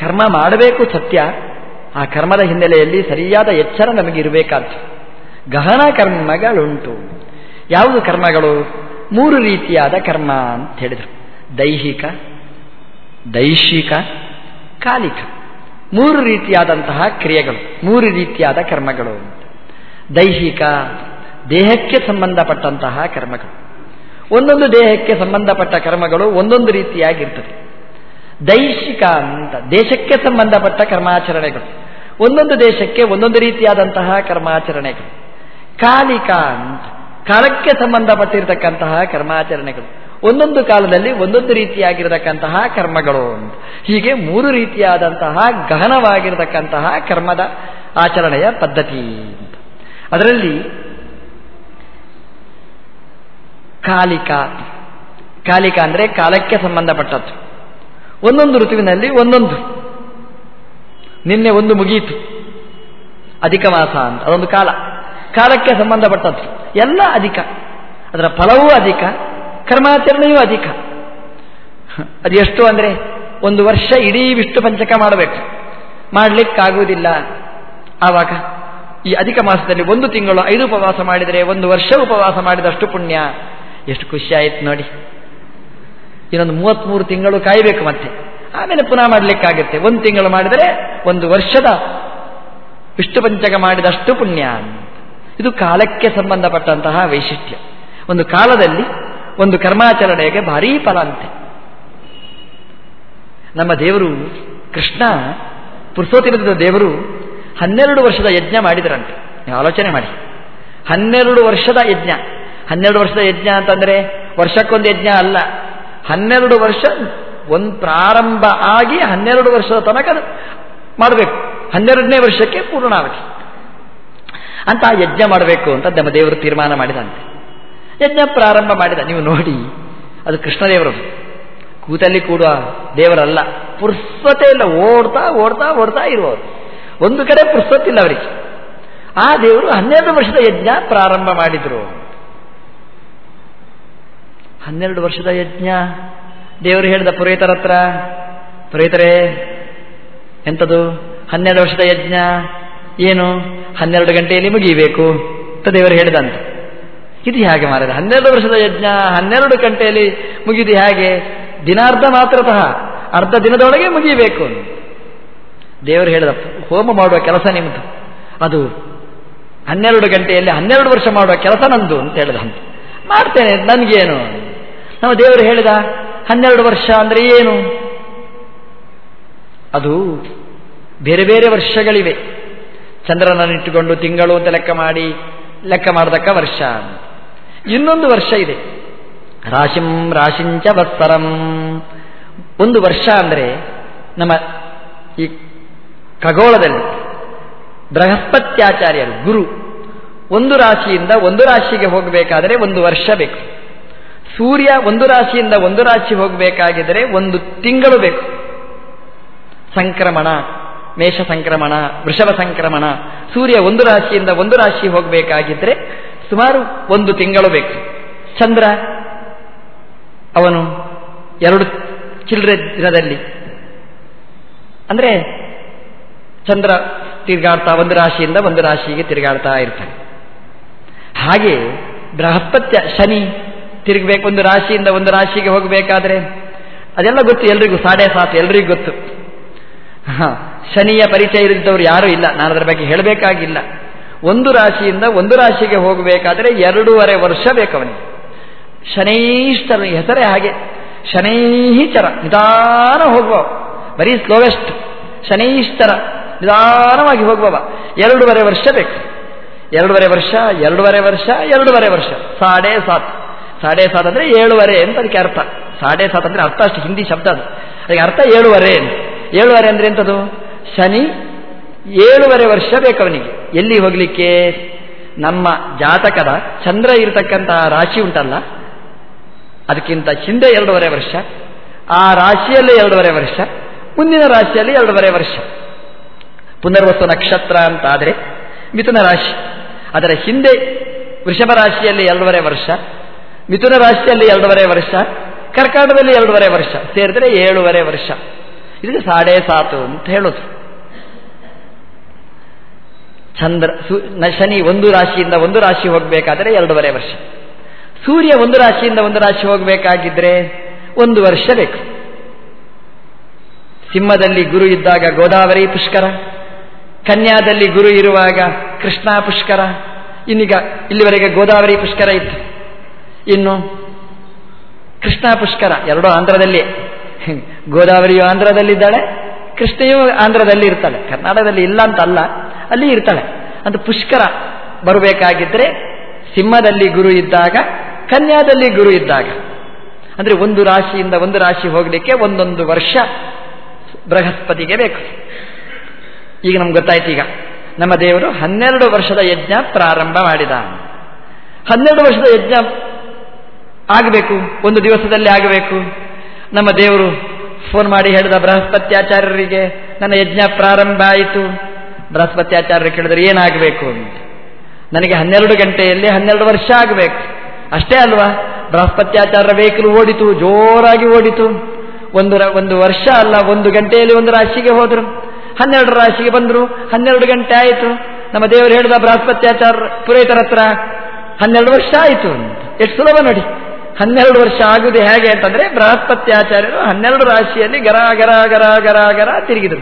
ಕರ್ಮ ಮಾಡಬೇಕು ಸತ್ಯ, ಆ ಕರ್ಮದ ಹಿನ್ನೆಲೆಯಲ್ಲಿ ಸರಿಯಾದ ಎಚ್ಚರ ನಮಗೆ ಇರಬೇಕಾದ್ದು. ಗಹನ ಕರ್ಮಗಳುಂಟು. ಯಾವುದು ಕರ್ಮಗಳು? ಮೂರು ರೀತಿಯಾದ ಕರ್ಮ ಅಂತ ಹೇಳಿದರು. ದೈಹಿಕ, ದೈಶಿಕ, ಕಾಲಿಕ. ಮೂರು ರೀತಿಯಾದಂತಹ ಕ್ರಿಯೆಗಳು, ಮೂರು ರೀತಿಯಾದ ಕರ್ಮಗಳು ದೈಹಿಕ, ದೇಹಕ್ಕೆ ಸಂಬಂಧಪಟ್ಟಂತಹ ಕರ್ಮಗಳು. ಒಂದೊಂದು ದೇಹಕ್ಕೆ ಸಂಬಂಧಪಟ್ಟ ಕರ್ಮಗಳು ಒಂದೊಂದು ರೀತಿಯಾಗಿರ್ತದೆ. ದೈಶಿಕ ಅಂತ, ದೇಶಕ್ಕೆ ಸಂಬಂಧಪಟ್ಟ ಕರ್ಮಾಚರಣೆಗಳು. ಒಂದೊಂದು ದೇಶಕ್ಕೆ ಒಂದೊಂದು ರೀತಿಯಾದಂತಹ ಕರ್ಮಾಚರಣೆಗಳು. ಕಾಲಿಕ ಅಂತ, ಕಾಲಕ್ಕೆ ಸಂಬಂಧಪಟ್ಟಿರತಕ್ಕಂತಹ ಕರ್ಮಾಚರಣೆಗಳು. ಒಂದೊಂದು ಕಾಲದಲ್ಲಿ ಒಂದೊಂದು ರೀತಿಯಾಗಿರತಕ್ಕಂತಹ ಕರ್ಮಗಳು ಅಂತ. ಹೀಗೆ ಮೂರು ರೀತಿಯಾದಂತಹ ಗಹನವಾಗಿರತಕ್ಕಂತಹ ಕರ್ಮದ ಆಚರಣೆಯ ಪದ್ಧತಿ ಅದರಲ್ಲಿ ಕಾಲಿಕ. ಕಾಲಿಕ ಅಂದರೆ ಕಾಲಕ್ಕೆ ಸಂಬಂಧಪಟ್ಟದ್ದು. ಒಂದೊಂದು ಋತುವಿನಲ್ಲಿ ಒಂದೊಂದು. ನಿನ್ನೆ ಒಂದು ಮುಗಿಯಿತು ಅಧಿಕ ಮಾಸ ಅಂತ, ಅದೊಂದು ಕಾಲ. ಕಾಲಕ್ಕೆ ಸಂಬಂಧಪಟ್ಟದ್ದು. ಎಲ್ಲ ಅಧಿಕ. ಅದರ ಫಲವೂ ಅಧಿಕ, ಕರ್ಮಾಚರಣೆಯೂ ಅಧಿಕ. ಅದು ಎಷ್ಟು ಅಂದರೆ ಒಂದು ವರ್ಷ ಇಡೀ ವಿಷ್ಣು ಪಂಚಕ ಮಾಡಬೇಕು. ಮಾಡಲಿಕ್ಕಾಗುವುದಿಲ್ಲ. ಆವಾಗ ಈ ಅಧಿಕ ಮಾಸದಲ್ಲಿ ಒಂದು ತಿಂಗಳು ಐದು ಉಪವಾಸ ಮಾಡಿದರೆ ಒಂದು ವರ್ಷ ಉಪವಾಸ ಮಾಡಿದಷ್ಟು ಪುಣ್ಯ. ಎಷ್ಟು ಖುಷಿ ಆಯ್ತು ನೋಡಿ. ಇನ್ನೊಂದು ಮೂವತ್ತ್ಮೂರು ತಿಂಗಳು ಕಾಯಬೇಕು ಮತ್ತೆ. ಆಮೇಲೆ ಪುನಃ ಮಾಡಲಿಕ್ಕಾಗುತ್ತೆ. ಒಂದು ತಿಂಗಳು ಮಾಡಿದರೆ ಒಂದು ವರ್ಷದ ವಿಷ್ಣು ಪಂಚಕ ಮಾಡಿದಷ್ಟು ಪುಣ್ಯ ಇದು ಕಾಲಕ್ಕೆ ಸಂಬಂಧಪಟ್ಟಂತಹ ವೈಶಿಷ್ಟ್ಯ. ಒಂದು ಕಾಲದಲ್ಲಿ ಒಂದು ಕರ್ಮಾಚರಣೆಗೆ ಭಾರೀ ಫಲ ಅಂತೆ. ನಮ್ಮ ದೇವರು ಕೃಷ್ಣ ಪುರುಷೋತ್ತಿರದ ದೇವರು ಹನ್ನೆರಡು ವರ್ಷದ ಯಜ್ಞ ಮಾಡಿದರಂತೆ. ನೀವು ಆಲೋಚನೆ ಮಾಡಿ. ಹನ್ನೆರಡು ವರ್ಷದ ಯಜ್ಞ. ಹನ್ನೆರಡು ವರ್ಷದ ಯಜ್ಞ ಅಂತಂದರೆ ವರ್ಷಕ್ಕೊಂದು ಯಜ್ಞ ಅಲ್ಲ. ಹನ್ನೆರಡು ವರ್ಷ ಒಂದು ಪ್ರಾರಂಭ ಆಗಿ ಹನ್ನೆರಡು ವರ್ಷದ ತನಕ ಮಾಡಬೇಕು. ಹನ್ನೆರಡನೇ ವರ್ಷಕ್ಕೆ ಪೂರ್ಣಾವಧಿ ಅಂತ ಯಜ್ಞ ಮಾಡಬೇಕು ಅಂತ ನಮ್ಮ ದೇವರು ತೀರ್ಮಾನ ಮಾಡಿದಂತೆ. ಯಜ್ಞ ಪ್ರಾರಂಭ ಮಾಡಿದ. ನೀವು ನೋಡಿ, ಅದು ಕೃಷ್ಣದೇವರದು ಕೂತಲ್ಲಿ ಕೂಡುವ ದೇವರಲ್ಲ. ಪುರ್ಸತೆ ಇಲ್ಲ, ಓಡ್ತಾ ಓಡ್ತಾ ಓಡ್ತಾ ಇರುವವರು. ಒಂದು ಕಡೆ ಪುರ್ಸತ್ತಿಲ್ಲ ಅವರಿಗೆ. ಆ ದೇವರು ಹನ್ನೆರಡು ವರ್ಷದ ಯಜ್ಞ ಪ್ರಾರಂಭ ಮಾಡಿದರು. ಹನ್ನೆರಡು ವರ್ಷದ ಯಜ್ಞ. ದೇವರು ಹೇಳಿದ ಪುರೋಹಿತರ ಹತ್ರ, ಪುರೋಹಿತರೇ, ಎಂಥದು? ಹನ್ನೆರಡು ವರ್ಷದ ಯಜ್ಞ. ಏನು? ಹನ್ನೆರಡು ಗಂಟೆಯಲ್ಲಿ ಮುಗಿಯಬೇಕು ಅಂತ ದೇವರು ಹೇಳಿದಂತೆ. ಇದು ಹೇಗೆ ಮಾರಿದ ಹನ್ನೆರಡು ವರ್ಷದ ಯಜ್ಞ, ಹನ್ನೆರಡು ಗಂಟೆಯಲ್ಲಿ ಮುಗಿದು ಹೇಗೆ? ದಿನಾರ್ಧ ಮಾತ್ರತಃ, ಅರ್ಧ ದಿನದೊಳಗೆ ಮುಗಿಯಬೇಕು ದೇವರು ಹೇಳಿದ ಹೋಮ ಮಾಡುವ ಕೆಲಸ ನಿಮ್ಮದು ಅದು ಹನ್ನೆರಡು ಗಂಟೆಯಲ್ಲಿ ಹನ್ನೆರಡು ವರ್ಷ ಮಾಡುವ ಕೆಲಸ ನಂದು ಅಂತ ಹೇಳಿದಂತೆ. ಮಾಡ್ತೇನೆ, ನನಗೇನು? ನಮ್ಮ ದೇವರು ಹೇಳಿದ ಹನ್ನೆರಡು ವರ್ಷ ಅಂದರೆ ಏನು? ಅದು ಬೇರೆ ಬೇರೆ ವರ್ಷಗಳಿವೆ. ಚಂದ್ರನನ್ನಿಟ್ಟುಕೊಂಡು ತಿಂಗಳು ಅಂತ ಲೆಕ್ಕ ಮಾಡಿ, ಲೆಕ್ಕ ಮಾಡತಕ್ಕ ವರ್ಷ ಇನ್ನೊಂದು ವರ್ಷ ಇದೆ. ರಾಶಿಂ ರಾಶಿಂಚ ವತ್ಸರಂ ಒಂದು ವರ್ಷ ಅಂದರೆ ನಮ್ಮ ಈ ಖಗೋಳದಲ್ಲಿ ಬೃಹಸ್ಪತ್ಯಾಚಾರ್ಯರು, ಗುರು, ಒಂದು ರಾಶಿಯಿಂದ ಒಂದು ರಾಶಿಗೆ ಹೋಗಬೇಕಾದರೆ ಒಂದು ವರ್ಷ ಬೇಕು. ಸೂರ್ಯ ಒಂದು ರಾಶಿಯಿಂದ ಒಂದು ರಾಶಿ ಹೋಗಬೇಕಾಗಿದ್ದರೆ ಒಂದು ತಿಂಗಳು ಬೇಕು. ಸಂಕ್ರಮಣ, ಮೇಷ ಸಂಕ್ರಮಣ, ವೃಷಭ ಸಂಕ್ರಮಣ, ಸೂರ್ಯ ಒಂದು ರಾಶಿಯಿಂದ ಒಂದು ರಾಶಿ ಹೋಗಬೇಕಾಗಿದ್ದರೆ ಸುಮಾರು ಒಂದು ತಿಂಗಳು ಬೇಕು. ಚಂದ್ರ, ಅವನು ಎರಡು ಚಿಲ್ಲರೆ ದಿನದಲ್ಲಿ. ಅಂದರೆ ಚಂದ್ರ ತಿರುಗಾಡ್ತಾ ಒಂದು ರಾಶಿಯಿಂದ ಒಂದು ರಾಶಿಗೆ ತಿರುಗಾಡ್ತಾ ಇರ್ತಾನೆ. ಹಾಗೆ ಬೃಹಸ್ಪತ್ಯ ಶನಿ ತಿರುಗಬೇಕು ಒಂದು ರಾಶಿಯಿಂದ ಒಂದು ರಾಶಿಗೆ ಹೋಗಬೇಕಾದ್ರೆ ಅದೆಲ್ಲ ಗೊತ್ತು, ಎಲ್ರಿಗೂ ಸಾಡೆ ಸಾತ್, ಎಲ್ರಿಗೂ ಗೊತ್ತು. ಶನಿಯ ಪರಿಚಯ ಇರಿದ್ದವ್ರು ಯಾರೂ ಇಲ್ಲ, ನಾನು ಅದರ ಬಗ್ಗೆ ಹೇಳಬೇಕಾಗಿಲ್ಲ. ಒಂದು ರಾಶಿಯಿಂದ ಒಂದು ರಾಶಿಗೆ ಹೋಗಬೇಕಾದ್ರೆ ಎರಡೂವರೆ ವರ್ಷ ಬೇಕವನಿಗೆ. ಶನೈಶ್ಚರ ಹೆಸರೇ ಹಾಗೆ ಶನೈಚರ ನಿಧಾನ ಹೋಗುವ ಬರೀ ಸ್ಲೋವೆಸ್ಟ್ ಶನೈಶ್ಚರ ನಿಧಾನವಾಗಿ ಹೋಗುವವ. ಎರಡೂವರೆ ವರ್ಷ ಬೇಕು. ಎರಡೂವರೆ ವರ್ಷ ಎರಡೂವರೆ ವರ್ಷ ಎರಡೂವರೆ ವರ್ಷ. ಸಾಡೆ ಸಾತ್. ಸಾಡೆ ಸಾತ್ ಅಂದರೆ ಏಳುವರೆ ಅಂತ ಅದಕ್ಕೆ ಅರ್ಥ. ಸಾಡೆ ಸಾತ್ ಅಂದರೆ ಅರ್ಥ ಅಷ್ಟು, ಹಿಂದಿ ಶಬ್ದ ಅದು. ಅದಕ್ಕೆ ಅರ್ಥ ಏಳುವರೆ ಅಂತ. ಏಳುವರೆ ಅಂದರೆ ಎಂಥದ್ದು ಶನಿ ಏಳುವರೆ ವರ್ಷ ಬೇಕು ಅವನಿಗೆ ಎಲ್ಲಿ ಹೋಗಲಿಕ್ಕೆ? ನಮ್ಮ ಜಾತಕದ ಚಂದ್ರ ಇರತಕ್ಕಂತಹ ರಾಶಿ ಉಂಟಲ್ಲ? ಅದಕ್ಕಿಂತ ಹಿಂದೆ ಎರಡೂವರೆ ವರ್ಷ. ಆ ರಾಶಿಯಲ್ಲೇ ಎರಡೂವರೆ ವರ್ಷ. ಮುಂದಿನ ರಾಶಿಯಲ್ಲಿ ಎರಡೂವರೆ ವರ್ಷ. ಪುನರ್ವಸ್ತು ನಕ್ಷತ್ರ ಅಂತ ಆದರೆ ಮಿಥುನ ರಾಶಿ. ಅದರ ಹಿಂದೆ ವೃಷಭ ರಾಶಿಯಲ್ಲಿ ಎರಡೂವರೆ ವರ್ಷ. ಮಿಥುನ ರಾಶಿಯಲ್ಲಿ ಎರಡೂವರೆ ವರ್ಷ, ಕರ್ಕಾಟಕದಲ್ಲಿ ಎರಡೂವರೆ ವರ್ಷ, ಸೇರಿದ್ರೆ ಏಳುವರೆ ವರ್ಷ. ಇದಕ್ಕೆ ಸಾಡೆ ಸಾತು ಅಂತ ಹೇಳೋದು. ಚಂದ್ರ ಶನಿ ಒಂದು ರಾಶಿಯಿಂದ ಒಂದು ರಾಶಿ ಹೋಗಬೇಕಾದರೆ ಎರಡೂವರೆ ವರ್ಷ. ಸೂರ್ಯ ಒಂದು ರಾಶಿಯಿಂದ ಒಂದು ರಾಶಿ ಹೋಗಬೇಕಾಗಿದ್ರೆ ಒಂದು ವರ್ಷ ಬೇಕು. ಸಿಂಹದಲ್ಲಿ ಗುರು ಇದ್ದಾಗ ಗೋದಾವರಿ ಪುಷ್ಕರ, ಕನ್ಯಾದಲ್ಲಿ ಗುರು ಇರುವಾಗ ಕೃಷ್ಣ ಪುಷ್ಕರ, ಇನ್ನೀಗ ಇಲ್ಲಿವರೆಗೆ ಗೋದಾವರಿ ಪುಷ್ಕರ ಇತ್ತು. ಇನ್ನು ಕೃಷ್ಣ ಪುಷ್ಕರ ಎರಡೂ ಆಂಧ್ರದಲ್ಲಿ. ಗೋದಾವರಿಯು ಆಂಧ್ರದಲ್ಲಿದ್ದಾಳೆ, ಕೃಷ್ಣೆಯು ಆಂಧ್ರದಲ್ಲಿ ಇರ್ತಾಳೆ. ಕರ್ನಾಟಕದಲ್ಲಿ ಇಲ್ಲ ಅಂತ ಅಲ್ಲ, ಅಲ್ಲಿ ಇರ್ತಾಳೆ. ಅಂತ ಪುಷ್ಕರ ಬರಬೇಕಾಗಿದ್ರೆ ಸಿಂಹದಲ್ಲಿ ಗುರು ಇದ್ದಾಗ, ಕನ್ಯಾದಲ್ಲಿ ಗುರು ಇದ್ದಾಗ. ಅಂದರೆ ಒಂದು ರಾಶಿಯಿಂದ ಒಂದು ರಾಶಿ ಹೋಗಲಿಕ್ಕೆ ಒಂದೊಂದು ವರ್ಷ ಬೃಹಸ್ಪತಿಗೆ ಬೇಕು. ಈಗ ನಮ್ಗೆ ಗೊತ್ತಾಯ್ತು ಈಗ. ನಮ್ಮ ದೇವರು ಹನ್ನೆರಡು ವರ್ಷದ ಯಜ್ಞ ಪ್ರಾರಂಭ ಮಾಡಿದ. ಹನ್ನೆರಡು ವರ್ಷದ ಯಜ್ಞ ಆಗಬೇಕು, ಒಂದು ದಿವಸದಲ್ಲಿ ಆಗಬೇಕು. ನಮ್ಮ ದೇವರು ಫೋನ್ ಮಾಡಿ ಹೇಳಿದ ಬೃಹಸ್ಪತ್ಯಾಚಾರ್ಯರಿಗೆ, ನನ್ನ ಯಜ್ಞ ಪ್ರಾರಂಭ ಆಯಿತು. ಬೃಹಸ್ಪತ್ಯಾಚಾರ್ಯರು ಕೇಳಿದ್ರೆ, ಏನಾಗಬೇಕು ಅಂತ. ನನಗೆ ಹನ್ನೆರಡು ಗಂಟೆಯಲ್ಲಿ ಹನ್ನೆರಡು ವರ್ಷ ಆಗಬೇಕು. ಅಷ್ಟೇ ಅಲ್ವಾ? ಬೃಹಸ್ಪತ್ಯಾಚಾರ್ಯ ವೆಹಿಕಲ್ ಓಡಿತು, ಜೋರಾಗಿ ಓಡಿತು. ಒಂದು ಒಂದು ವರ್ಷ ಅಲ್ಲ, ಒಂದು ಗಂಟೆಯಲ್ಲಿ ಒಂದು ರಾಶಿಗೆ ಹೋದರು. ಹನ್ನೆರಡು ರಾಶಿಗೆ ಬಂದರು, ಹನ್ನೆರಡು ಗಂಟೆ ಆಯಿತು. ನಮ್ಮ ದೇವರು ಹೇಳಿದ ಬೃಹಸ್ಪತ್ಯಾಚಾರ ಪುರೋಹಿತರ ಹತ್ರ ಹನ್ನೆರಡು ವರ್ಷ ಆಯಿತು ಎಷ್ಟು ಸುಲಭ ನೋಡಿ. ಹನ್ನೆರಡು ವರ್ಷ ಆಗುವುದು ಹೇಗೆ ಅಂತಂದ್ರೆ ಬೃಹಸ್ಪತ್ಯಾಚಾರ್ಯರು ಹನ್ನೆರಡು ರಾಶಿಯಲ್ಲಿ ಗರ ಗರ ಗರ ಗರ ಗರ ತಿರುಗಿದರು.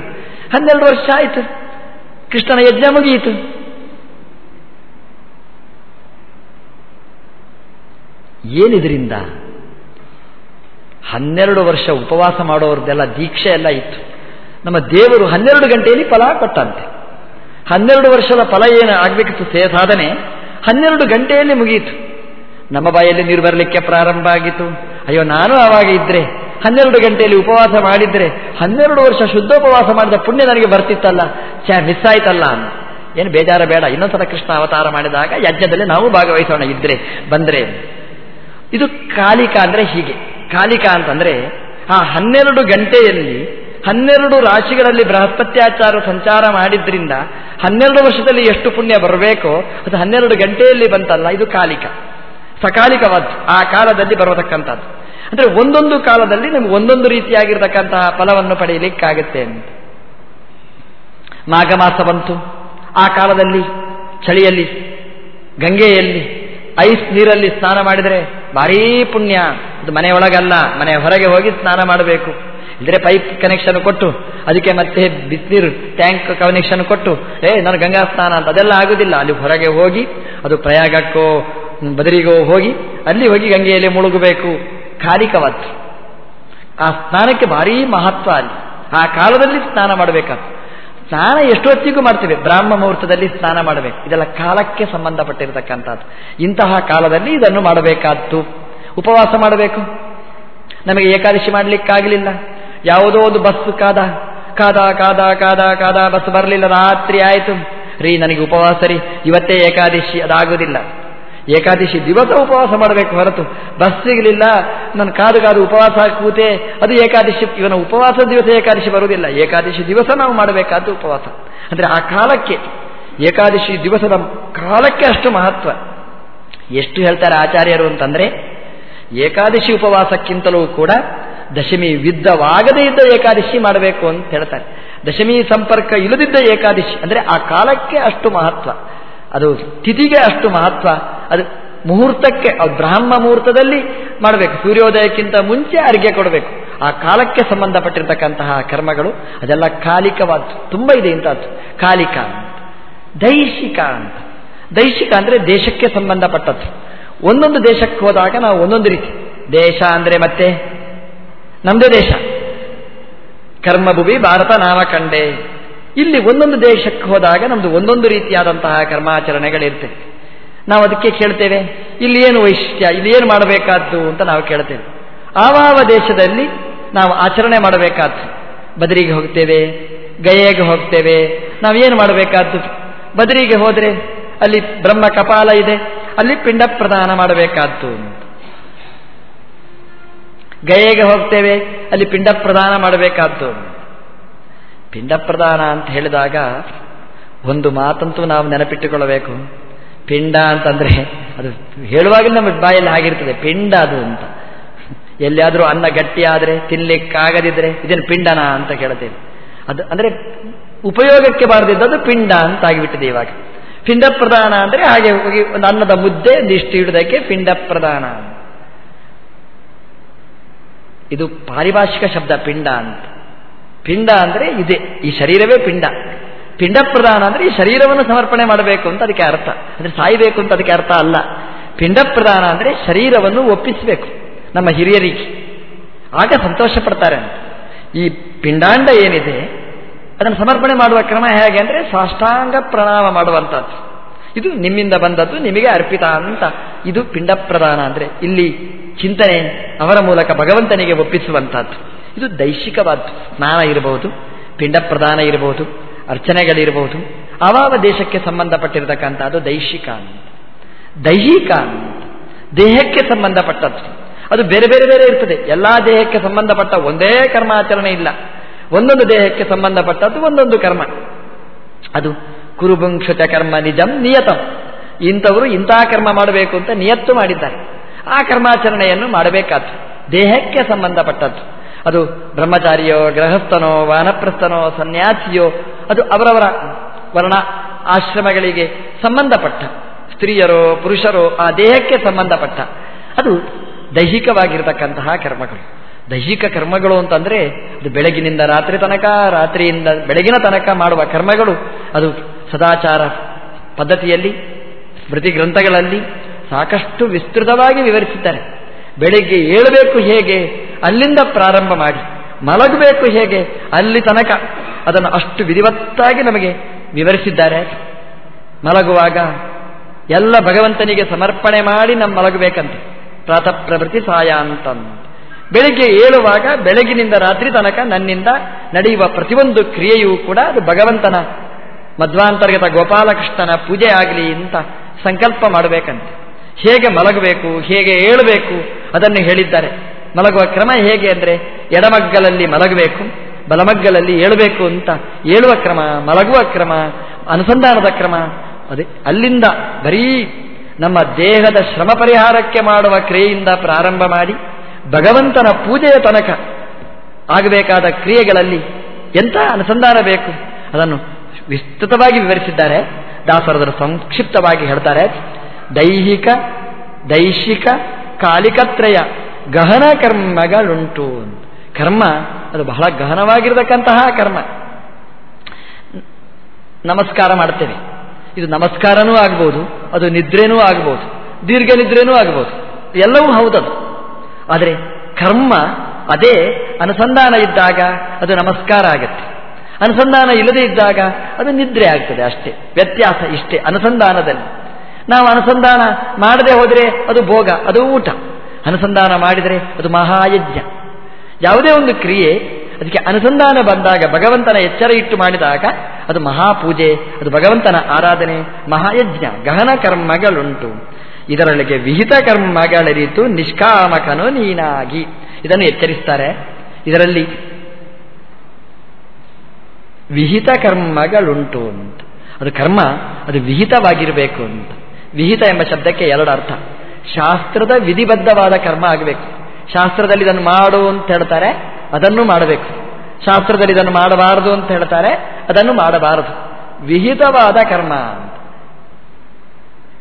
ಹನ್ನೆರಡು ವರ್ಷ ಆಯಿತು. ಕೃಷ್ಣನ ಯಜ್ಞ ಮುಗಿಯಿತು. ಏನಿದ್ರಿಂದ? ಹನ್ನೆರಡು ವರ್ಷ ಉಪವಾಸ ಮಾಡೋರದ್ದೆಲ್ಲ ದೀಕ್ಷೆ ಎಲ್ಲ ಇತ್ತು. ನಮ್ಮ ದೇವರು ಹನ್ನೆರಡು ಗಂಟೆಯಲ್ಲಿ ಫಲ ಕೊಟ್ಟಂತೆ. ಹನ್ನೆರಡು ವರ್ಷದ ಫಲ ಏನು ಆಗಬೇಕಿತ್ತು ಸೇ ಸಾಧನೆ? ಹನ್ನೆರಡು ಗಂಟೆಯಲ್ಲಿ ಮುಗಿಯಿತು. ನಮ್ಮ ಬಾಯಲ್ಲಿ ನೀರು ಬರಲಿಕ್ಕೆ ಪ್ರಾರಂಭ ಆಗಿತ್ತು. ಅಯ್ಯೋ, ನಾನು ಆವಾಗ ಇದ್ರೆ, ಹನ್ನೆರಡು ಗಂಟೆಯಲ್ಲಿ ಉಪವಾಸ ಮಾಡಿದ್ರೆ, ಹನ್ನೆರಡು ವರ್ಷ ಶುದ್ಧೋಪವಾಸ ಮಾಡಿದ ಪುಣ್ಯ ನನಗೆ ಬರ್ತಿತ್ತಲ್ಲ. ಛೇ ಮಿಸ್ ಆಯ್ತಲ್ಲ ಅಂತ. ಏನು ಬೇಜಾರ ಬೇಡ. ಇನ್ನೊಂದ್ಸಲ ಕೃಷ್ಣ ಅವತಾರ ಮಾಡಿದಾಗ ಯಜ್ಞದಲ್ಲಿ ನಾವು ಭಾಗವಹಿಸೋಣ ಇದ್ರೆ. ಬಂದ್ರೆ, ಇದು ಕಾಲಿಕ ಅಂದ್ರೆ ಹೀಗೆ. ಕಾಲಿಕ ಅಂತಂದ್ರೆ, ಆ ಹನ್ನೆರಡು ಗಂಟೆಯಲ್ಲಿ ಹನ್ನೆರಡು ರಾಶಿಗಳಲ್ಲಿ ಬೃಹಸ್ಪತ್ಯಾಚಾರ ಸಂಚಾರ ಮಾಡಿದ್ರಿಂದ ಹನ್ನೆರಡು ವರ್ಷದಲ್ಲಿ ಎಷ್ಟು ಪುಣ್ಯ ಬರಬೇಕೋ, ಅದು ಹನ್ನೆರಡು ಗಂಟೆಯಲ್ಲಿ ಬಂತಲ್ಲ, ಇದು ಕಾಲಿಕ. ಸಕಾಲಿಕವಾದ್ದು ಆ ಕಾಲದಲ್ಲಿ ಬರತಕ್ಕಂಥದ್ದು. ಅಂದ್ರೆ ಒಂದೊಂದು ಕಾಲದಲ್ಲಿ ನಮ್ಗೆ ಒಂದೊಂದು ರೀತಿಯಾಗಿರ್ತಕ್ಕಂತಹ ಫಲವನ್ನು ಪಡೆಯಲಿಕ್ಕಾಗುತ್ತೆ ಅಂತ. ಮಾಘ ಮಾಸ ಬಂತು. ಆ ಕಾಲದಲ್ಲಿ ಚಳಿಯಲ್ಲಿ, ಗಂಗೆಯಲ್ಲಿ, ಐಸ್ ನೀರಲ್ಲಿ ಸ್ನಾನ ಮಾಡಿದರೆ ಭಾರೀ ಪುಣ್ಯ. ಅದು ಮನೆಯೊಳಗಲ್ಲ ಮನೆ ಹೊರಗೆ ಹೋಗಿ ಸ್ನಾನ ಮಾಡಬೇಕು. ಇದ್ರೆ ಪೈಪ್ ಕನೆಕ್ಷನ್ ಕೊಟ್ಟು, ಅದಕ್ಕೆ ಮತ್ತೆ ಬಿಸಿನೀರು ಟ್ಯಾಂಕ್ ಕನೆಕ್ಷನ್ ಕೊಟ್ಟು, ಏ, ನಾನು ಗಂಗಾ ಸ್ನಾನ ಅಂತ, ಅದೆಲ್ಲ ಆಗುದಿಲ್ಲ. ಅಲ್ಲಿ ಹೊರಗೆ ಹೋಗಿ, ಅದು ಪ್ರಯಾಗಕ್ಕೋ ಬದರಿಗೋ ಹೋಗಿ, ಅಲ್ಲಿ ಹೋಗಿ ಗಂಗೆಯಲ್ಲಿ ಮುಳುಗಬೇಕು. ಕಾಲಿಕವತ್ತು ಆ ಸ್ನಾನಕ್ಕೆ ಭಾರೀ ಮಹತ್ವ ಅಲ್ಲಿ. ಆ ಕಾಲದಲ್ಲಿ ಸ್ನಾನ ಮಾಡಬೇಕಾದ್ರು ಸ್ನಾನ ಎಷ್ಟೊತ್ತಿಗೂ ಮಾಡ್ತೇವೆ. ಬ್ರಾಹ್ಮ ಮುಹೂರ್ತದಲ್ಲಿ ಸ್ನಾನ ಮಾಡಬೇಕು ಇದೆಲ್ಲ ಕಾಲಕ್ಕೆ ಸಂಬಂಧಪಟ್ಟಿರತಕ್ಕಂಥದ್ದು. ಇಂತಹ ಕಾಲದಲ್ಲಿ ಇದನ್ನು ಮಾಡಬೇಕಾದ್ದು. ಉಪವಾಸ ಮಾಡಬೇಕು. ನಮಗೆ ಏಕಾದಶಿ ಮಾಡಲಿಕ್ಕಾಗಲಿಲ್ಲ. ಯಾವುದೋ ಒಂದು ಬಸ್ ಕಾದ. ಕಾದ ಕಾದ ಕಾದ ಕಾದ ಬಸ್ ಬರಲಿಲ್ಲ. ರಾತ್ರಿ ಆಯಿತು. ರೀ, ನನಗೆ ಉಪವಾಸ ರೀ. ಇವತ್ತೇ ಏಕಾದಶಿ ಅದಾಗುವುದಿಲ್ಲ ಏಕಾದಶಿ ದಿವಸ ಉಪವಾಸ ಮಾಡಬೇಕು ಹೊರತು ಬಸ್ ಸಿಗಲಿಲ್ಲ, ನನ್ನ ಕಾದು ಕಾದು ಉಪವಾಸ ಕೂತೆ, ಅದು ಏಕಾದಶಿ, ಇವನ ಉಪವಾಸ ದಿವಸ ಏಕಾದಶಿ ಬರುವುದಿಲ್ಲ. ಏಕಾದಶಿ ದಿವಸ ನಾವು ಮಾಡಬೇಕಾದ ಉಪವಾಸ. ಅಂದರೆ ಆ ಕಾಲಕ್ಕೆ, ಏಕಾದಶಿ ದಿವಸದ ಕಾಲಕ್ಕೆ ಅಷ್ಟು ಮಹತ್ವ. ಎಷ್ಟು ಹೇಳ್ತಾರೆ ಆಚಾರ್ಯರು ಅಂತಂದರೆ, ಏಕಾದಶಿ ಉಪವಾಸಕ್ಕಿಂತಲೂ ಕೂಡ ದಶಮಿ ವಿದ್ಧವಾಗದೇ ಇದ್ದ ಏಕಾದಶಿ ಮಾಡಬೇಕು ಅಂತ ಹೇಳ್ತಾರೆ. ದಶಮಿ ಸಂಪರ್ಕ ಇಲ್ಲದಿದ್ದ ಏಕಾದಶಿ, ಅಂದರೆ ಆ ಕಾಲಕ್ಕೆ ಅಷ್ಟು ಮಹತ್ವ. ಅದು ತಿಥಿಗೆ ಅಷ್ಟು ಮಹತ್ವ. ಅದು ಮುಹೂರ್ತಕ್ಕೆ ಬ್ರಾಹ್ಮ ಮುಹೂರ್ತದಲ್ಲಿ ಮಾಡಬೇಕು. ಸೂರ್ಯೋದಯಕ್ಕಿಂತ ಮುಂಚೆ ಅರ್ಘ್ಯ ಕೊಡಬೇಕು. ಆ ಕಾಲಕ್ಕೆ ಸಂಬಂಧಪಟ್ಟಿರ್ತಕ್ಕಂತಹ ಕರ್ಮಗಳು, ಅದೆಲ್ಲ ಕಾಲಿಕವಾದ್ದು ತುಂಬ ಇದೆ ಇಂಥದ್ದು. ಕಾಲಿಕ ಅಂತ. ದೈಶಿಕ ಅಂತ. ದೈಶಿಕ ಅಂದರೆ ದೇಶಕ್ಕೆ ಸಂಬಂಧಪಟ್ಟದ್ದು. ಒಂದೊಂದು ದೇಶಕ್ಕೆ ಹೋದಾಗ ನಾವು ಒಂದೊಂದು ರೀತಿ. ದೇಶ ಅಂದರೆ ಮತ್ತೆ? ನಮ್ಮದೇ ದೇಶ. ಕರ್ಮಭುವಿ ಭಾರತ ನಾಮಕಂಡೆ ಇಲ್ಲಿ ಒಂದೊಂದು ದೇಶಕ್ಕೆ ಹೋದಾಗ ನಮ್ದು ಒಂದೊಂದು ರೀತಿಯಾದಂತಹ ಕರ್ಮಾಚರಣೆಗಳಿರ್ತವೆ ನಾವು ಅದಕ್ಕೆ ಕೇಳ್ತೇವೆ, ಇಲ್ಲಿ ಏನು ವೈಶಿಷ್ಟ್ಯ, ಇಲ್ಲಿ ಏನು ಮಾಡಬೇಕಾದ್ದು ಅಂತ ನಾವು ಕೇಳ್ತೇವೆ. ಆವಾವ ದೇಶದಲ್ಲಿ ನಾವು ಆಚರಣೆ ಮಾಡಬೇಕಾದ್ದು. ಬದರಿಗೆ ಹೋಗ್ತೇವೆ, ಗಯೆಗೆ ಹೋಗ್ತೇವೆ ನಾವೇನು ಮಾಡಬೇಕಾದ್ದು? ಬದರಿಗೆ ಹೋದರೆ ಅಲ್ಲಿ ಬ್ರಹ್ಮ ಕಪಾಲ ಇದೆ, ಅಲ್ಲಿ ಪಿಂಡ ಪ್ರದಾನ ಮಾಡಬೇಕಾದ್ದು ಗಯೆಗೆ ಹೋಗ್ತೇವೆ, ಅಲ್ಲಿ ಪಿಂಡ ಪ್ರದಾನ ಮಾಡಬೇಕಾದ್ದು ಪಿಂಡ ಪ್ರದಾನ ಅಂತ ಹೇಳಿದಾಗ ಒಂದು ಮಾತಂತೂ ನಾವು ನೆನಪಿಟ್ಟುಕೊಳ್ಳಬೇಕು. ಪಿಂಡ ಅಂತಂದ್ರೆ ಅದು ಹೇಳುವಾಗಲೇ ನಮ್ಮ ಬಾಯಲ್ಲಿ ಆಗಿರ್ತದೆ ಪಿಂಡ ಅದು ಅಂತ. ಎಲ್ಲಿಯಾದರೂ ಅನ್ನ ಗಟ್ಟಿಯಾದರೆ, ತಿನ್ಲಿಕ್ಕಾಗದಿದ್ರೆ ಇದನ್ನು ಪಿಂಡನ ಅಂತ ಕೇಳ್ತೇವೆ ಅದು ಅಂದರೆ ಉಪಯೋಗಕ್ಕೆ ಬಾರದಿದ್ದದು ಪಿಂಡ ಅಂತ ಆಗಿಬಿಟ್ಟಿದೆ ಇವಾಗ. ಪಿಂಡ ಪ್ರದಾನ ಅಂದರೆ ಹಾಗೆ ಒಂದು ಅನ್ನದ ಮುದ್ದೆ ದಿಷ್ಟಿ ಇಡುವುದಕ್ಕೆ ಪಿಂಡ ಪ್ರದಾನ ಇದು ಪಾರಿಭಾಷಿಕ ಶಬ್ದ ಪಿಂಡ ಅಂತ. ಪಿಂಡ ಅಂದರೆ ಇದೆ. ಈ ಶರೀರವೇ ಪಿಂಡ. ಪಿಂಡ ಪ್ರಧಾನ ಅಂದರೆ ಈ ಶರೀರವನ್ನು ಸಮರ್ಪಣೆ ಮಾಡಬೇಕು ಅಂತ ಅದಕ್ಕೆ ಅರ್ಥ. ಅಂದರೆ ಸಾಯಬೇಕು ಅಂತ ಅದಕ್ಕೆ ಅರ್ಥ ಅಲ್ಲ. ಪಿಂಡ ಪ್ರಧಾನ ಅಂದರೆ ಶರೀರವನ್ನು ಒಪ್ಪಿಸಬೇಕು. ನಮ್ಮ ಹಿರಿಯರಿಗೆ. ಆಗ ಸಂತೋಷ ಪಡ್ತಾರೆ ಅಂತ. ಈ ಪಿಂಡಾಂಡ ಏನಿದೆ, ಅದನ್ನು ಸಮರ್ಪಣೆ ಮಾಡುವ ಕ್ರಮ ಹೇಗೆ ಅಂದರೆ ಸಾಷ್ಟಾಂಗ ಪ್ರಣಾಮ ಮಾಡುವಂಥದ್ದು. ಇದು ನಿಮ್ಮಿಂದ ಬಂದದ್ದು, ನಿಮಗೆ ಅರ್ಪಿತ ಅಂತ. ಇದು ಪಿಂಡ ಪ್ರಧಾನ ಅಂದರೆ ಇಲ್ಲಿ ಚಿಂತನೆ ಅವರ ಮೂಲಕ ಭಗವಂತನಿಗೆ ಒಪ್ಪಿಸುವಂಥದ್ದು. ಇದು ದೈಶಿಕವಾದ್ದು ಸ್ನಾನ ಇರಬಹುದು, ಪಿಂಡ ಪ್ರದಾನ ಇರಬಹುದು, ಅರ್ಚನೆಗಳಿರಬಹುದು. ಅವಾವ ದೇಶಕ್ಕೆ ಸಂಬಂಧಪಟ್ಟಿರತಕ್ಕಂಥದ್ದು ದೈಶಿಕ ಅಂತ. ದೈಹಿಕ ಅಂತ. ದೇಹಕ್ಕೆ ಸಂಬಂಧಪಟ್ಟದ್ದು. ಅದು ಬೇರೆ ಬೇರೆ ಬೇರೆ ಇರ್ತದೆ. ಎಲ್ಲ ದೇಹಕ್ಕೆ ಸಂಬಂಧಪಟ್ಟ ಒಂದೇ ಕರ್ಮಾಚರಣೆ ಇಲ್ಲ. ಒಂದೊಂದು ದೇಹಕ್ಕೆ ಸಂಬಂಧಪಟ್ಟದ್ದು ಒಂದೊಂದು ಕರ್ಮ. ಅದು ಕುರುಭುಂಕ್ಷತ ಕರ್ಮ ನಿಜಂ ನಿಯತಂ. ಇಂಥವರು ಇಂಥ ಕರ್ಮ ಮಾಡಬೇಕು ಅಂತ ನಿಯತ್ತು ಮಾಡಿದ್ದಾರೆ. ಆ ಕರ್ಮಾಚರಣೆಯನ್ನು ಮಾಡಬೇಕಾದ್ದು. ದೇಹಕ್ಕೆ ಸಂಬಂಧಪಟ್ಟದ್ದು. ಅದು ಬ್ರಹ್ಮಚಾರಿಯೋ, ಗೃಹಸ್ಥನೋ, ವಾನಪ್ರಸ್ಥನೋ, ಸನ್ಯಾಸಿಯೋ, ಅದು ಅವರವರ ವರ್ಣ ಆಶ್ರಮಗಳಿಗೆ ಸಂಬಂಧಪಟ್ಟ. ಸ್ತ್ರೀಯರೋ, ಪುರುಷರೋ, ಆ ದೇಹಕ್ಕೆ ಸಂಬಂಧಪಟ್ಟ. ಅದು ದೈಹಿಕವಾಗಿರತಕ್ಕಂತಹ ಕರ್ಮಗಳು. ದೈಹಿಕ ಕರ್ಮಗಳು ಅಂತಂದರೆ ಅದು ಬೆಳಗಿನಿಂದ ರಾತ್ರಿ ತನಕ, ರಾತ್ರಿಯಿಂದ ಬೆಳಗಿನ ತನಕ ಮಾಡುವ ಕರ್ಮಗಳು. ಅದು ಸದಾಚಾರ ಪದ್ಧತಿಯಲ್ಲಿ, ಸ್ಮೃತಿ ಗ್ರಂಥಗಳಲ್ಲಿ ಸಾಕಷ್ಟು ವಿಸ್ತೃತವಾಗಿ ವಿವರಿಸಿದ್ದಾರೆ ಬೆಳಿಗ್ಗೆ ಏಳಬೇಕು ಹೇಗೆ? ಅಲ್ಲಿಂದ ಪ್ರಾರಂಭ ಮಾಡಿ. ಮಲಗಬೇಕು ಹೇಗೆ? ಅಲ್ಲಿ ತನಕ ಅದನ್ನು ಅಷ್ಟು ವಿಧಿವತ್ತಾಗಿ ನಮಗೆ ವಿವರಿಸಿದ್ದಾರೆ. ಮಲಗುವಾಗ ಎಲ್ಲ ಭಗವಂತನಿಗೆ ಸಮರ್ಪಣೆ ಮಾಡಿ ನಮ್ಮ ಮಲಗಬೇಕಂತೆ. ಪ್ರಾತಃ ಪ್ರಭೃತಿ ಸಾಯ ಅಂತ ಬೆಳಿಗ್ಗೆ ಏಳುವಾಗ ಬೆಳಗಿನಿಂದ ರಾತ್ರಿ ತನಕ ನನ್ನಿಂದ ನಡೆಯುವ ಪ್ರತಿಯೊಂದು ಕ್ರಿಯೆಯೂ ಕೂಡ ಅದು ಭಗವಂತನ ಮಧ್ವಾಂತರ್ಗತ ಗೋಪಾಲಕೃಷ್ಣನ ಪೂಜೆ ಆಗಲಿ ಅಂತ ಸಂಕಲ್ಪ ಮಾಡಬೇಕಂತೆ. ಹೇಗೆ ಮಲಗಬೇಕು, ಹೇಗೆ ಏಳಬೇಕು ಅದನ್ನು ಹೇಳಿದ್ದಾರೆ. ಮಲಗುವ ಕ್ರಮ ಹೇಗೆ ಅಂದರೆ ಎಡಮಗ್ಗಲಲ್ಲಿ ಮಲಗಬೇಕು, ಬಲಮಗ್ಗಲಲ್ಲಿ ಏಳಬೇಕು ಅಂತ ಏಳುವ ಕ್ರಮ, ಮಲಗುವ ಕ್ರಮ, ಅನುಸಂಧಾನದ ಕ್ರಮ, ಅದೇ ಅಲ್ಲಿಂದ ಬರೀ ನಮ್ಮ ದೇಹದ ಶ್ರಮ ಪರಿಹಾರಕ್ಕೆ ಮಾಡುವ ಕ್ರಿಯೆಯಿಂದ ಪ್ರಾರಂಭ ಮಾಡಿ ಭಗವಂತನ ಪೂಜೆಯ ತನಕ ಆಗಬೇಕಾದ ಕ್ರಿಯೆಗಳಲ್ಲಿ ಎಂಥ ಅನುಸಂಧಾನ ಬೇಕು ಅದನ್ನು ವಿಸ್ತೃತವಾಗಿ ವಿವರಿಸಿದ್ದಾರೆ. ದಾಸರದರು ಸಂಕ್ಷಿಪ್ತವಾಗಿ ಹೇಳ್ತಾರೆ. ದೈಹಿಕ, ದೈಶಿಕ, ಕಾಲಿಕತ್ರಯ. ಗಹನ ಕರ್ಮಗಳುಂಟು ಕರ್ಮ, ಅದು ಬಹಳ ಗಹನವಾಗಿರತಕ್ಕಂತಹ ಕರ್ಮ. ನಮಸ್ಕಾರ ಮಾಡ್ತೇವೆ ಇದು ನಮಸ್ಕಾರನೂ ಆಗ್ಬೋದು, ಅದು ನಿದ್ರೆನೂ ಆಗ್ಬೋದು, ದೀರ್ಘ ನಿದ್ರೆನೂ ಆಗ್ಬೋದು. ಎಲ್ಲವೂ ಹೌದದು. ಆದರೆ ಕರ್ಮ, ಅದೇ ಅನುಸಂಧಾನ ಇದ್ದಾಗ ಅದು ನಮಸ್ಕಾರ ಆಗುತ್ತೆ. ಅನುಸಂಧಾನ ಇಲ್ಲದೆ ಇದ್ದಾಗ ಅದು ನಿದ್ರೆ ಆಗ್ತದೆ ಅಷ್ಟೇ. ವ್ಯತ್ಯಾಸ ಇಷ್ಟೇ ಅನುಸಂಧಾನದಲ್ಲಿ. ನಾವು ಅನುಸಂಧಾನ ಮಾಡದೆ ಹೋದರೆ ಅದು ಭೋಗ, ಅದು ಊಟ. ಅನುಸಂಧಾನ ಮಾಡಿದರೆ ಅದು ಮಹಾಯಜ್ಞ. ಯಾವುದೇ ಒಂದು ಕ್ರಿಯೆ ಅದಕ್ಕೆ ಅನುಸಂಧಾನ ಬಂದಾಗ ಭಗವಂತನ ಎಚ್ಚರ ಇಟ್ಟು ಮಾಡಿದಾಗ ಅದು ಮಹಾಪೂಜೆ, ಅದು ಭಗವಂತನ ಆರಾಧನೆ, ಮಹಾಯಜ್ಞ, ಗಹನ ಕರ್ಮಗಳುಂಟು. ಇದರೊಳಗೆ ವಿಹಿತ ಕರ್ಮಗಳರಿತು ನಿಷ್ಕಾಮಕನು ನೀನಾಗಿ. ಇದನ್ನು ಎಚ್ಚರಿಸ್ತಾರೆ. ಇದರಲ್ಲಿ ವಿಹಿತ ಕರ್ಮಗಳುಂಟು ಅಂತ. ಅದು ಕರ್ಮ, ಅದು ವಿಹಿತವಾಗಿರಬೇಕು ಅಂತ. ವಿಹಿತ ಎಂಬ ಶಬ್ದಕ್ಕೆ ಎರಡು ಅರ್ಥ. ಶಾಸ್ತ್ರದ ವಿಧಿಬದ್ಧವಾದ ಕರ್ಮ ಆಗಬೇಕು. ಶಾಸ್ತ್ರದಲ್ಲಿ ಇದನ್ನು ಮಾಡು ಅಂತ ಹೇಳ್ತಾರೆ, ಅದನ್ನು ಮಾಡಬೇಕು. ಶಾಸ್ತ್ರದಲ್ಲಿ ಇದನ್ನು ಮಾಡಬಾರದು ಅಂತ ಹೇಳ್ತಾರೆ, ಅದನ್ನು ಮಾಡಬಾರದು. ವಿಹಿತವಾದ ಕರ್ಮ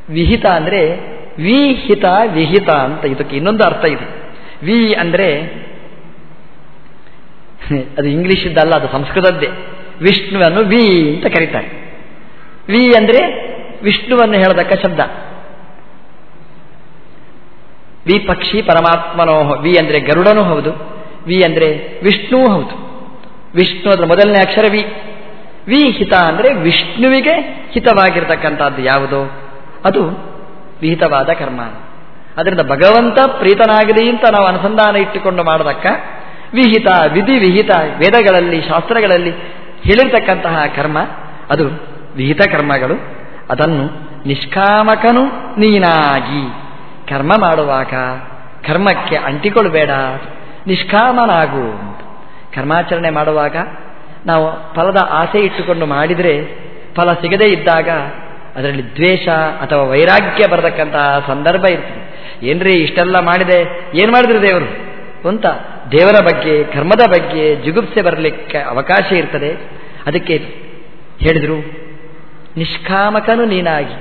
ವಿಹಿತ ಅಂದರೆ ವಿಹಿತ ವಿಹಿತ ಅಂತ. ಇದಕ್ಕೆ ಇನ್ನೊಂದು ಅರ್ಥ ಇದೆ. ವಿ ಅಂದರೆ, ಅದು ಇಂಗ್ಲಿಷ್ ಇದ್ದಲ್ಲ ಅದು ಸಂಸ್ಕೃತದ್ದೇ. ವಿಷ್ಣುವನ್ನು ವಿ ಅಂತ ಕರೀತಾರೆ. ವಿ ಅಂದರೆ ವಿಷ್ಣುವನ್ನು ಹೇಳತಕ್ಕ ಶಬ್ದ. ವಿ ಪಕ್ಷಿ ಪರಮಾತ್ಮನೋ ವಿ ಅಂದರೆ ಗರುಡನೂ ಹೌದು. ವಿ ಅಂದರೆ ವಿಷ್ಣು ಹೌದು. ವಿಷ್ಣು ಅದರ ಮೊದಲನೇ ಅಕ್ಷರ ವಿ. ವಿ ಹಿತ ಅಂದರೆ ವಿಷ್ಣುವಿಗೆ ಹಿತವಾಗಿರ್ತಕ್ಕಂಥದ್ದು ಯಾವುದೋ? ಅದು ವಿಹಿತವಾದ ಕರ್ಮ. ಅದರಿಂದ ಭಗವಂತ ಪ್ರೀತನಾಗಲಿ ಅಂತ ನಾವು ಅನುಸಂಧಾನ ಇಟ್ಟುಕೊಂಡು ಮಾಡತಕ್ಕ ವಿಹಿತ, ವಿಧಿ ವಿಹಿತ ವೇದಗಳಲ್ಲಿ, ಶಾಸ್ತ್ರಗಳಲ್ಲಿ ಹೇಳಿರ್ತಕ್ಕಂತಹ ಕರ್ಮ. ಅದು ವಿಹಿತ ಕರ್ಮಗಳು. ಅದನ್ನು ನಿಷ್ಕಾಮಕನು ನೀನಾಗಿ. ಕರ್ಮ ಮಾಡುವಾಗ ಕರ್ಮಕ್ಕೆ ಅಂಟಿಕೊಳ್ಬೇಡ ನಿಷ್ಕಾಮನಾಗು ಕರ್ಮಾಚರಣೆ ಮಾಡುವಾಗ ನಾವು ಫಲದ ಆಸೆ ಇಟ್ಟುಕೊಂಡು ಮಾಡಿದರೆ ಫಲ ಸಿಗದೇ ಇದ್ದಾಗ ಅದರಲ್ಲಿ ದ್ವೇಷ ಅಥವಾ ವೈರಾಗ್ಯ ಬರತಕ್ಕಂತಹ ಸಂದರ್ಭ ಇರ್ತದೆ. ಏನ್ರಿ ಇಷ್ಟೆಲ್ಲ ಮಾಡಿದೆ, ಏನು ಮಾಡಿದ್ರು ದೇವರು ಅಂತ ದೇವರ ಬಗ್ಗೆ, ಕರ್ಮದ ಬಗ್ಗೆ ಜುಗುಪ್ಸೆ ಬರಲಿಕ್ಕೆ ಅವಕಾಶ ಇರ್ತದೆ. ಅದಕ್ಕೆ ಹೇಳಿದರು, ನಿಷ್ಕಾಮಕನು ನೀನಾಗಿ,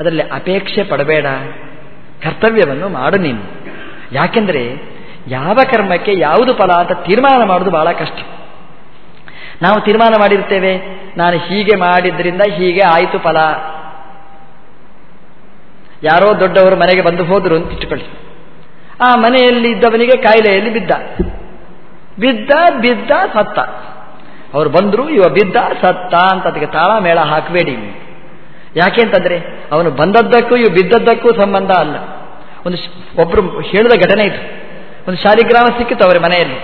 ಅದರಲ್ಲಿ ಅಪೇಕ್ಷೆ ಪಡಬೇಡ. ಕರ್ತವ್ಯವನ್ನು ಮಾಡು ನೀನು. ಯಾಕೆಂದರೆ ಯಾವ ಕರ್ಮಕ್ಕೆ ಯಾವುದು ಫಲ ಅಂತ ತೀರ್ಮಾನ ಮಾಡೋದು ಬಹಳ ಕಷ್ಟ. ನಾವು ತೀರ್ಮಾನ ಮಾಡಿರ್ತೇವೆ, ನಾನು ಹೀಗೆ ಮಾಡಿದ್ರಿಂದ ಹೀಗೆ ಆಯಿತು ಫಲ. ಯಾರೋ ದೊಡ್ಡವರು ಮನೆಗೆ ಬಂದು ಹೋದರು ಅಂತ ಇಟ್ಟುಕೊಳ್ಳಿ. ಆ ಮನೆಯಲ್ಲಿ ಇದ್ದವನಿಗೆ ಕಾಯಿಲೆಯಲ್ಲಿ ಬಿದ್ದ. ಬಿದ್ದ ಬಿದ್ದ ಸತ್ತ. ಅವರು ಬಂದರು, ಇವ ಬಿದ್ದ ಸತ್ತ ಅಂತ ಅದಕ್ಕೆ ತಾಳ ಮೇಳ ಹಾಕಬೇಡಿ. ಯಾಕೆ ಅಂತಂದ್ರೆ ಅವನು ಬಂದದ್ದಕ್ಕೂ ಇವು ಬಿದ್ದದ್ದಕ್ಕೂ ಸಂಬಂಧ ಅಲ್ಲ. ಒಂದು ಒಬ್ಬರು ಹೇಳಿದ ಘಟನೆ ಇತ್ತು ಒಂದು ಶಾಲಿಗ್ರಾಮ ಸಿಕ್ಕಿತ್ತು ಅವರ ಮನೆಯಲ್ಲಿ.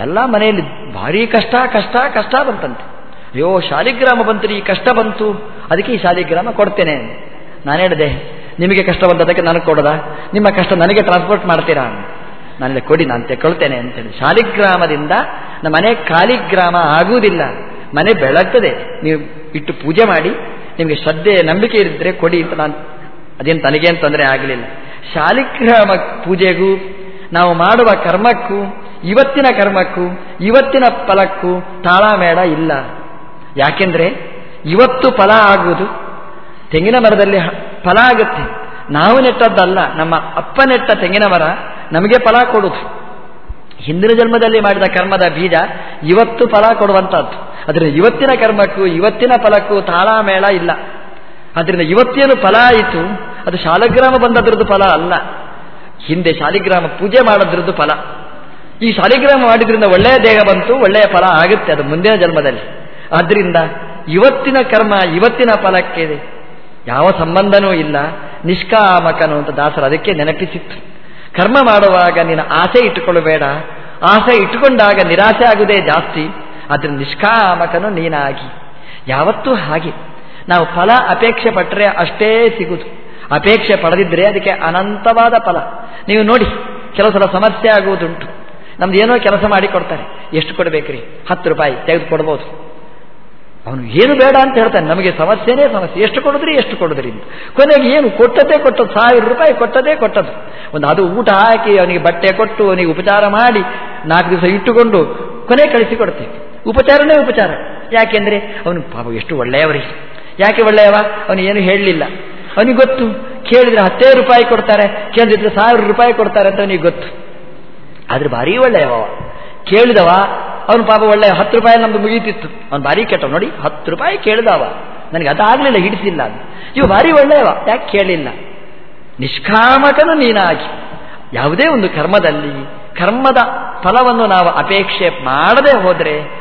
ಎಲ್ಲ ಮನೆಯಲ್ಲಿ ಭಾರಿ ಕಷ್ಟ ಕಷ್ಟ ಕಷ್ಟ ಬಂತಂತೆ. ಅಯ್ಯೋ ಶಾಲಿಗ್ರಾಮ ಬಂತು ಈ ಕಷ್ಟ ಬಂತು. ಅದಕ್ಕೆ ಈ ಶಾಲಿಗ್ರಾಮ ಕೊಡ್ತೇನೆ. ನಾನು ಹೇಳಿದೆ, ನಿಮಗೆ ಕಷ್ಟ ಬಂದದಕ್ಕೆ ನನಗೆ ಕೊಡದ? ನಿಮ್ಮ ಕಷ್ಟ ನನಗೆ ಟ್ರಾನ್ಸ್ಪೋರ್ಟ್ ಮಾಡ್ತೀರಾ? ನಾನೆಲ್ಲ ಕೊಡಿ, ನಾನು ತೆಕ್ಕೊಳ್ತೇನೆ ಅಂತೇಳಿ. ಶಾಲಿಗ್ರಾಮದಿಂದ ನಮ್ಮ ಮನೆ ಖಾಲಿಗ್ರಾಮ ಆಗುವುದಿಲ್ಲ. ಮನೆ ಬೆಳಗ್ತದೆ. ನೀವು ಇಟ್ಟು ಪೂಜೆ ಮಾಡಿ ನಿಮಗೆ ಶ್ರದ್ಧೆ, ನಂಬಿಕೆ ಇರಿದ್ರೆ ಕೊಡಿ ಅಂತ ನಾನು ಅದೇನು ತನಗೇನು ತೊಂದರೆ ಆಗಲಿಲ್ಲ. ಶಾಲಿಗ್ರಾಮ ಪೂಜೆಗೂ, ನಾವು ಮಾಡುವ ಕರ್ಮಕ್ಕೂ, ಇವತ್ತಿನ ಕರ್ಮಕ್ಕೂ, ಇವತ್ತಿನ ಫಲಕ್ಕೂ ತಾಳಮೇಳ ಇಲ್ಲ. ಯಾಕೆಂದ್ರೆ ಇವತ್ತು ಫಲ ಆಗುವುದು, ತೆಂಗಿನ ಮರದಲ್ಲಿ ಫಲ ಆಗುತ್ತೆ. ನಾವು ನೆಟ್ಟದ್ದಲ್ಲ, ನಮ್ಮ ಅಪ್ಪ ನೆಟ್ಟ ತೆಂಗಿನ ಮರ ನಮಗೆ ಫಲ ಕೊಡುದು ಹಿಂದಿನ ಜನ್ಮದಲ್ಲಿ ಮಾಡಿದ ಕರ್ಮದ ಬೀಜ ಇವತ್ತು ಫಲ ಕೊಡುವಂತಹದ್ದು. ಅದರಿಂದ ಇವತ್ತಿನ ಕರ್ಮಕ್ಕೂ, ಇವತ್ತಿನ ಫಲಕ್ಕೂ ತಾಳಮೇಳ ಇಲ್ಲ. ಅದರಿಂದ ಇವತ್ತೇನು ಫಲ ಆಯಿತು, ಅದು ಶಾಲಗ್ರಾಮ ಬಂದದ್ರದ್ದು ಫಲ ಅಲ್ಲ. ಹಿಂದೆ ಶಾಲಿಗ್ರಾಮ ಪೂಜೆ ಮಾಡೋದ್ರದ್ದು ಫಲ. ಈ ಶಾಲಿಗ್ರಾಮ ಮಾಡಿದ್ರಿಂದ ಒಳ್ಳೆಯ ದೇಹ ಬಂತು, ಒಳ್ಳೆಯ ಫಲ ಆಗುತ್ತೆ ಅದು ಮುಂದಿನ ಜನ್ಮದಲ್ಲಿ. ಆದ್ದರಿಂದ ಇವತ್ತಿನ ಕರ್ಮ, ಇವತ್ತಿನ ಫಲಕ್ಕೆ ಯಾವ ಸಂಬಂಧನೂ ಇಲ್ಲ. ನಿಷ್ಕಾಮಕನು ಅಂತ ದಾಸರು ಅದಕ್ಕೆ ನೆನಪಿಸಿತ್ತು ಕರ್ಮ ಮಾಡುವಾಗ ನೀನು ಆಸೆ ಇಟ್ಟುಕೊಳ್ಳಬೇಡ. ಆಸೆ ಇಟ್ಟುಕೊಂಡಾಗ ನಿರಾಸೆ ಆಗುವುದೇ ಜಾಸ್ತಿ. ಅದರ ನಿಷ್ಕಾಮಕನು ನೀನಾಗಿ. ಯಾವತ್ತೂ ಹಾಗೆ. ನಾವು ಫಲ ಅಪೇಕ್ಷೆ ಪಟ್ಟರೆ ಅಷ್ಟೇ ಸಿಗುದು ಅಪೇಕ್ಷೆ ಪಡೆದಿದ್ರೆ ಅದಕ್ಕೆ ಅನಂತವಾದ ಫಲ. ನೀವು ನೋಡಿ, ಕೆಲವು ಸಲ ಸಮಸ್ಯೆ ಆಗುವುದುಂಟು. ನಮ್ದು ಏನೋ ಕೆಲಸ ಮಾಡಿ ಕೊಡ್ತಾರೆ. ಎಷ್ಟು ಕೊಡಬೇಕ್ರಿ? ಹತ್ತು ರೂಪಾಯಿ ತೆಗೆದುಕೊಡ್ಬೋದು ಅವನು ಏನು ಬೇಡ ಅಂತ ಹೇಳ್ತಾನೆ. ನಮಗೆ ಸಮಸ್ಯೆನೇ ಸಮಸ್ಯೆ. ಎಷ್ಟು ಕೊಡಿದ್ರಿ ಎಷ್ಟು ಕೊಡಿದ್ರಿ ಕೊನೆಗೆ ಏನು ಕೊಟ್ಟದೇ ಕೊಟ್ಟದ್ದು. ಸಾವಿರ ರೂಪಾಯಿ ಕೊಟ್ಟದೇ ಕೊಟ್ಟದ್ದು. ಒಂದು ಅದು ಊಟ ಹಾಕಿ ಅವನಿಗೆ ಬಟ್ಟೆ ಕೊಟ್ಟು ಅವನಿಗೆ ಉಪಚಾರ ಮಾಡಿ ನಾಲ್ಕು ದಿವಸ ಇಟ್ಟುಕೊಂಡು ಕೊನೆ ಕಳಿಸಿ ಉಪಚಾರನೇ ಉಪಚಾರ. ಯಾಕೆಂದರೆ ಅವನು ಪಾಪ ಎಷ್ಟು ಒಳ್ಳೆಯವರಿಗೆ ಯಾಕೆ ಒಳ್ಳೆಯವ? ಅವನು ಏನು ಹೇಳಲಿಲ್ಲ. ಅವನಿಗೆ ಗೊತ್ತು. ಕೇಳಿದ್ರೆ ಹತ್ತೇ ರೂಪಾಯಿ ಕೊಡ್ತಾರೆ. ಕೇಳಿದ್ರೆ ಸಾವಿರ ರೂಪಾಯಿ ಕೊಡ್ತಾರೆ ಅಂತ ಅವನಿಗೆ ಗೊತ್ತು. ಆದರೆ ಭಾರಿ ಒಳ್ಳೆಯವ. ಕೇಳಿದವ ಅವನು ಪಾಪ ಒಳ್ಳೆ ಹತ್ತು ರೂಪಾಯಿ ನಮ್ದು ಮುಗೀತಿತ್ತು. ಅವ್ನು ಭಾರಿ ಕೆಟ್ಟ ನೋಡಿ, ಹತ್ತು ರೂಪಾಯಿ ಕೇಳಿದವ. ನನಗೆ ಅದಾಗಲಿಲ್ಲ ಹಿಡಿಸಿಲ್ಲ ಇವು ಭಾರಿ ಒಳ್ಳೆಯವ. ಯಾಕೆ ಕೇಳಿಲ್ಲ? ನಿಷ್ಕಾಮಕನು ನೀನಾಗಿ. ಯಾವುದೇ ಒಂದು ಕರ್ಮದಲ್ಲಿ, ಕರ್ಮದ ಫಲವನ್ನು ನಾವು ಅಪೇಕ್ಷೆ ಮಾಡದೆ ಹೋದರೆ,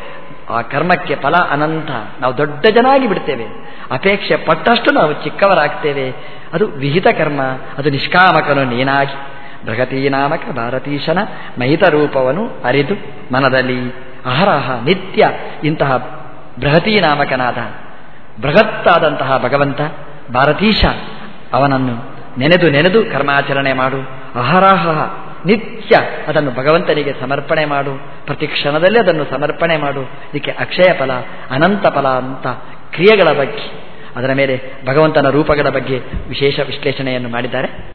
ಆ ಕರ್ಮಕ್ಕೆ ಫಲ ಅನಂತ. ನಾವು ದೊಡ್ಡ ಜನಾಗಿ ಬಿಡ್ತೇವೆ. ಅಪೇಕ್ಷೆ ಪಟ್ಟಷ್ಟು ನಾವು ಚಿಕ್ಕವರಾಗ್ತೇವೆ. ಅದು ವಿಹಿತ ಕರ್ಮ. ಅದು ನಿಷ್ಕಾಮಕನು ನೀನಾಗಿ. ಭಗತೀ ನಾಮಕ ಭಾರತೀಶನ ಮಹಿತ ರೂಪವನ್ನು ಅರಿದು ಮನದಲ್ಲಿ ಅಹರಹ, ನಿತ್ಯ ಇಂತಹ ಬೃಹತಿ ನಾಮಕನಾದ, ಬೃಹತ್ತಾದಂತಹ ಭಗವಂತ ಭಾರತೀಶ ಅವನನ್ನು ನೆನೆದು ನೆನೆದು ಕರ್ಮಾಚರಣೆ ಮಾಡು. ಅಹರಹ, ನಿತ್ಯ ಅದನ್ನು ಭಗವಂತನಿಗೆ ಸಮರ್ಪಣೆ ಮಾಡು. ಪ್ರತಿ ಕ್ಷಣದಲ್ಲಿ ಅದನ್ನು ಸಮರ್ಪಣೆ ಮಾಡು. ಇದಕ್ಕೆ ಅಕ್ಷಯ ಫಲ, ಅನಂತ ಫಲ ಅಂತ ಕ್ರಿಯೆಗಳ ಬಗ್ಗೆ, ಅದರ ಮೇಲೆ ಭಗವಂತನ ರೂಪಗಳ ಬಗ್ಗೆ ವಿಶೇಷ ವಿಶ್ಲೇಷಣೆಯನ್ನು ಮಾಡಿದ್ದಾರೆ.